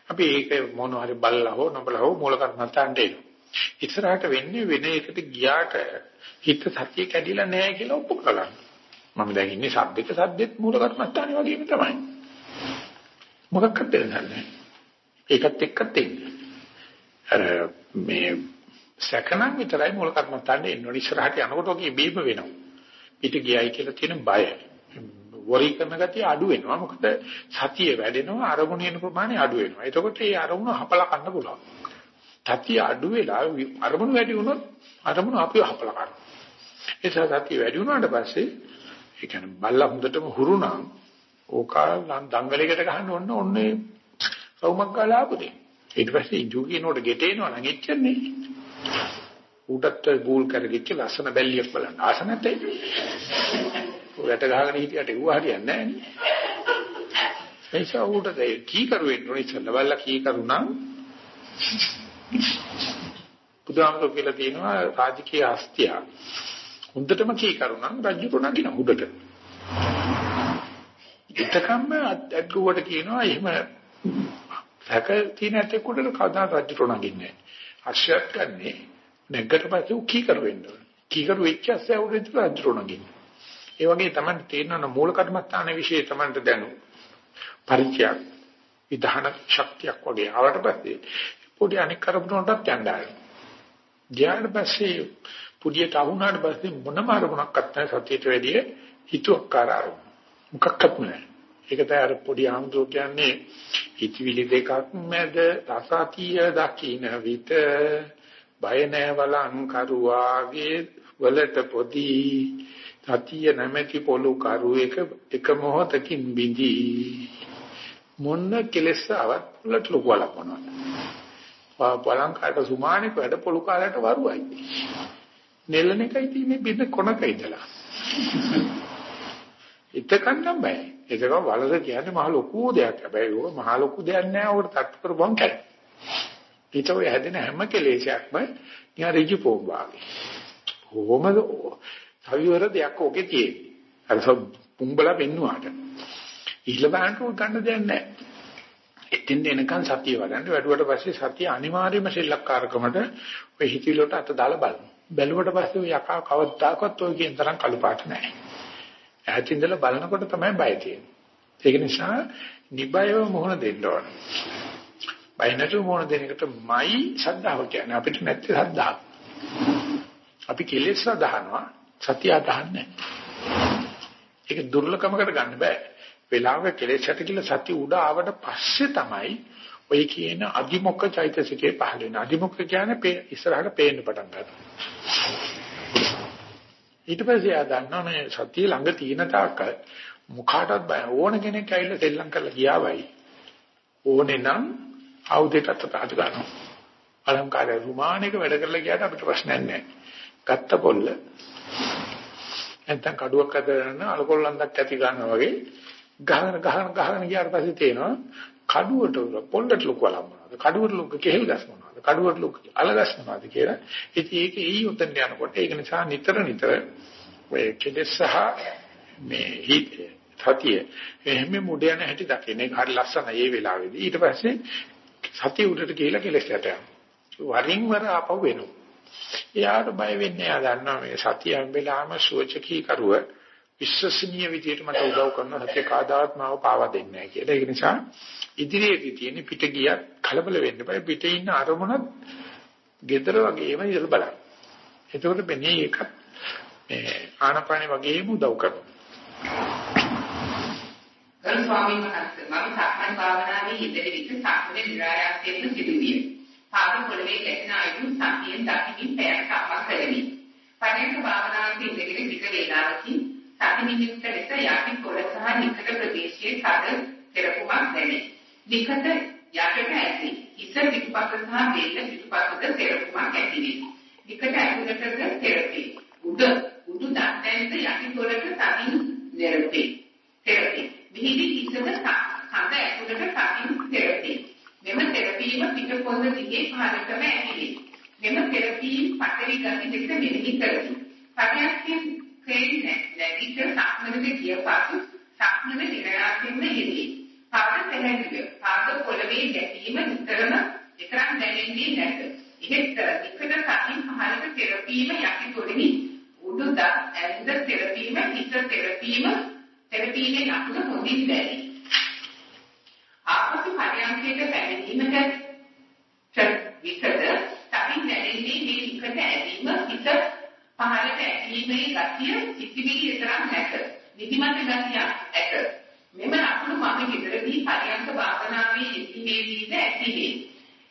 අපි ඒක මොන හරි බලලා හෝ නොබලා හෝ මූල කර්මස්ථානට එනවා. ඉස්සරහට වෙන්නේ වෙන එකට ගියාට හිත සතිය කැඩිලා නැහැ කියලා ඔප්පු කරගන්න. මම දැන් ඉන්නේ සද්දෙක සද්දෙත් මූල කර්මස්ථානේ වගේම තමයි. මොකක්ද දෙන්නේ? ඒකත් එක්කත් එන්නේ. අර මේ සැකනම් විතරයි මූල කර්මස්ථානේ එන්න ඕනේ. ඉස්සරහට යනකොට ඔකේ බීම වෙනවා. පිට ගියයි කියලා තියෙන බය. වරි කරන ගතිය අඩු වෙනවා. මොකද සතිය වැඩෙනවා අරමුණේන ප්‍රමාණය අඩු වෙනවා. එතකොට ඒ අරමුණ හපලා ගන්න පුළුවන්. සතිය අඩු වෙලා අරමුණු වැඩි වුණොත් අරමුණු අපිව හපලා ගන්නවා. ඒ නිසා සතිය වැඩි වුණාට පස්සේ ඒ කියන්නේ බල්ලා හොඳටම හුරු නම් ඕකා දංගලයකට ගහන්න ඕන ඕනේ සවුමක් ගාලා ආපුදේ. ඊට පස්සේ ඉඳු කියනකොට ගෙටේනවා නම් එච්චරනේ. ඌටත් බූල් කරගෙච්ච ලස්සන බැල්ලියක් බලන්න ආස නැතේ. ඌට ගහගෙන හිටියට ඌ හරියන්නේ නැහැ නේ. එයිසා ඌට කී කරුවෙන්න ඕනේ ඉස්සෙල්ලා බල්ලා කී කරුණා බුදුහාමුදුරුවෝ කියලා තියෙනවා රාජකීය අස්තිය. හොඳටම කී කරුණම් රජුට නගින උඩට. එතකම්ම අද්ගුවට කියනවා එහෙම සැක තියෙන ඇතෙක් උඩට කවදා රජුට නගින්නේ නැහැ. අක්ෂයත් ගන්නේ නැග්ගට පස්සේ කී කරු වෙන්න ඕන. කී කරු වෙච්ච ඇස්සේ උඩට රජුට නගින්නේ. ඒ වගේ තමයි තේරෙනවා මූල කර්මස්ථාන વિશે තමයි දැනු. පරිචයක් විධාන ශක්තියක් වගේ ආවට පස්සේ පොඩි අනික් කරපුණටත් යන්න ගියාට පස්සේ පුඩියට අහුණාට පස්සේ මොනම අරමුණක්වත් නැහැ සතියට වැඩිය හිතුවක්කාර අරමුණ. මොකක්වත් නැහැ. ඒක තමයි අර පොඩි ආම්දෝ කියන්නේ හිතවිලි දෙකක් මැද රසතිය දකින්න විට බය නැවලං කරුවාගේ වලට පොදි සතිය නැමැති පොළු කරු එක එක මොහොතකින් බිඳී මොන්න කෙලස්සාවත් උලට ලොකු වලක් බලංකාට සුමානික වැඩ පොළු කාලයට වරුවයි. නෙල්ලන එකයි තියෙන්නේ බින්ද කොනක ඉඳලා. එතකන් නම් බෑ. එතක වලද කියන්නේ මහ ලොකු දෙයක්. හැබැයි ඕක මහ ලොකු දෙයක් නෑ. ඕකට තට්ටු කරපුවම කැඩේ. ඊට ඔය හැදෙන හැම කෙලෙසයක්ම නිකන් ඍජු පොම් වාගේ. කොහොමද සවිවර දෙයක් ඕකේ තියෙන්නේ. අර පුඹලා පෙන්නුවාට. ඉහළ බාහන්න උත් ගන්න දෙයක් නැහැ. එතින් එනකන් සතිය වඩන්න වැඩුවට පස්සේ සතිය අනිවාර්යයෙන්ම සෙල්ලක්කාරකමට ඔය හිතවිලට අත දාලා බලන්න. බැලුවට පස්සේ ඔය යකා කවදාකවත් ඔය කියන තරම් කළු පාට නැහැ. ඈතින් ඉඳලා බලනකොට තමයි බය තියෙන්නේ. ඒක නිසා නිබයව මොහොන දෙන්න ඕන. බය නැතුව මොහොන දෙන එකටමයි ශ්‍රද්ධාව කියන්නේ. අපිට නැත්තේ ශ්‍රද්ධාව. අපි කෙලෙස් සදානවා සතිය අදහන්නේ. ඒක දුර්ලභමකට ගන්න බෑ. වෙලාවක කෙලෙස් ඇති කියලා සත්‍ය උඩ ආවට පස්සේ තමයි ඔය කියන අදිමොක්ක චෛතසිකේ පහළ වෙන. අදිමොක්ක කියන්නේ ඉස්සරහට පේන්න පටන් ගන්නවා. ඊට පස්සේ ආ දන්නා මේ සත්‍ය ළඟ තියෙන තාක්කල් මුඛාටත් බය ඕන කෙනෙක් ඇවිල්ලා සෙල්ලම් කරලා ගියාවයි. ඕනේ නම් ආයුධයකට අතට ගන්නවා. අලංකාරය රුමානයක වැඩ කරලා ගියාට අපිට ප්‍රශ්නයක් නැහැ. ගත්ත පොල්ල නැත්නම් කඩුවක් අතරන අලකොල්ලන්දක් ඇති ගන්නවා වගේ ගහන ගහන ගහන ගියාට පස්සේ තේනවා කඩුවට පොල්ලට ලොකු අලම්මනවාද කඩුවට ලොකු කෙහෙල් ගස් මොනවාද කඩුවට ලොකු අලගස් මොනවාද කියලා ඉතින් ඒක ඊ උතෙන් යනකොට ඒක නිසා නිතර නිතර ඔය කෙලෙස් සහ මේ හිත සතිය එහෙම මුඩ යන හැටි දකින්න. ඒක හරි ලස්සනයි ඒ වෙලාවේදී. ඊට පස්සේ සතිය උඩට ගිහිලා කෙලෙස් යට යනවා. වරින් වර ආපහු වෙනවා එයාට බය වෙන්නේ එයා දන්නවා මේ සතිය හැම වෙලාවෙම සුවචකී කරුව විශ්වසනීය විදියට මට උදව් කරන සත්‍ය කාදාත්මාව පාවා දෙන්නේ නැහැ කියලා. ඒක නිසා ඉදිරියේදී තියෙන පිට ගියත් කලබල වෙන්න බෑ. පිටේ ඉන්න අරමුණත් gedara වගේම ඉඳලා බලන්න. එතකොට වෙන්නේ ඒක මේ ආනපානෙ වගේම උදව් කරනවා. ගරු ස්වාමීන් වහන්සේ මම සක්මන් භාවනාවේ යෙදෙන විට සක්මනේ નિરાයාසයෙන්ම සිදුවිය. පාද පොළවේ ගැටෙන අයුරු සතියෙන් දකිමින් පැයක් සක්මන් කළෙමි. පරයන්ක භාවනාවේ ඉඳගෙන වික වේලාවකින් සතිනිමිත්ත ලෙස යටි පොළ සහ නිකට ප්‍රදේශයේ තද තෙරපුමක් දැනේ. නිකට යටට ඇති. ඉස පිටුපස සහ බෙල්ල පිටුපසද තෙරපුමක් ඇතිවේ. නිකට ඇතුළටද තෙරපේ. උඩ උඩු දත්තෙන්ද යටි පොළට තදින් දෙරපේ. තෙරපේ. විහිදි ඉසද සඳ ඇතුළට තදින් තෙරපේ. මෙම තෙරපීම පිටපොළ දිගේ පහළටම ඇතිවේ. මෙම තෙරපීම් පතරි ගති දෙක මෙහි කරමි. පරයන්කෙන් ක්‍රේන් නැගිට සක්මනට ගිය පසු සක්මන නිරාශයෙන්ම යෙදී. පාද පැහැදිලිව පාද පොළවේ ගැටීම නිතරම විතරක් දැනෙන්නේ නැත. ඉහෙත් විකට කලින් පහළට තෙරපීම යටි පොළෙහි උඩුද ඇඳ තෙරපීම හිත තෙරපීම තෙරපීමේ ලක්ෂණ හොඳින් දැනේ. ආපසු පරයන්කයට පැමිණීමට විකද තකින් දැනෙන්නේ මේ විකට ඇදීම හිත පහළට ඇදීමේ ගතිය සිතිවිලි විතරක් නැත. නිදිමත ගතිය ඇත. මෙම ලක්ෂණ මම හිතරදී පරයන්ක භාවනාවේ යෙදීමේදීද ඇතිවේ.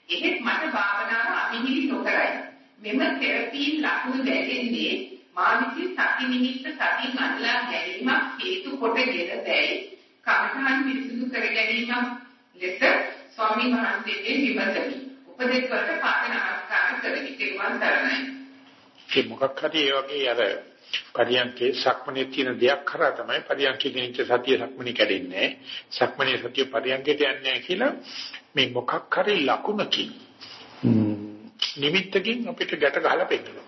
එහෙත් මට භාවනාව අමිහිරි නොකරයි. මෙම තෙරපීන් ලක්ෂණ දැනෙන්නේ මා විසින් සති නිමිත්ත සතින් අල්ලා ගැනීමක් හේතු කොටගෙන දැයි කමඨාන් පිරිසිදු කර ගැනීමක් ලෙස ස්වාමීන් වහන්සේගේ විමසමි. උපදෙස් වලට පාද නමස්කාර කරමි. තෙරුවන් සරණයි. ඒ මොකක් හරි ඒ වගේ අර පරියන්කේ සක්මනේ තියෙන දෙයක් කරා තමයි පරියන්කේ ගෙනිච්ච සතිය සක්මනේ කැඩෙන්නේ. සක්මනේ සතිය පරියන්කේට යන්නේ කියලා මේ මොකක් හරි ලකුණකින් නිමිත්තකින් අපිට ගැට ගහලා පෙන්නනවා.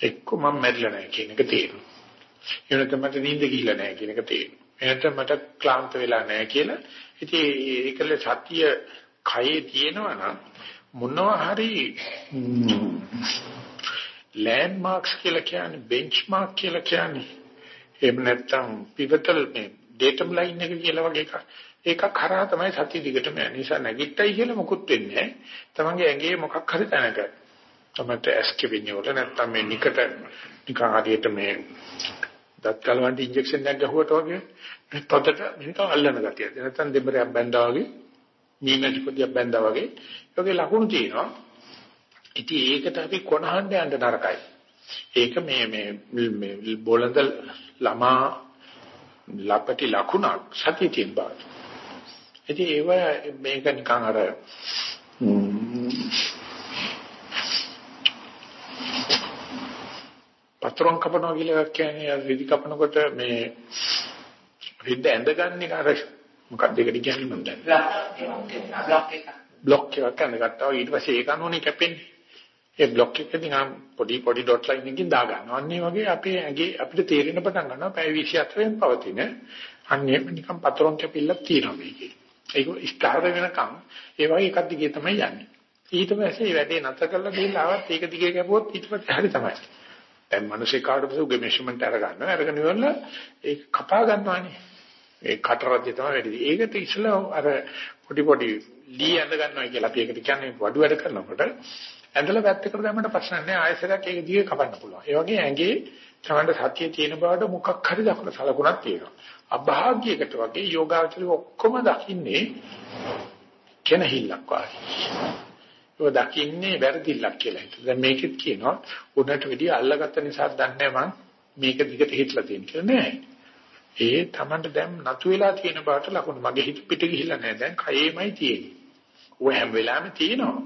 එක්ක මම මැරිලා නැහැ කියන එක තේරෙනවා. එහෙනම් මට නිින්ද ගිහිල්ලා නැහැ කියන එක තේරෙනවා. එහෙනම් මට ක්ලාන්ත වෙලා නැහැ කියලා. ඉතින් ඒකල සතිය කයේ තියෙනවා නම් මොනවා හරි ලෑන්ඩ් මාක්ස් කියලා කියන්නේ බෙන්ච්මාර්ක් කියලා කියන්නේ එහෙම නැත්නම් පිවටල් මේ ඩේටම් ලයින් එක කියලා වගේ එකක්. ඒක කරා තමයි සතිය දිගටම යන්නේ. නිසා නැගිට්ටයි කියලා මොකුත් වෙන්නේ නැහැ. තමන්ගේ ඇඟේ මොකක් හරි තැනක තමයි ඇස්කෙවින්නේ වල නැත්නම් මේ නිකට නිකන් හරියට මේ දත් කලවන්ට ඉන්ජෙක්ෂන් එකක් ගහුවට වගේ පොතට නිකන් අල්ලන ගතිය. නැත්නම් දෙබරයක් බැඳා වගේ මීමැටි පොදියක් බැඳා වගේ ඒකේ ලකුණු තියෙනවා. ඉතින් ඒකට අපි කොනහඬ යන්න නරකයි. ඒක මේ මේ බොළඳ ළමා ලපටි ලකුණක් සතිය තියෙන බව. ඉතින් ඒව මේක නිකන් අර පතරොන් කපනවා කියලා කියන්නේ රිදි කපනකොට මේ රිද්ද ඇඳගන්නේ අර මොකක්ද ඒකට කියන්නේ මම දන්නේ බ්ලොක් එක. බ්ලොක් එකක් ඇඳගත්තා ඊට පස්සේ ඒක අනුවනේ කැපෙන්නේ. ඒ බ්ලොක් එක දිහා පොඩි පොඩි ඩොට් ලයින් එකකින් දා ගන්නවා. අන්න ඒ වගේ අපේ ඇඟේ අපිට තේරෙන පටන් ගන්නවා පැය 24න් පවතින අන්නේ නිකන් පතරොන් කැපිල්ලක් තියෙනවා මේකේ. ඒක ස්ථාර වෙනකන් ඒ වගේ එකක් දිගේ තමයි යන්නේ. ඊට පස්සේ මේ වැඩේ නැතර කරලා ගිහිල්ලා ආවත් ඒක දිගේ කැපුවොත් ඊට පස්සේ හරි තමයි. දැන් මිනිස්සේ කාට පස්සේ උගේ මෙෂර්මන්ට් අර ගන්නවා. අරගෙන ඉවරලා ඒක කපා ගන්නවානේ. ඒ කටරජ්‍ය තමයි වැඩි. ඒකට ඉස්සලා අර පොඩි පොඩි ලී ඇඳ ගන්නවා කියලා අපි ඒකට කියන්නේ වඩු වැඩ කරනකොට ඇඳලා පැත්තකට දැම්මට ප්‍රශ්න නැහැ. ආයෙසරක් ඒක දිගේ කපන්න පුළුවන්. ඒ වගේ ඇඟේ තමන්ට සතිය තියෙන බවට මොකක් හරි දකුණ සලකුණක් තියෙනවා. අභාග්‍යයකට වගේ යෝගාචරය ඔක්කොම දකින්නේ කෙනහිල්ලක් වගේ. ඒක දකින්නේ වැරදිල්ලක් කියලා හිතුවා. දැන් මේකෙත් කියනවා උඩට වෙඩි අල්ලගත්ත නිසා දන්නේ මං මේක දිගට හිටලා තියෙන කියලා නෑ. ඒ Tamanට දැන් නතු වෙලා තියෙන බාට ලකුණු මගේ හිත පිට ගිහිල්ලා නෑ. දැන් කයේමයි තියෙන්නේ. ඔය හැම වෙලාවෙම තියෙනවා.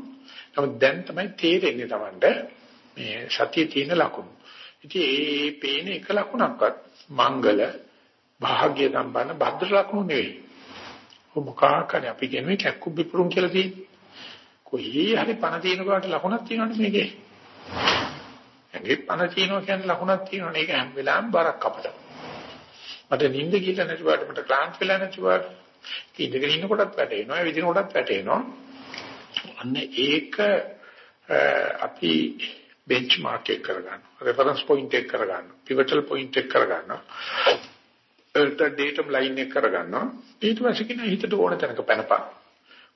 නමුත් දැන් තමයි තේරෙන්නේ Tamanට මේ සතිය තියෙන ලකුණු. ඉතින් ඒ පේන එක ලකුණක්වත් මංගල භාග්‍ය සම්පන්න භද්‍ර ලකුණු නෙවෙයි. මොකක් කරේ අපි කියන්නේ කැක්කු බිපුරුම් කියලා තියෙන්නේ. කොහේ හරි පණ තියෙන කොට ලකුණක් තියෙනවනේ මේකේ. ඇඟේ පණ තියෙනවා කියන්නේ ලකුණක් තියෙනවනේ. ඒක හැම වෙලාවෙම බරක් අපට. මට නිින්ද ගිහලා නැති වාට මට ක්ලාන්ත වෙලා නැති වාට ඉඳගෙන ඉන්න කොටත් වැටෙනවා, විදින කොටත් වැටෙනවා. අන්න ඒක අපි බෙන්ච්මාර්ක් එක කරගන්න. රෙෆරන්ස් පොයින්ට් එක කරගන්න. පිවටල් පොයින්ට් එක කරගන්න. එල්ට ඩේටම් ලයින් එක කරගන්නවා. ඊට පස්සේ කියන හිතට ඕන තැනක පැනපන්.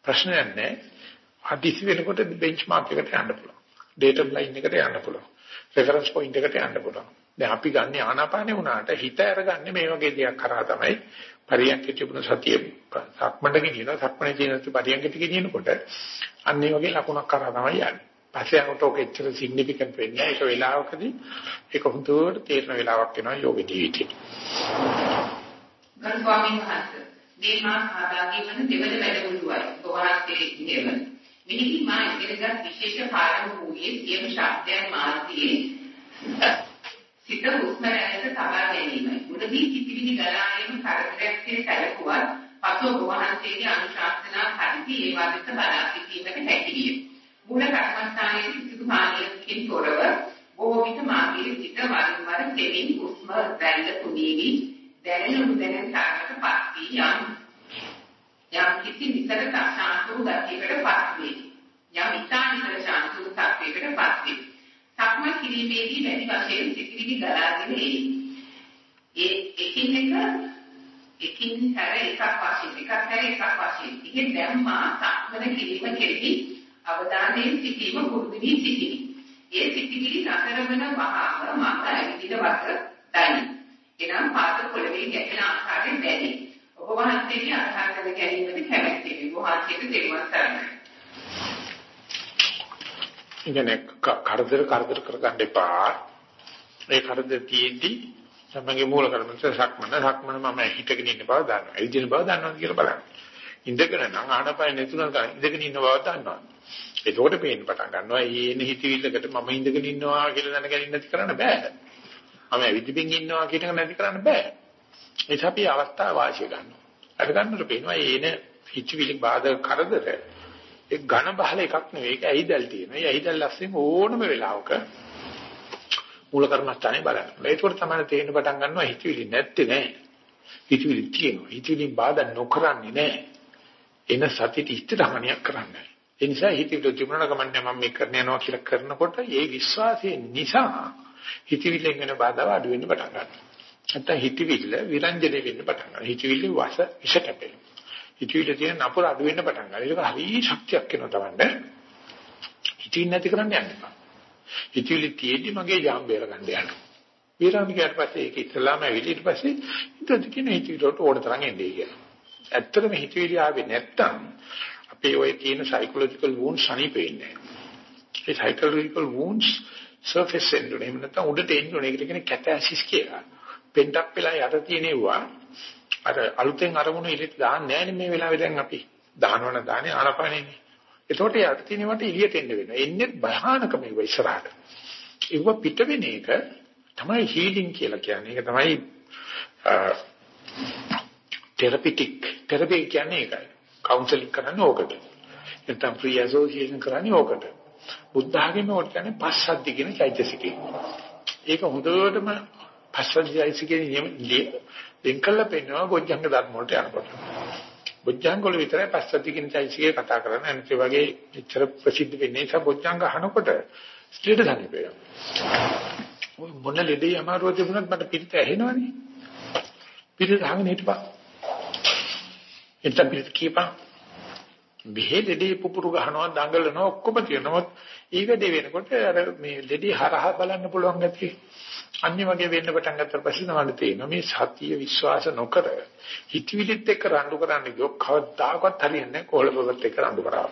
ප්‍රශ්නයක් නැහැ. අදිසි වෙනකොට බෙන්ච්මාර්ක් එකට යන්න පුළුවන්. ඩේටම් ලයින් එකට යන්න පුළුවන්. රෙෆරන්ස් පොයින්ට් එකට යන්න පුළුවන්. දැන් අපි ගන්න ආනාපානේ වුණාට හිත අරගන්නේ මේ වගේ දෙයක් කරා තමයි පරියන්ක තිබුණ සතිය සක්මණට ගෙනියනවා සක්මණේ තියෙන පරියන්කට ගෙනියනකොට අන්න ඒ වගේ ලකුණක් කරා තමයි යන්නේ. පස්සේ යනකොට ඔක එච්චර සිග්නිෆිකන්ට් වෙන්නේ නැහැ. ඒක වෙලාවකදී ඒක හුදුවට තේරෙන වෙලාවක් වෙනවා යෝග ජීවිතේ. ගරු ස්වාමීන් වහන්සේ මේ මා සහභාගී වන දෙවන වැඩමුළුවයි ගෝවාස්තේ නේම. මිනිහි මා ඉගෙනගත් විශේෂ පාඩම වූයේ සියලු ශබ්දයන් මාර්ගයේ සිත හුස්ම රැල්ලට තබා ගැනීමයි. මුලදී කිසිවිදි ගලාගෙන කරදරයක් සැලකුවත් පසුව ගෝවාස්තේගේ අනුශාසනා පරිදි ඒ වගේක බලා සිටීමට හැකියිය. මූල කර්මස්ථානයේ සිදු මාර්ගයෙන් තොරව බොහෝ විට මාගේ සිත වරින් වර දෙමින් හුස්ම රැල්ල තුනීවි දැනෙන උදැනෙන තරමට පත් වී යම් යම් කිසි විතර සාන්තුරු ගතියකට පත් වේ යම් ඉතාලි විතර සාන්තුරු තත්යකට පත් වේ සක්ම කිරීමේදී වැඩි වශයෙන් සිතිවිලි ගලාගෙන එයි ඒ එකින් එක එකින් හැර එකක් වශයෙන් එකක් හැර එකක් වශයෙන් ඉතින් දැන් මා සක්මන කිරීම කෙරෙහි අවධානයෙන් සිටීම පුරුදු වී සිටිමි. ඒ සිටිවිලි නතර වන වහාම මම ඇවිදින වත දනි. එනම් පාද පොළවේ ගැටෙන ආකාරයෙන් දැනේ. ඔබ වහන්සේගේ අදහස් කර ගැනීමද කැමැත්තෙමි. වහන්සේට දෙවන් සරණයි. ඉන්නේ කරදර කරදර කරගන්න එපා. ඒ කරදර තියෙද්දි තමගේ මූල කර්මන්ත සක්මන සක්මන මම හිතගෙන ඉන්න බව දන්නවා. එදින බව දන්නවා කියලා බලන්න. ඉඳගෙන නම් ආනපය නැතුණා ඉඳගෙන ඉන්න බව දන්නවා. එතකොට පේන්න පටන් ගන්නවා ඊන හිතවිල්ලකට මම ඉඳගෙන ඉන්නවා කියලා දැනගෙන නැති කරන්න බෑ. මම ඇවිදින්න ඉන්නවා කියන එක නැති කරන්න බෑ. ඒක අපි අවස්ථාව වාසිය ගන්නවා. අර ගන්නකොට පේනවා ඊන හිතවිලි බාධක කරදර ඒ ඝන බහල එකක් නෙවෙයි ඒක ඇයිදල් තියෙනවා. ඒ ඇයිදල් ලස්සෙන් ඕනම වෙලාවක මූල කර්මස්ථානේ බලන්න. ඒකෝට තමයි තේරෙන්න පටන් ගන්නවා හිතවිලි නැත්තේ නෑ. හිතවිලි තියෙනවා. හිතවිලි බාධා නොකරන්නේ නෑ. එන සතිය ඉස්තරහණියක් කරන්නේ. ඒ නිසා හිතවිලි තිබුණා ගමන්නේ මම මේ කරන්න යනවා කියලා කරනකොට ඒ විශ්වාසය නිසා හිතවිල්ලෙන් වෙන බාධා අඩු වෙන්න පටන් ගන්නවා. නැත්නම් හිතවිල්ල විරංජනේ වෙන්න පටන් ගන්නවා. හිතවිල්ල වස විෂ කැපෙනවා. හිතවිල්ල තියෙන නපුර අඩු වෙන්න පටන් ගන්නවා. ඒක හරි ශක්තියක් වෙනවා තමන්න. හිතින් නැති කරන්න යන්න එපා. හිතවිලි තියෙද්දි මගේ ජාම් බේර ගන්න යනවා. විරාමිකයට පස්සේ ඒක ඉස්සලාම ඇවිල්ලා ඊට පස්සේ හිතද කියන හිතවිලට ඕන තරම් එන්නේ කියලා. ඇත්තටම හිතවිලි ආවේ නැත්තම් අපේ ওই තියෙන psychological wounds අනිපෙන්නේ. ඒ psychological wounds surface end උනේ නැත්නම් උඩට එන්න උනේ. ඒකට කියන්නේ කැටැසිස් කියලා. පෙන්ටක් වෙලා යට තියෙනවා. අර අලුතෙන් අරමුණු ඉලිට දාන්නේ නැහැ මේ වෙලාවේ දැන් අපි. දානවන දාන්නේ ආනපනෙන්නේ. ඒතකොට යට තියෙනවට එළියට එන්න වෙනවා. එන්නේ භයානක මේ ඉස්සරහට. ඒව පිට වෙන එක තමයි හීලින් කියලා කියන්නේ. ඒක තමයි තෙරපිටික් තෙරපි කියන්නේ ඒකයි. කවුන්සලින් කරන්නේ ඕකට. නැත්නම් ෆ්‍රී ඇසෝසියේෂන් කරන්නේ ඕකට. බුද්ධ ආගමේ ඕකට කියන්නේ පස්සද්ධි කියන චෛතසිකය. ඒක හොඳටම පස්සද්ධි චෛතසිකේ නියම දෙන් කළා පෙන්නවා බොජ්ජංග ධර්ම වලට යනකොට. බොජ්ජංග වල විතරයි පස්සද්ධි කියන චෛතසිකය කතා කරන්නේ. අනිත් වගේ එච්චර ප්‍රසිද්ධ වෙන්නේ නැහැ බොජ්ජංග අහනකොට ස්ත්‍රීට දැනෙන්න ඔය මොන ලෙඩේ අමාරුව තිබුණත් මට පිළිත ඇහෙනවනේ. පිළිත අහගෙන හිටපන්. එතන පිළිත් කියපන්. බෙහෙදෙදී පුපුරු ගහනවා දඟලනවා ඔක්කොම තියෙනවා. ඊගඩේ වෙනකොට අර මේ දෙඩි හරහා බලන්න පුළුවන් ගැතියි. අනිත් වගේ වෙන්න පටන් ගත්තට පස්සේ තමයි තේරෙනවා මේ සතිය විශ්වාස නොකර හිතවිලිත් එක්ක රණ්ඩු කරන්න ගියොත් කවදාකවත් හරියන්නේ නැහැ කොළඹවත් එක්ක රණ්ඩු කරා.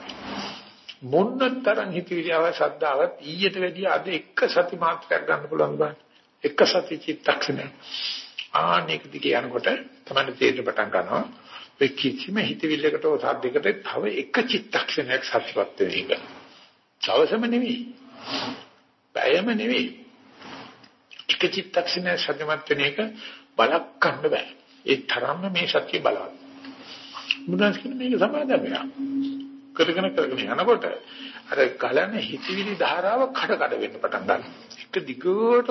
මොන්නතරම් හිතවිලි ආව සද්දාවත් ඊට වැඩිය අද එක සති මාත්‍රයක් ගන්න පුළුවන් බෑ. එක සති චිත්තක්ෂණය. ආනෙක දිගේ යනකොට තමයි තේරෙන්න පටන් ගන්නවා. ඒ කිසිම හිතවිල්ලකට හෝ සද්දයකට තව එක චිත්තක්ෂණයක් සත්‍යවත් වෙන එක. දවසම නෙවෙයි. පැයම නෙවෙයි. එක චිත්තක්ෂණය සත්‍යමත් වෙන එක බලක් ගන්න බෑ. ඒ තරම්ම මේ සත්‍ය බලවත්. බුදුන්ස් කියන මේක සමාදමයක්. කරගෙන කරගෙන යනකොට අර ගලන හිතවිලි ධාරාව කඩ කඩ වෙන්න පටන් ගන්නවා. එක දිගට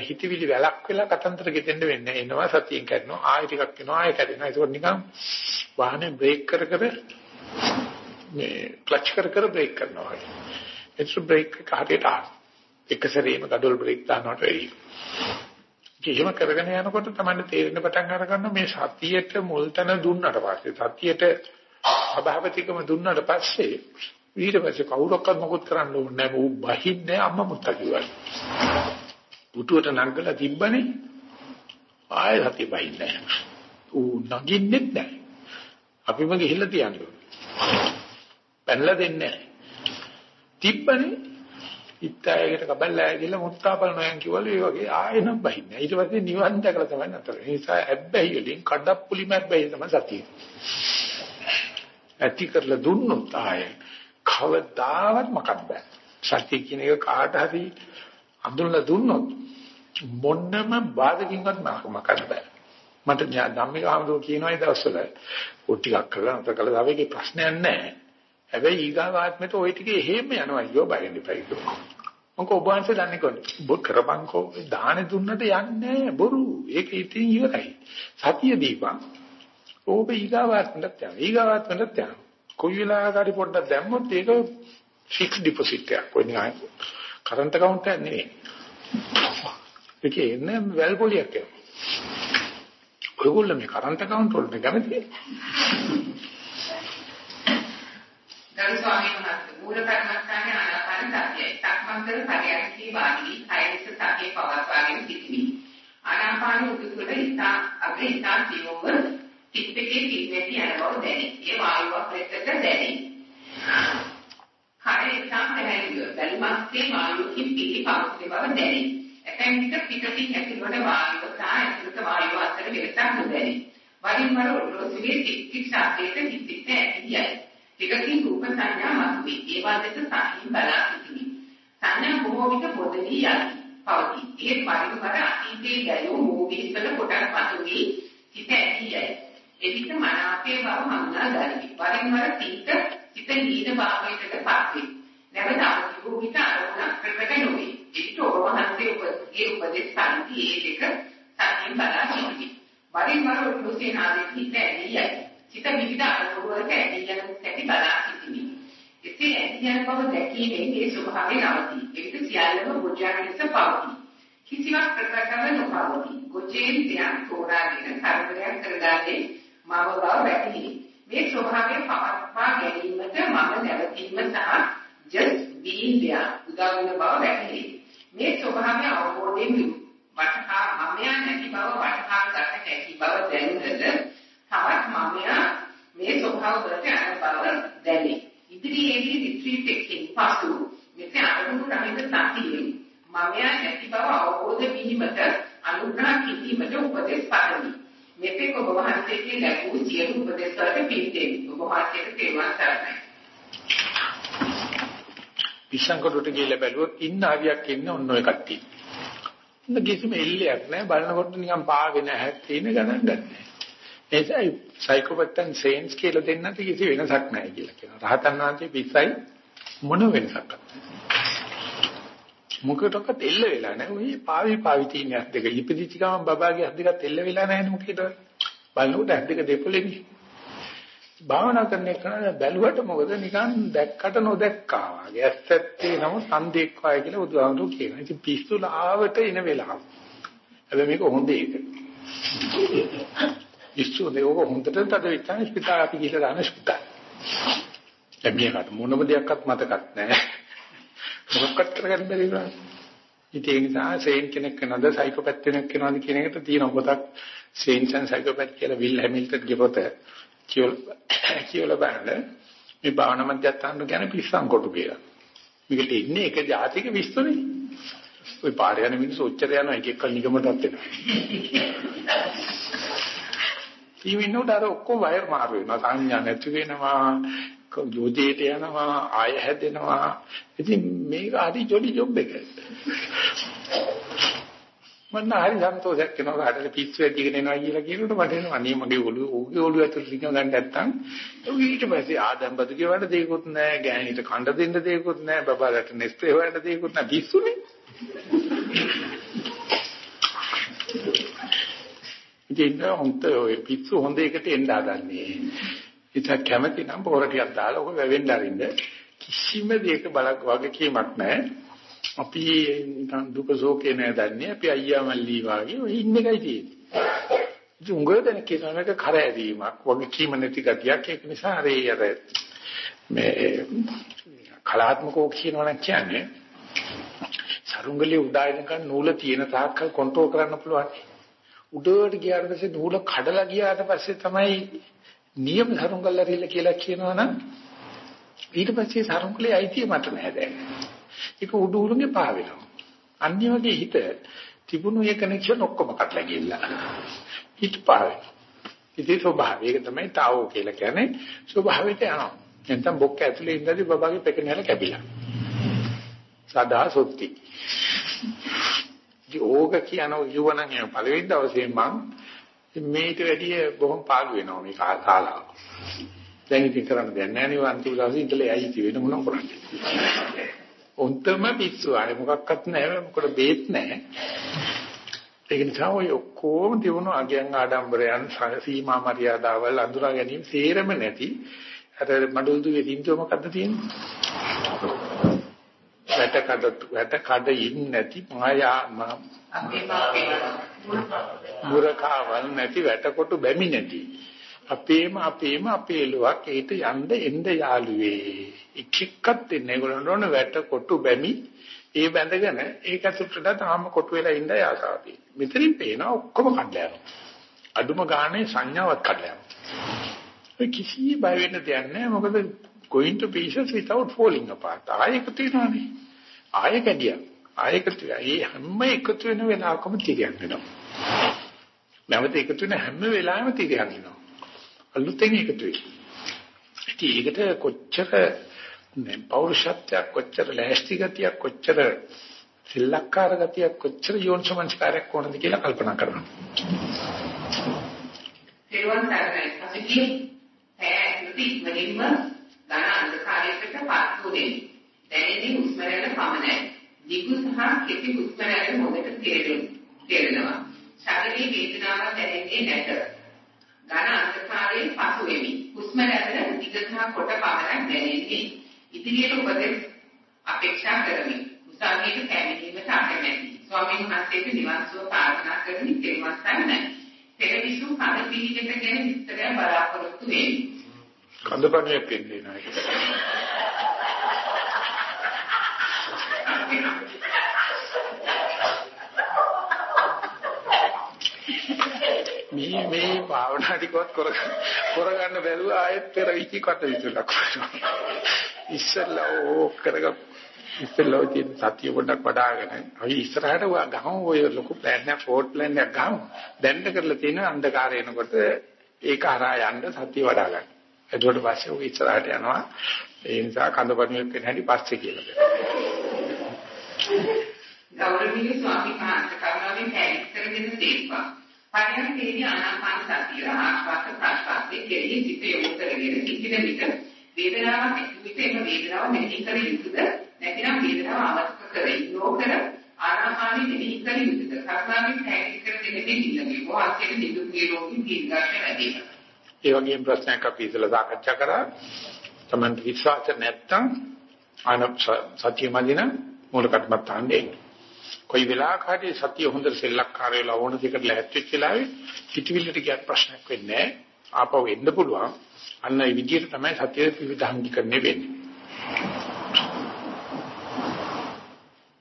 හිතවිලි වැලක් වෙලා කතන්දර ගෙතෙන්න වෙන්නේ. එනවා සතියෙන් කරනවා ආයෙ ටිකක් එනවා ආයෙ කැඩෙනවා. ඒක නිකන් වාහනේ බ්‍රේක් කර කර මේ ක්ලච් කර කර බ්‍රේක් කරනවා. ඒක බ්‍රේක් එක හරියට එක සැරේම ගඩොල් බ්‍රේක් දානවට වැඩියි. කිසිම කරගෙන යනකොට තමයි තේරෙන පටන් අර ගන්න මේ සතියට මුල් තැන දුන්නට පස්සේ සතියට අභාවතිකම දුන්නට පස්සේ ඊට පස්සේ කවුරක්වත් මොකුත් කරන්න ඕනේ නැහැ. ඌ බහින්නේ අම්මා මුත්තා කිව්වා. පුටුවට නංගලා තිබ්බනේ ආයෙ සතිය බහින්නේ නැහැ. ඌ නගින්නෙත් නැහැ. අපිම ගිහිල්ලා තියන්නේ. පැනලා දෙන්නේ නැහැ. තිබ්බනේ ඉත්තයකට කබල්ලා ගිහලා මුත්තා බලනවා කිව්වලු ඒ වගේ ආයෙනම් බහින්නේ. ඊට පස්සේ නිවන් දැකලා තමයි නතර. ඒ නිසා ඇබ්බැහි වලින් කඩප්පුලි මැබ්බැහි තමයි සතිය. ඇති කරලා දුන්නොත් ආයෙ කවදාවත් මකන්න බෑ. සත්‍ය කියන එක කාට හරි අඳුරලා දුන්නොත් මොන්නම බාධකින්වත් මකන්න බෑ. මට ධම්මික ආමදෝ කියනවා ඒ දවස්වල ඔය ටිකක් කරලා අන්ත කළා දවේගේ ප්‍රශ්නයක් නැහැ. හැබැයි ඊගාව ආත්මෙට ওই ටිකේ එහෙම යනවා අයියෝ බයෙන් ඉපයි කියලා. මොකද ඔබ වහන්සේ දන්නේ කොහොමද? ඔබ කරපන්කෝ දාහනේ දුන්නට යන්නේ බොරු. ඒක ඉතින් ඉවරයි. සතිය දීපන්. ඕක ඊගාව ආත්මෙට යනවා. ඊගාව ආත්මෙට යනවා. කොයි වෙලාවකරි පොඩ්ඩක් දැම්මොත් ඒක ෆික්ස් ඩිපොසිට් එකක්. කොයි නිකන් කරන්ට් account එකක් නෙවෙයි. ඒකේ එන්නේ වැල් පොලියක් එනවා. ඔයගොල්ලෝ මේ කරන්ට් account වලට කැමතිද? ගරු ස්වාමීන් වහන්සේ මූල කර්මස්ථානයේ ආනාපාන සතියයි. සක්මන්තර පරියන්කී වාදී කයස සතිය පවත්වාගෙන සිටිමි. ආනාපාන උතුසුල ඉතා අග්‍රේ ඉතා ජීවව පිටකේ පිටේටි යනව දැනේ. ඒ වායුව ප්‍රෙත්තට දැනේ. කය ඉතා පැහැදිලිව බැලුමස්සේ වායුවකින් පිටි පවතින බව දැනේ. ඇතැම් විට පිටකින් ඇතුළට වායුව සහ ඇතුළත වායුව අතර වෙනසක් නොදැනේ. වරින් වර ඔරලෝසුවේ ටික් ටික් ශබ්දයට හිත හිත ඇතියයි. ටිකකින් රූප සංඥා මතුවේ. ඒ වන්දට සාහින් බලා සිටිමි. සංඥා බොහෝ විට පොදවි යයි. පවතී. ඒ පරිවර අතීතයේ ගැයෝ මූවිස්වල කොටස් මතුවී හිත ඇතියයි. එවිට මනාපේ බව හඳුනා ගනිමි. වරින් වර තීක හිත නීන භාවයකට පත් වේ. නැවත අවදි විට අරමුණක් ප්‍රකට නොවේ. එවිට ඔබ වහන්සේ උපදේ උපදෙස් සම්පි ඒ දෙක සතියෙන් බලා සිටිමි. වරින් වර උපුසේ නාදෙ හිත ඇතියයි. සිත විවිධ අරමුණු වලට ඇදී යන සැටි බලා සිටිමි. එසේ ඇදී යන බව දැකීමෙන් ඒ ස්වභාවය නවතී. එවිට සියල්ලම ගොජාන ලෙස පවතී. කිසිවක් ප්‍රකටව නොපවතී. ගොජේන් තියන් තෝරාගෙන කරදරයක් කරගන්නේ මම බව වැටහි. මේ ස්වභාවය පවත්වා ගැනීමට මම නැවතීම සහ just being there උදා වන බව වැටහි. මේ ස්වභාවය අවබෝධයෙන් වටහා මමයා නැති බව වටහා ගත හැකි බව දැනුනද තවත් මමයා මේ ස්වභාව වලට යන බව දැනේ. ඉදිරියේදී රිට්‍රීට් එකකින් පසු මෙසේ අනුගුණ රහිත සතියෙන් මමයා නැති බව අවබෝධ වීමට අනුග්‍රහ කිරීමට උපදෙස් පතමි. මෙතෙක් ඔබ වහන්සේගේ ලැබූ සියලු උපදෙස් වලට පිළිදෙමි. ඔබ වහන්සේට තේරුම් ගන්නයි. පිස්සන්කොටට ගිහලා බැලුවොත් ඉන්න ආවියක් ඉන්න ඔන්න ඔය කට්ටිය. ඉන්න කිසිම එල්ලයක් නැහැ බලනකොට නිකන් පාගෙන ඇහක් තියෙන ගණන් ගන්නෑ. ඒසයි සයිකෝපැත්තන් සේන්ස් කියලා දෙන්නට කිසි වෙනසක් නැහැ කියලා කියනවා. රහතන් වහන්සේ පිස්සයි මොන වෙනසක් මොකටවත් එල්ල වෙලා නැහැ. ඔය පාවි පාවි තියෙන ඇස් දෙක ඉපදිච්ච ගමන් බබාගේ ඇස් දෙකත් එල්ල වෙලා නැහැ නේ මොකේද? බලනකොට ඇස් දෙක දෙපොලේනේ. භාවනා කරන එක බැලුවට මොකද නිකන් දැක්කට නොදැක්කා වගේ. ඇස් ඇත්තේ නම සන්දේක් වායි කියලා බුදුහාමුදුරු කියනවා. ඉතින් පිස්සුල ආවට එන වෙලාව. හැබැයි මේක හොඳ එක. ඉස්සුවනේ ඕක හොඳට තද වෙච්චාම ස්පිතාලේ අපි ගිහලා දාන ස්පිතාලේ. දැන් මේකට මොනම දෙයක්වත් මතකත් නැහැ. මොකක්වත් කරගන්න බැරි වුණා. ඉතින් ඒ නිසා සේන් කෙනෙක් නේද සයිකෝපැත් කෙනෙක් කෙනාද කියන එකට තියෙන පොතක් සේන්ස් ඇන් සයිකෝපැත් කියලා විල් හැමිල්ටන්ගේ පොත. කියවල කියවල බලන්න මේ භාවනා මධ්‍යස්ථාන ගැන පිස්සන් කොටු කියලා. මේකට ඉන්නේ එක જાතික විශ්වනේ. ওই පාර යන මිනිස්සු ඔච්චර යනවා එක එක නිගමනටත් එනවා. වෙනවා. ඊවින්නෝට අර ඔක්කොම වයර් මාරු වෙනවා. සංඥා නැති වෙනවා යෝජේට යනවා ආය හැදෙනවා. ඉතින් මේක හරි ජොලි ජොබ් එක. මම හරි සන්තෝෂයක් වෙනවා. කාටද පිස්සු ඇදිගෙන එනවා කියලා කියනකොට මට එනවා. අනේ මගේ ඔළුව ඕගේ ඔළුව ඇතුළේ රිංග ගන්න නැත්තම් ඊට පස්සේ ආදම්බදු කියවට දෙයක්වත් නැහැ. ගෑණිට කණ්ඩ දෙන්න දෙයක්වත් නැහැ. බබාලට නෙස්ප්‍රේ වලට දෙයක්වත් නැහැ. පිස්සුනේ. ඉතින් හොන්ත ඔය පිස්සු හොඳ එකට එන්න හදන්නේ. ඉතින් කැමති නම් පොර ටිකක් දාලා ඔක වැවෙන්න අරින්න. කිසිම දෙයක බලක් වගේ කීමක් නැහැ. අපි නිකන් දුක සෝකේ නෑ දන්නේ. අපි අයියා මල්ලි වාගේ ඔය ඉන්න එකයි තියෙන්නේ. ඉතින් උංගව දැන කියන එක කරෑවීමක් වගේ කීම නැති ගතියක්. ඒක නිසා අර අර මේ කලාත්මකව කියනවා කියන්නේ සරුංගලේ උඩායනකන් නූල තියෙන තාක්කල් කන්ට්‍රෝල් කරන්න පුළුවන්. උඩට ගියාට පස්සේ නූල කඩලා ගියාට පස්සේ තමයි නියම සරුංගල්ල රිල්ල කියලා කියනවනම් ඊට පස්සේ සරුංගලේ අයිතිය මට නැහැ දැන්. ඒක උඩු උරුගේ පා වෙනවා. අන්‍ය වගේ හිත තිබුණු ඒ කනෙක්ෂන් ඔක්කොම කඩලා ගියලා. හිත පා වෙනවා. ඉතින් ස්වභාවය ඒක තමයි තාවෝ කියලා කියන්නේ ස්වභාවයට යනවා. නැත්නම් බොක්ක ඇතුලේ ඉඳදී බබාගේ පෙකණැල කැපිලා. සදා සොත්ති. යෝග කියන යුවණන් එන පළවෙනි දවසේ මං මේට වැඩිය බොහොම පාළු වෙනවා මේ කාලාව. දැන් ඉතින් කරන්න දෙයක් නැහැ නේ අන්තිම දවසේ ඉඳලා ඇයි ඉති වෙන මොනව කරන්නේ. උන්ටම පිස්සු ආයේ මොකක්වත් නැහැ මොකද බේත් නැහැ. ඒක නිසා ඔය ඔක්කොම දිනු අගයන් ආඩම්බරයන් සීමා මරියාදාවල් අඳුරා ගැනීම සේරම නැති අර මඩුල් දුවේ තින්තුව මොකද්ද තියෙන්නේ? වැට කඩ වැට කඩ ඉන්නේ නැති මායා මුරකාවල් නැති වැට කොටු බැමි නැති. අපේම අපේම අපේ ලුවක් ඒට යන්න එන්න යාළුවේ. එක් එක්කත් දෙන්නේ ඒගොල්ලන්ට ඕන වැට කොටු බැමි. ඒ බැඳගෙන ඒක ඇතුළට තාම කොටු වෙලා ඉන්න ආසාව. තියෙනවා මෙතනින් පේන ඔක්කොම කඩලා යනවා. අඩුම ගානේ සංඥාවක් කඩලා යනවා. කිසි බය වෙන්න දෙයක් නැහැ. මොකද going to pieces without falling apart ආයෙක තියෙනවානේ ආයෙ කැඩියා ආයෙකට ඒ හැම එකතු වෙන වෙලාවකම තිරියක් වෙනවා නැවත එකතු වෙන හැම වෙලාවෙම තිරියක් වෙනවා අලුතෙන් එකතු වෙයි. ඉතින් ඒකට කොච්චර පෞරුෂත්වයක් කොච්චර ලෑස්ති ගතියක් කොච්චර සිල්ලක්කාර ගතියක් කොච්චර යෝනිසමංස්කාරයක් ඕනද කියලා කල්පනා කරනවා. තේරුවන් ගන්නයි. අපි ඇයි මුලින්ම ධන අන්ධකාරයකට පත්තු දෙන්නේ. දැනෙන්නේ හුස්ම රැල්ල පමණයි. දිගු සහ කෙටි හුස්ම රැල්ල හොඳට තේරෙනවා. ශරීරයේ වේදනාවක් දැනෙන්නේ නැත. ඝන අන්ධකාරයෙන් පසු වෙමි. හුස්ම රැල්ල දිගට කොට පමණක් දැනෙන්නේ. ඉදිරියට උපදෙස් අපේක්ෂා කරමි. උසාවියට පැමිණීමට අකමැති. ස්වාමීන් වහන්සේට නිවන් සුව ප්‍රාර්ථනා කරමි. තෙරුවන් සරණයි. පෙරවිසු කඳ පිළිවෙත ගැන විස්තරය බලාපොරොත්තු වෙමි. කඳපණියක් දෙන්නේ නැහැ. මේ මේ භාවනා ටිකවත් කර කරගන්න බැරුව ආයෙත් පෙර විචි කට විචලක් ඉස්සෙල්ලා ඕක කරග ඉස්සෙල්ලා තියෙන සතිය පොඩ්ඩක් වඩාගෙන අපි ඉස්සරහට ගහමු ඔය ලොකු ප්ලෑන් එක ෆෝර්ට් ප්ලෑන් එකක් ගහමු දැන්න කරලා තියෙන අන්ධකාරය එනකොට ඒක හරහා යන්න සතිය වඩා ගන්න. එතකොට පස්සේ ඔය ඉස්සරහට යනවා. ඒ නිසා කඳපණුවෙක් වෙන හැටි පස්සේ කියලා දෙනවා. ගෞරවනීය ස්වාමීන් වහන්සේ කරුණාවෙන් පැහැදිලි කර දෙන්න තේරුවා. පරිණතයේදී ආනාපාන සතිය ආශ්වාස ප්‍රශ්වාසයේ කෙරෙහි සිත යොමු කරගෙන සිටින විට වේදනාවක් විට එම වේදනාව මෙහි කර යුතුද? නැතිනම් වේදනාව අවස්ථ කර ඉන්නෝකර ආනාපානෙ මෙහි කර යුතුද? කර්මාවෙන් පැහැදිලි කර දෙන්නේ ඉන්නේ මොහොතේ නිදුක් නිරෝගී දීර්ඝාෂ ලැබේවා. ඒ වගේම ප්‍රශ්නයක් අපි ඉතලා සාකච්ඡා කරා තමන්ට විශ්වාස නැත්තම් ආනප සත්‍ය මදින මූල කර්මත්තාන්නේ කොයි වෙලාවක හරි සතිය හොඳට සෙල්ලක්කාර වෙලා ඕන දෙකට ලැහැත් වෙච්ච වෙලාවේ පිටිවිල්ලට ගියත් ප්‍රශ්නයක් වෙන්නේ නැහැ. ආපහු එන්න පුළුවන්. අන්න ඒ විදිහට තමයි සතිය විවිධාංගීකරණය වෙන්නේ.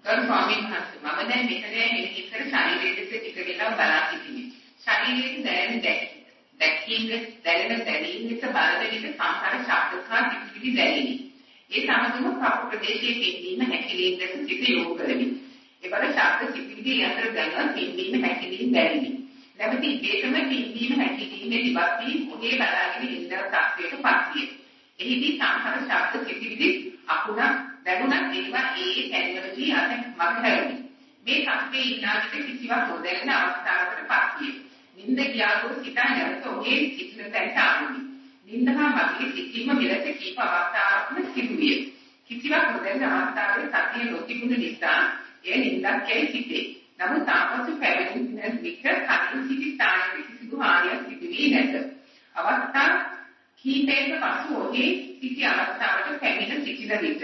ගරු ස්වාමීන් වහන්සේ මම දැන් මෙතන මෙහි කර ශරීරයේ ටික වෙලා බලා සිටිනේ. ශරීරයේ දැනෙන දැකීම දැනෙන දැනීම ලෙස බලන විට සංකාර ශාස්ත්‍රකා පිටි දැනෙන්නේ. ඒ සමගම ප්‍රාප්ත ප්‍රදේශයේ පිටින්ම හැකිලීම් දැක සිට යොමු කරමි. ඒවල ශබ්ද සිතිවිලි අතර ගන්න පින්වීම හැකිලින් බැරිනි. නැවත ඉබේටම පින්වීම හැකිලිමේ ඉවත් වී මොහේ බලාගෙන ඉන්න තත්ත්වයට පත්විය. එහිදී සංහර ශබ්ද සිතිවිලි අකුණ දැනුණත් ඒවා ඒ තැන්වලදී අත මගහැරුණි. මේ සත්‍යයේ ඉන්නාට කිසිවක් නොදැනෙන අවස්ථාවකට පත්විය. නින්ද ගියාගොස් සිතා නැවත ඔහේ සිටින තැනට ආවි. නින්දහා මගේ සිටීම විලස කීප අවස්ථාවක්ම සිදුවිය. කිසිවක් නොදැනෙන අවස්ථාවේ සතිය නොතිබුණු නිසා එය නින්දක් යයි සිටේ. නමුත් තාපසු පැවැදින විට කලින් සිටි ස්ථානයේ කිසිදු හානියක් සිදුවී නැත. අවස්ථා කීපයක පසු ඔහේ සිටි අවස්ථාවට පැමිණ සිටින විට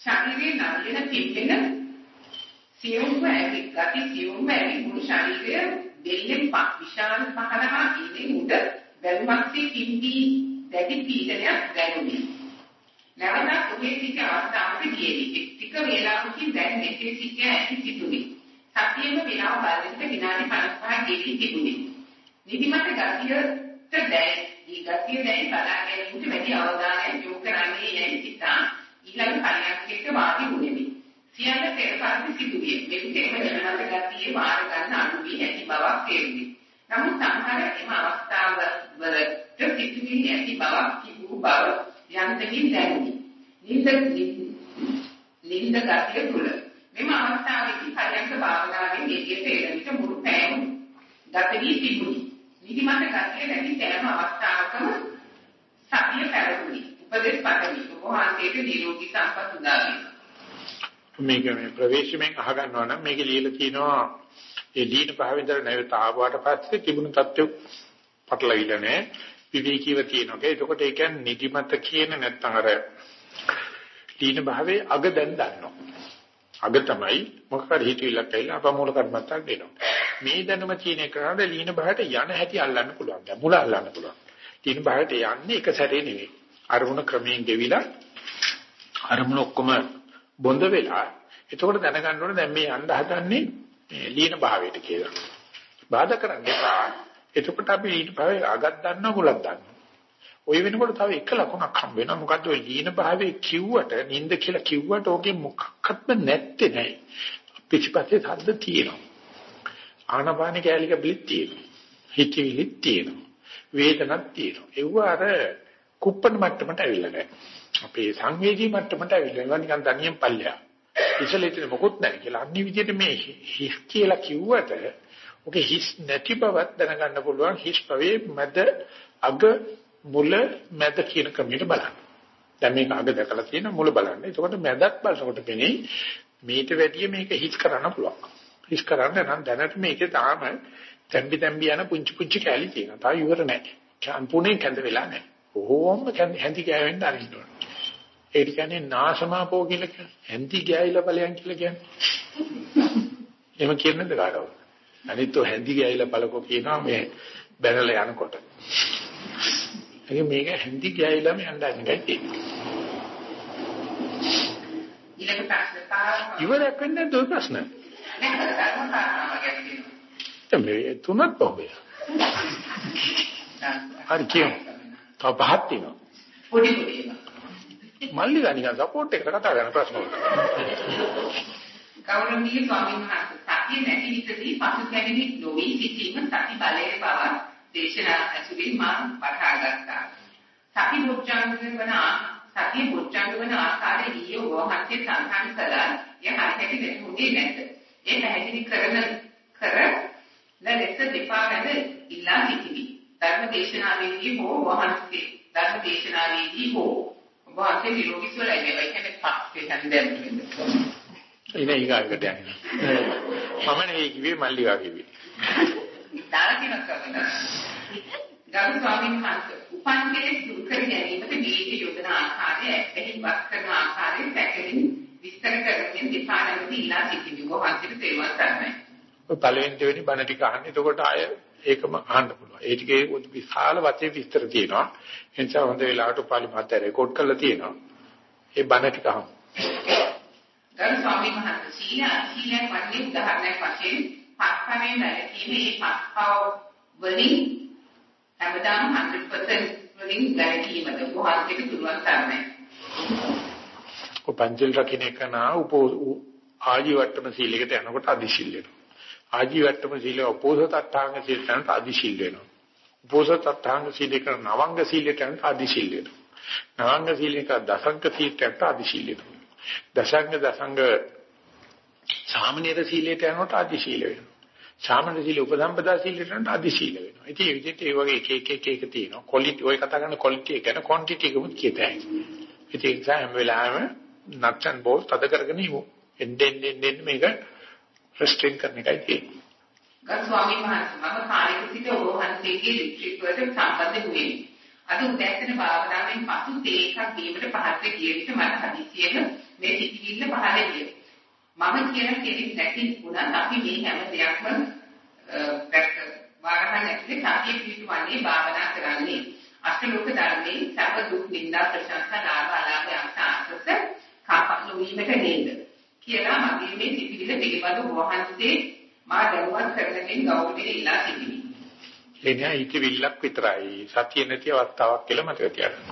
ශරීරයේ නලියන පිම්බෙන සියුම්ව ඇති ගති සියුම්ව ඇති මුළු ශරීරය දෙල්ලෙන් පක් විශාල පහළහා ඉන්නේ උඩ බැලුමක්සේ පිම්බී දැඩි පීඩනයක් දැනුනි. නැවතත් ඔහේ සිටි අවස්ථාවට ගියේවි. ටික වේලාවකින් දැන් මෙසේ සිට ඇති සිටුනි. සතියෙම වේලාව බලද්දී විනාඩි 55 ගෙවි තිබුණි. නිදිමත ගතියට දැයි ඊ ගතිය දැයි බලා ගැනීමට වැඩි අවධානයක් යොමු කරන්නේ යයි සිතා ඊළඟ පරියන්කයට වාඩි වුණෙමි. සියල්ල පෙරපරිදි සිදුවිය. මෙවිටම නිදිමත ගතියේ වාර ගන්න අඩු වී ඇති බවක් තේරුණි. නමුත් සංහාර එම අවස්ථාවවලට සිදුවී ඇති බවක් තිබූ බව යන්තමින් දැනුනි. නින්ද නින්ද ගතිය තුල මෙම අවස්ථාවේදී පරියන්ක භාවනාවේ එළියට එන විට මුළු පෑම ගත වී තිබුණි. නිදිමත ගතිය නැති සෑම අවස්ථාවකම සතිය පැවතුනි. උපදේශ පදවි වහන්සේට නිරෝගී සම්පත් උදා වේවා. මේක මේ ප්‍රවේශමෙන් අහගන්නවා නම් මේකේ ලියලා තියෙනවා ඒ දීන භාවිතර නැවත ආවට පස්සේ තිබුණු තත්ත්වෙ පටලවිලා නැහැ විවේකීව තියෙනවා. ඒකකොට ඒ කියන්නේ නිදිමත කියන නැත්තම් අර දීන භාවයේ අග දැන් දන්නවා. අග තමයි මොකක් හරි හිතවිල්ලක් ඇවිල්ලා අප මූල කර්මත්තක් දෙනවා. මේ දැනුම තියෙන එකට ලීන භාවයට යන හැටි අල්ලන්න පුළුවන්. දැන් මුල අල්ලන්න පුළුවන්. ලීන භාවයට යන්නේ එක සැරේ නෙවෙයි. අරමුණ ක්‍රමයෙන් ගෙවිලා අරමුණ ඔක්කොම බොඳ වෙලා එතකොට දැනගන්න ඕනේ දැන් මේ යන්න හදන්නේ මේ ලීන භාවයට කියලා. බාධා කරන්න එපා. එතකොට අපි ඊට පස්සේ අගක් ගන්න ගුලක් ගන්න. ওই වෙනකොට තව එක ලකුණක් හම් වෙනවා. මොකද්ද ඔය ලීන භාවයේ කිව්වට නිින්ද කියලා කිව්වට ඕකේ මොකක්වත්ම නැත්තේ නෑ. පිටිපස්සේ හද්ද තියෙනවා. ආනපාන කැලික බිලිත් තියෙනවා. හිතවිලිත් තියෙනවා. වේදනක් තියෙනවා. ඒව අර කුප්පණ මට්ටමට ඇවිල්ලා නැහැ. අපේ සංවේදී මට්ටමට ඇවිල්ලා ඒවා නිකන් දනියෙන් පල්ලෙහා. ඉසලෙතන මොකොත් නැහැ කියලා. අනිත් විදිහට මේ හිස් කියලා කිව්වට ඔකේ හිස් නැති බවක් දැනගන්න පුළුවන් හිස් පවේ මැද අග මුල මැද කියන ක්‍රමයට බලන්න. දැන් මේක අග දැකලා තියෙන මුල බලන්න. එතකොට මැදත් බලනකොට පෙනේ මේට වැඩිය මේක හිස් කරන්න පුළුවන්. හිස් කරන්න නම් දැනට මේකේ තාම තැම්බි තැම්බි යන පුංචි පුංචි කැලි තියෙනවා. තා ඉවර නැහැ. සම්පූර්ණයෙන් කැඳ වෙලා නැහැ. කොහොම හැඳි ගෑවෙන්න අරින්න ඕන. ඒ කියන්නේ නාශමාපෝ කියලා කියන්නේ. හැඳි ගෑයිලා ඵලයන් කියලා කියන්නේ. එහෙම කියන්නේ කාටවත්? අනිත් ඔය හැඳි ගෑයිලා ඵලකෝ කියනවා මේ බැනලා යනකොට. ඒක මේක හැඳි ගෑයිලාම යන්න තියෙන්නේ. ඊළඟ ප්‍රශ්න කාරණා ඉවරයක් වෙන්නේ ඔය ප්‍රශ්න? මේ තුනක් පොබේ. හරි කියමු. තව පහක් තියෙනවා. පොඩි පොඩි ඒවා. මල්ලිලා නිකන් සපෝට් එකට කතා කරන ප්‍රශ්න වලට. ගෞරවනීය ස්වාමීන් වහන්සේ සතිය නැති විටදී පසුතැවෙන්නේ නොවි සිටීම සති බලයේ බව දේශනා ඇසුරින් මා වටහා ගත්තා. සති මුචාංග වන සතිය මුචාංග වන ආකාරයේ ඊයේ වහන්සේ සඳහන් කළා. එය හරියට දෙන්නේ නැත. ඒ පැහැදිලි කරන කර ලෙස දෙපා ගැන ඉල්ලා සිටිමි. ධර්ම දේශනාවේදී හෝ වහන්සේ ධර්ම දේශනාවේදී හෝ වහන්සේ නිරෝගී සුව ලැබෙයි කියන්නේ පස්සේ හැන්දෙන්නේ. ඉතින් ඊගාකට යන්නේ. මම නෙවෙයි කිව්වේ මල්ලිවා කිව්වේ. දාලා. ගරු ස්වාමීන් වහන්සේ උපන්කේ දුරු කර ගැනීමට දීර්ඝ යොදන ආකාරය එහි වත් කරන ආකාරය පැහැදිලි විස්තර කරමින් දෙපාරකට ඉලා සිටිනු වහන්සේට තේරුම් ගන්නයි. ඔය පළවෙනි දෙවෙනි බණ ටික අහන්න. එතකොට ආය ඒකම අහන්න පුළුවන්. ඒ ටිකේ විශාල වචේ විස්තර තියෙනවා. ඒ නිසා හොඳ වෙලාවට පාලි මාතය රෙකෝඩ් කරලා තියෙනවා. ඒ බණ ටික අහමු. ගරු ස්වාමීන් වහන්සේ සීල සීලයක් වන්නේ උදාහරණයක් වශයෙන් පස්පමේ වැළකීමේ පස්පව වලින් හැමදාම 100% වලින් වැළකීමද වහන්සේට පුළුවන් තරමයි. ඔය පංචල් රකින්න එක නා උපෝ ආජීවට්ටම සීලයකට යනකොට අදිශීල් වෙනවා. ආජීවට්ටම සීලය උපෝසත අට්ඨාංග සීලයට යනකොට අදිශීල් වෙනවා. උපෝසත අට්ඨාංග සීලයක නවංග සීලයට යනකොට අදිශීල් වෙනවා. නවංග සීලයක දසංග සීලයට යනකොට අදිශීල් වෙනවා. දසංග දසංග සාමනීර සීලයට යනකොට අදි සීල වෙනවා. සාමාන්‍ය සීල උපසම්පදා සීලයට යනකොට අදි සීල වෙනවා. ඉතින් ඒ විදිහට ඒ වගේ එක එක එක එක තියෙනවා. ක්වොලිටි ඔය කතා කරන ක්වොලිටි එක ගැන ක්වොන්ටිටි එකමුත් කියතයි. ඉතින් ඒ නිසා හැම වෙලාවෙම nuts and bolts තද කරගෙන ඉමු. එන්නෙන් එන්නෙන් මේක රෙස්ට්‍රින් කරන එකයි තියෙන්නේ. ගරු ස්වාමීන් වහන්සේ මම කාලයක සිට ඔබ වහන්සේගේ රිට්‍රීට් වලට සම්බන්ධ වුණේ. අද උදෑසන භාවනාවෙන් පසු තේ එකක් බීමට පහත් ගිය විට මට හදිසියෙම මේ සිතිවිල්ල පහළ ගියා. මම කියන කෙනෙක් නැති වුණත් අපි මේ හැම දෙයක්ම වරහන් ඇතුලේ සතිය පිටවන්නේ භාවනා කරන්නේ. අෂ්ටලෝක ධර්මයේ සබ්බ දුක් නින්දා ප්‍රශංසා ලාභ අලාභ අංශාසස කාපන වීමට නේද කියලා මගේ මේ සිතිවිල්ල පිළිබඳව වහන්සේ මා දැනුවත් කරනකින් ගෞරවයෙන් ඉල්ලා සිටිමි. එනිසා හිතවිල්ලක් විතරයි සතිය නැති අවස්ථාවක් කියලා මතක තියාගන්න.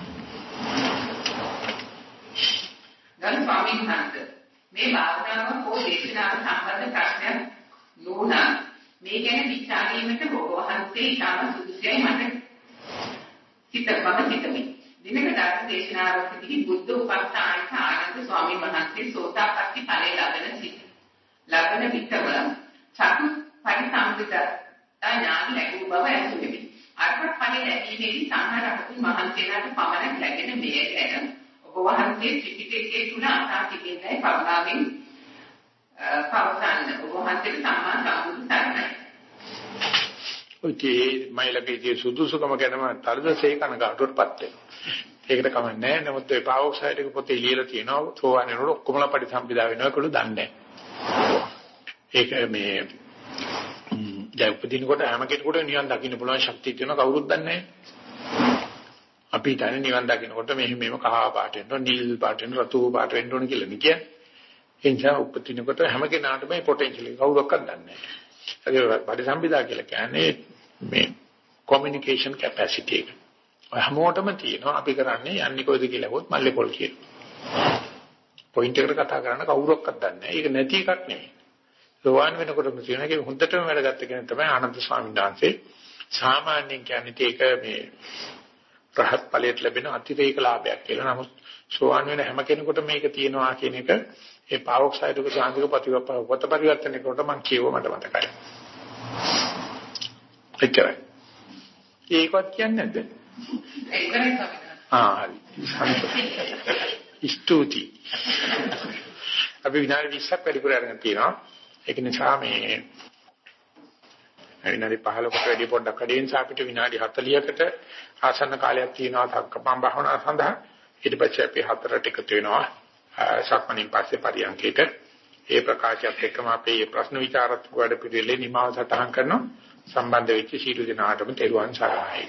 ගරු ස්වාමීන් වහන්සේ මේ භාවනාව හෝ දේශනාව සම්බන්ධ ප්‍රශ්නයක් නොනා මේ ගැන විචාරීමට ඔබ වහන්සේ ඉතාම සුදුසුයි මට හිතපම හිතමි. දිනක ධර්ම දේශනාවකදී බුද්ධ උපස්ථානික ආනන්ද ස්වාමීන් වහන්සේ සෝතාපට්ටි ඵලය ලබන සිට ලබන විටම චතු පරිසම්පිත ඥාන ලැබුව බව ඇසුරෙමි. අර්ථ ඵල ලැබීමේදී සම්හාර රහතුන් වහන්සේලාට පමණක් ලැබෙන මෙය ගැන ඔබ වහන්සේ ත්‍රිපිටකයේ තුන අසා තිබෙන්නේ පවනාවෙන් පවසන්න. ඔබ වහන්සේට සම්මා සම්බුදු සරණයි. ඔතේ මයිලකේදී සුදුසුකම ගැනම තරදසේ කනගාටුවටපත් වෙනවා. ඒකට කමක් නැහැ. නමුත් ඒ පාවොක්සයිඩ් එක පොතේ ලියලා තියෙනවා සෝවාන් වෙනකොට ඔක්කොමලා පරිසම්පදා වෙනවා ඒකළු දන්නේ ඒක මේ දැන් උපදිනකොට හැම කෙනෙකුට නිවන් දකින්න පුළුවන් ශක්තිය තියෙන කවුරුත් දන්නේ අපි හිතන්නේ නිවන් දකින්නකොට මෙහෙම මෙහෙම කහ පාට වෙන්න නිල් පාට වෙන්න රතු පාට වෙන්න ඕන කියලා නේ කියන්නේ. ඒ නිසා උපදිනකොට හැම කෙනාටම මේ පොටෙන්ෂල් එක කවුරක්වත් දන්නේ නැහැ. ඒක පරිසම්පදා කියලා කියන්නේ මේ කොමියුනිකේෂන් කැපැසිටි එක. හැමෝටම තියෙනවා අපි කරන්නේ යන්නේ කොයිද කියලා හොත් මල්ලේ පොල් කියනවා. පොයින්ට් එකට කතා කරන්න කවුරක්වත් දන්නේ නැහැ. ඒක නැති එකක් නෙමෙයි. සෝවාන් වෙනකොටම තියෙන එක හොඳටම වැඩගත්ත කෙනෙක් තමයි ආනන්ද ස්වාමීන් වහන්සේ. සාමාන්‍යයෙන් කියන්නේ ඒක මේ රහත් ඵලයට ලැබෙන අතිරේක ලාභයක් කියලා. නමුත් සෝවාන් වෙන හැම කෙනෙකුටම මේක තියෙනවා කියන එක ඒ පාවොක්සයිඩ් එක සාන්තික ප්‍රතිපත පරිවර්තනය කරනකොට මම කියව මට මතකයි. එච්චරයි. ඒකවත් කියන්නේ නැද්ද? ඒකයි තමයි. ආ හරි. ස්තුති. අපි විනාඩි 20ක් වැඩිපුර අරගෙන තියෙනවා. ඒක නිසා මේ විනාඩි 15කට වැඩි පොඩ්ඩක් වැඩි නිසා අපිට විනාඩි 40කට ආසන්න කාලයක් තියෙනවා සක්කපම් භාවනාව සඳහා. ඊට පස්සේ අපි හතරට එකතු වෙනවා. සක්මණින් පස්සේ පරියන්කේට ඒ ප්‍රකාශයත් එක්කම අපේ ප්‍රශ්න විචාරත් වැඩ පිළිවෙලේ නිමාව සටහන් කරනවා. සම්බන්ධ වෙච්ච සීල දිනාටම තෙරුවන් සරණයි.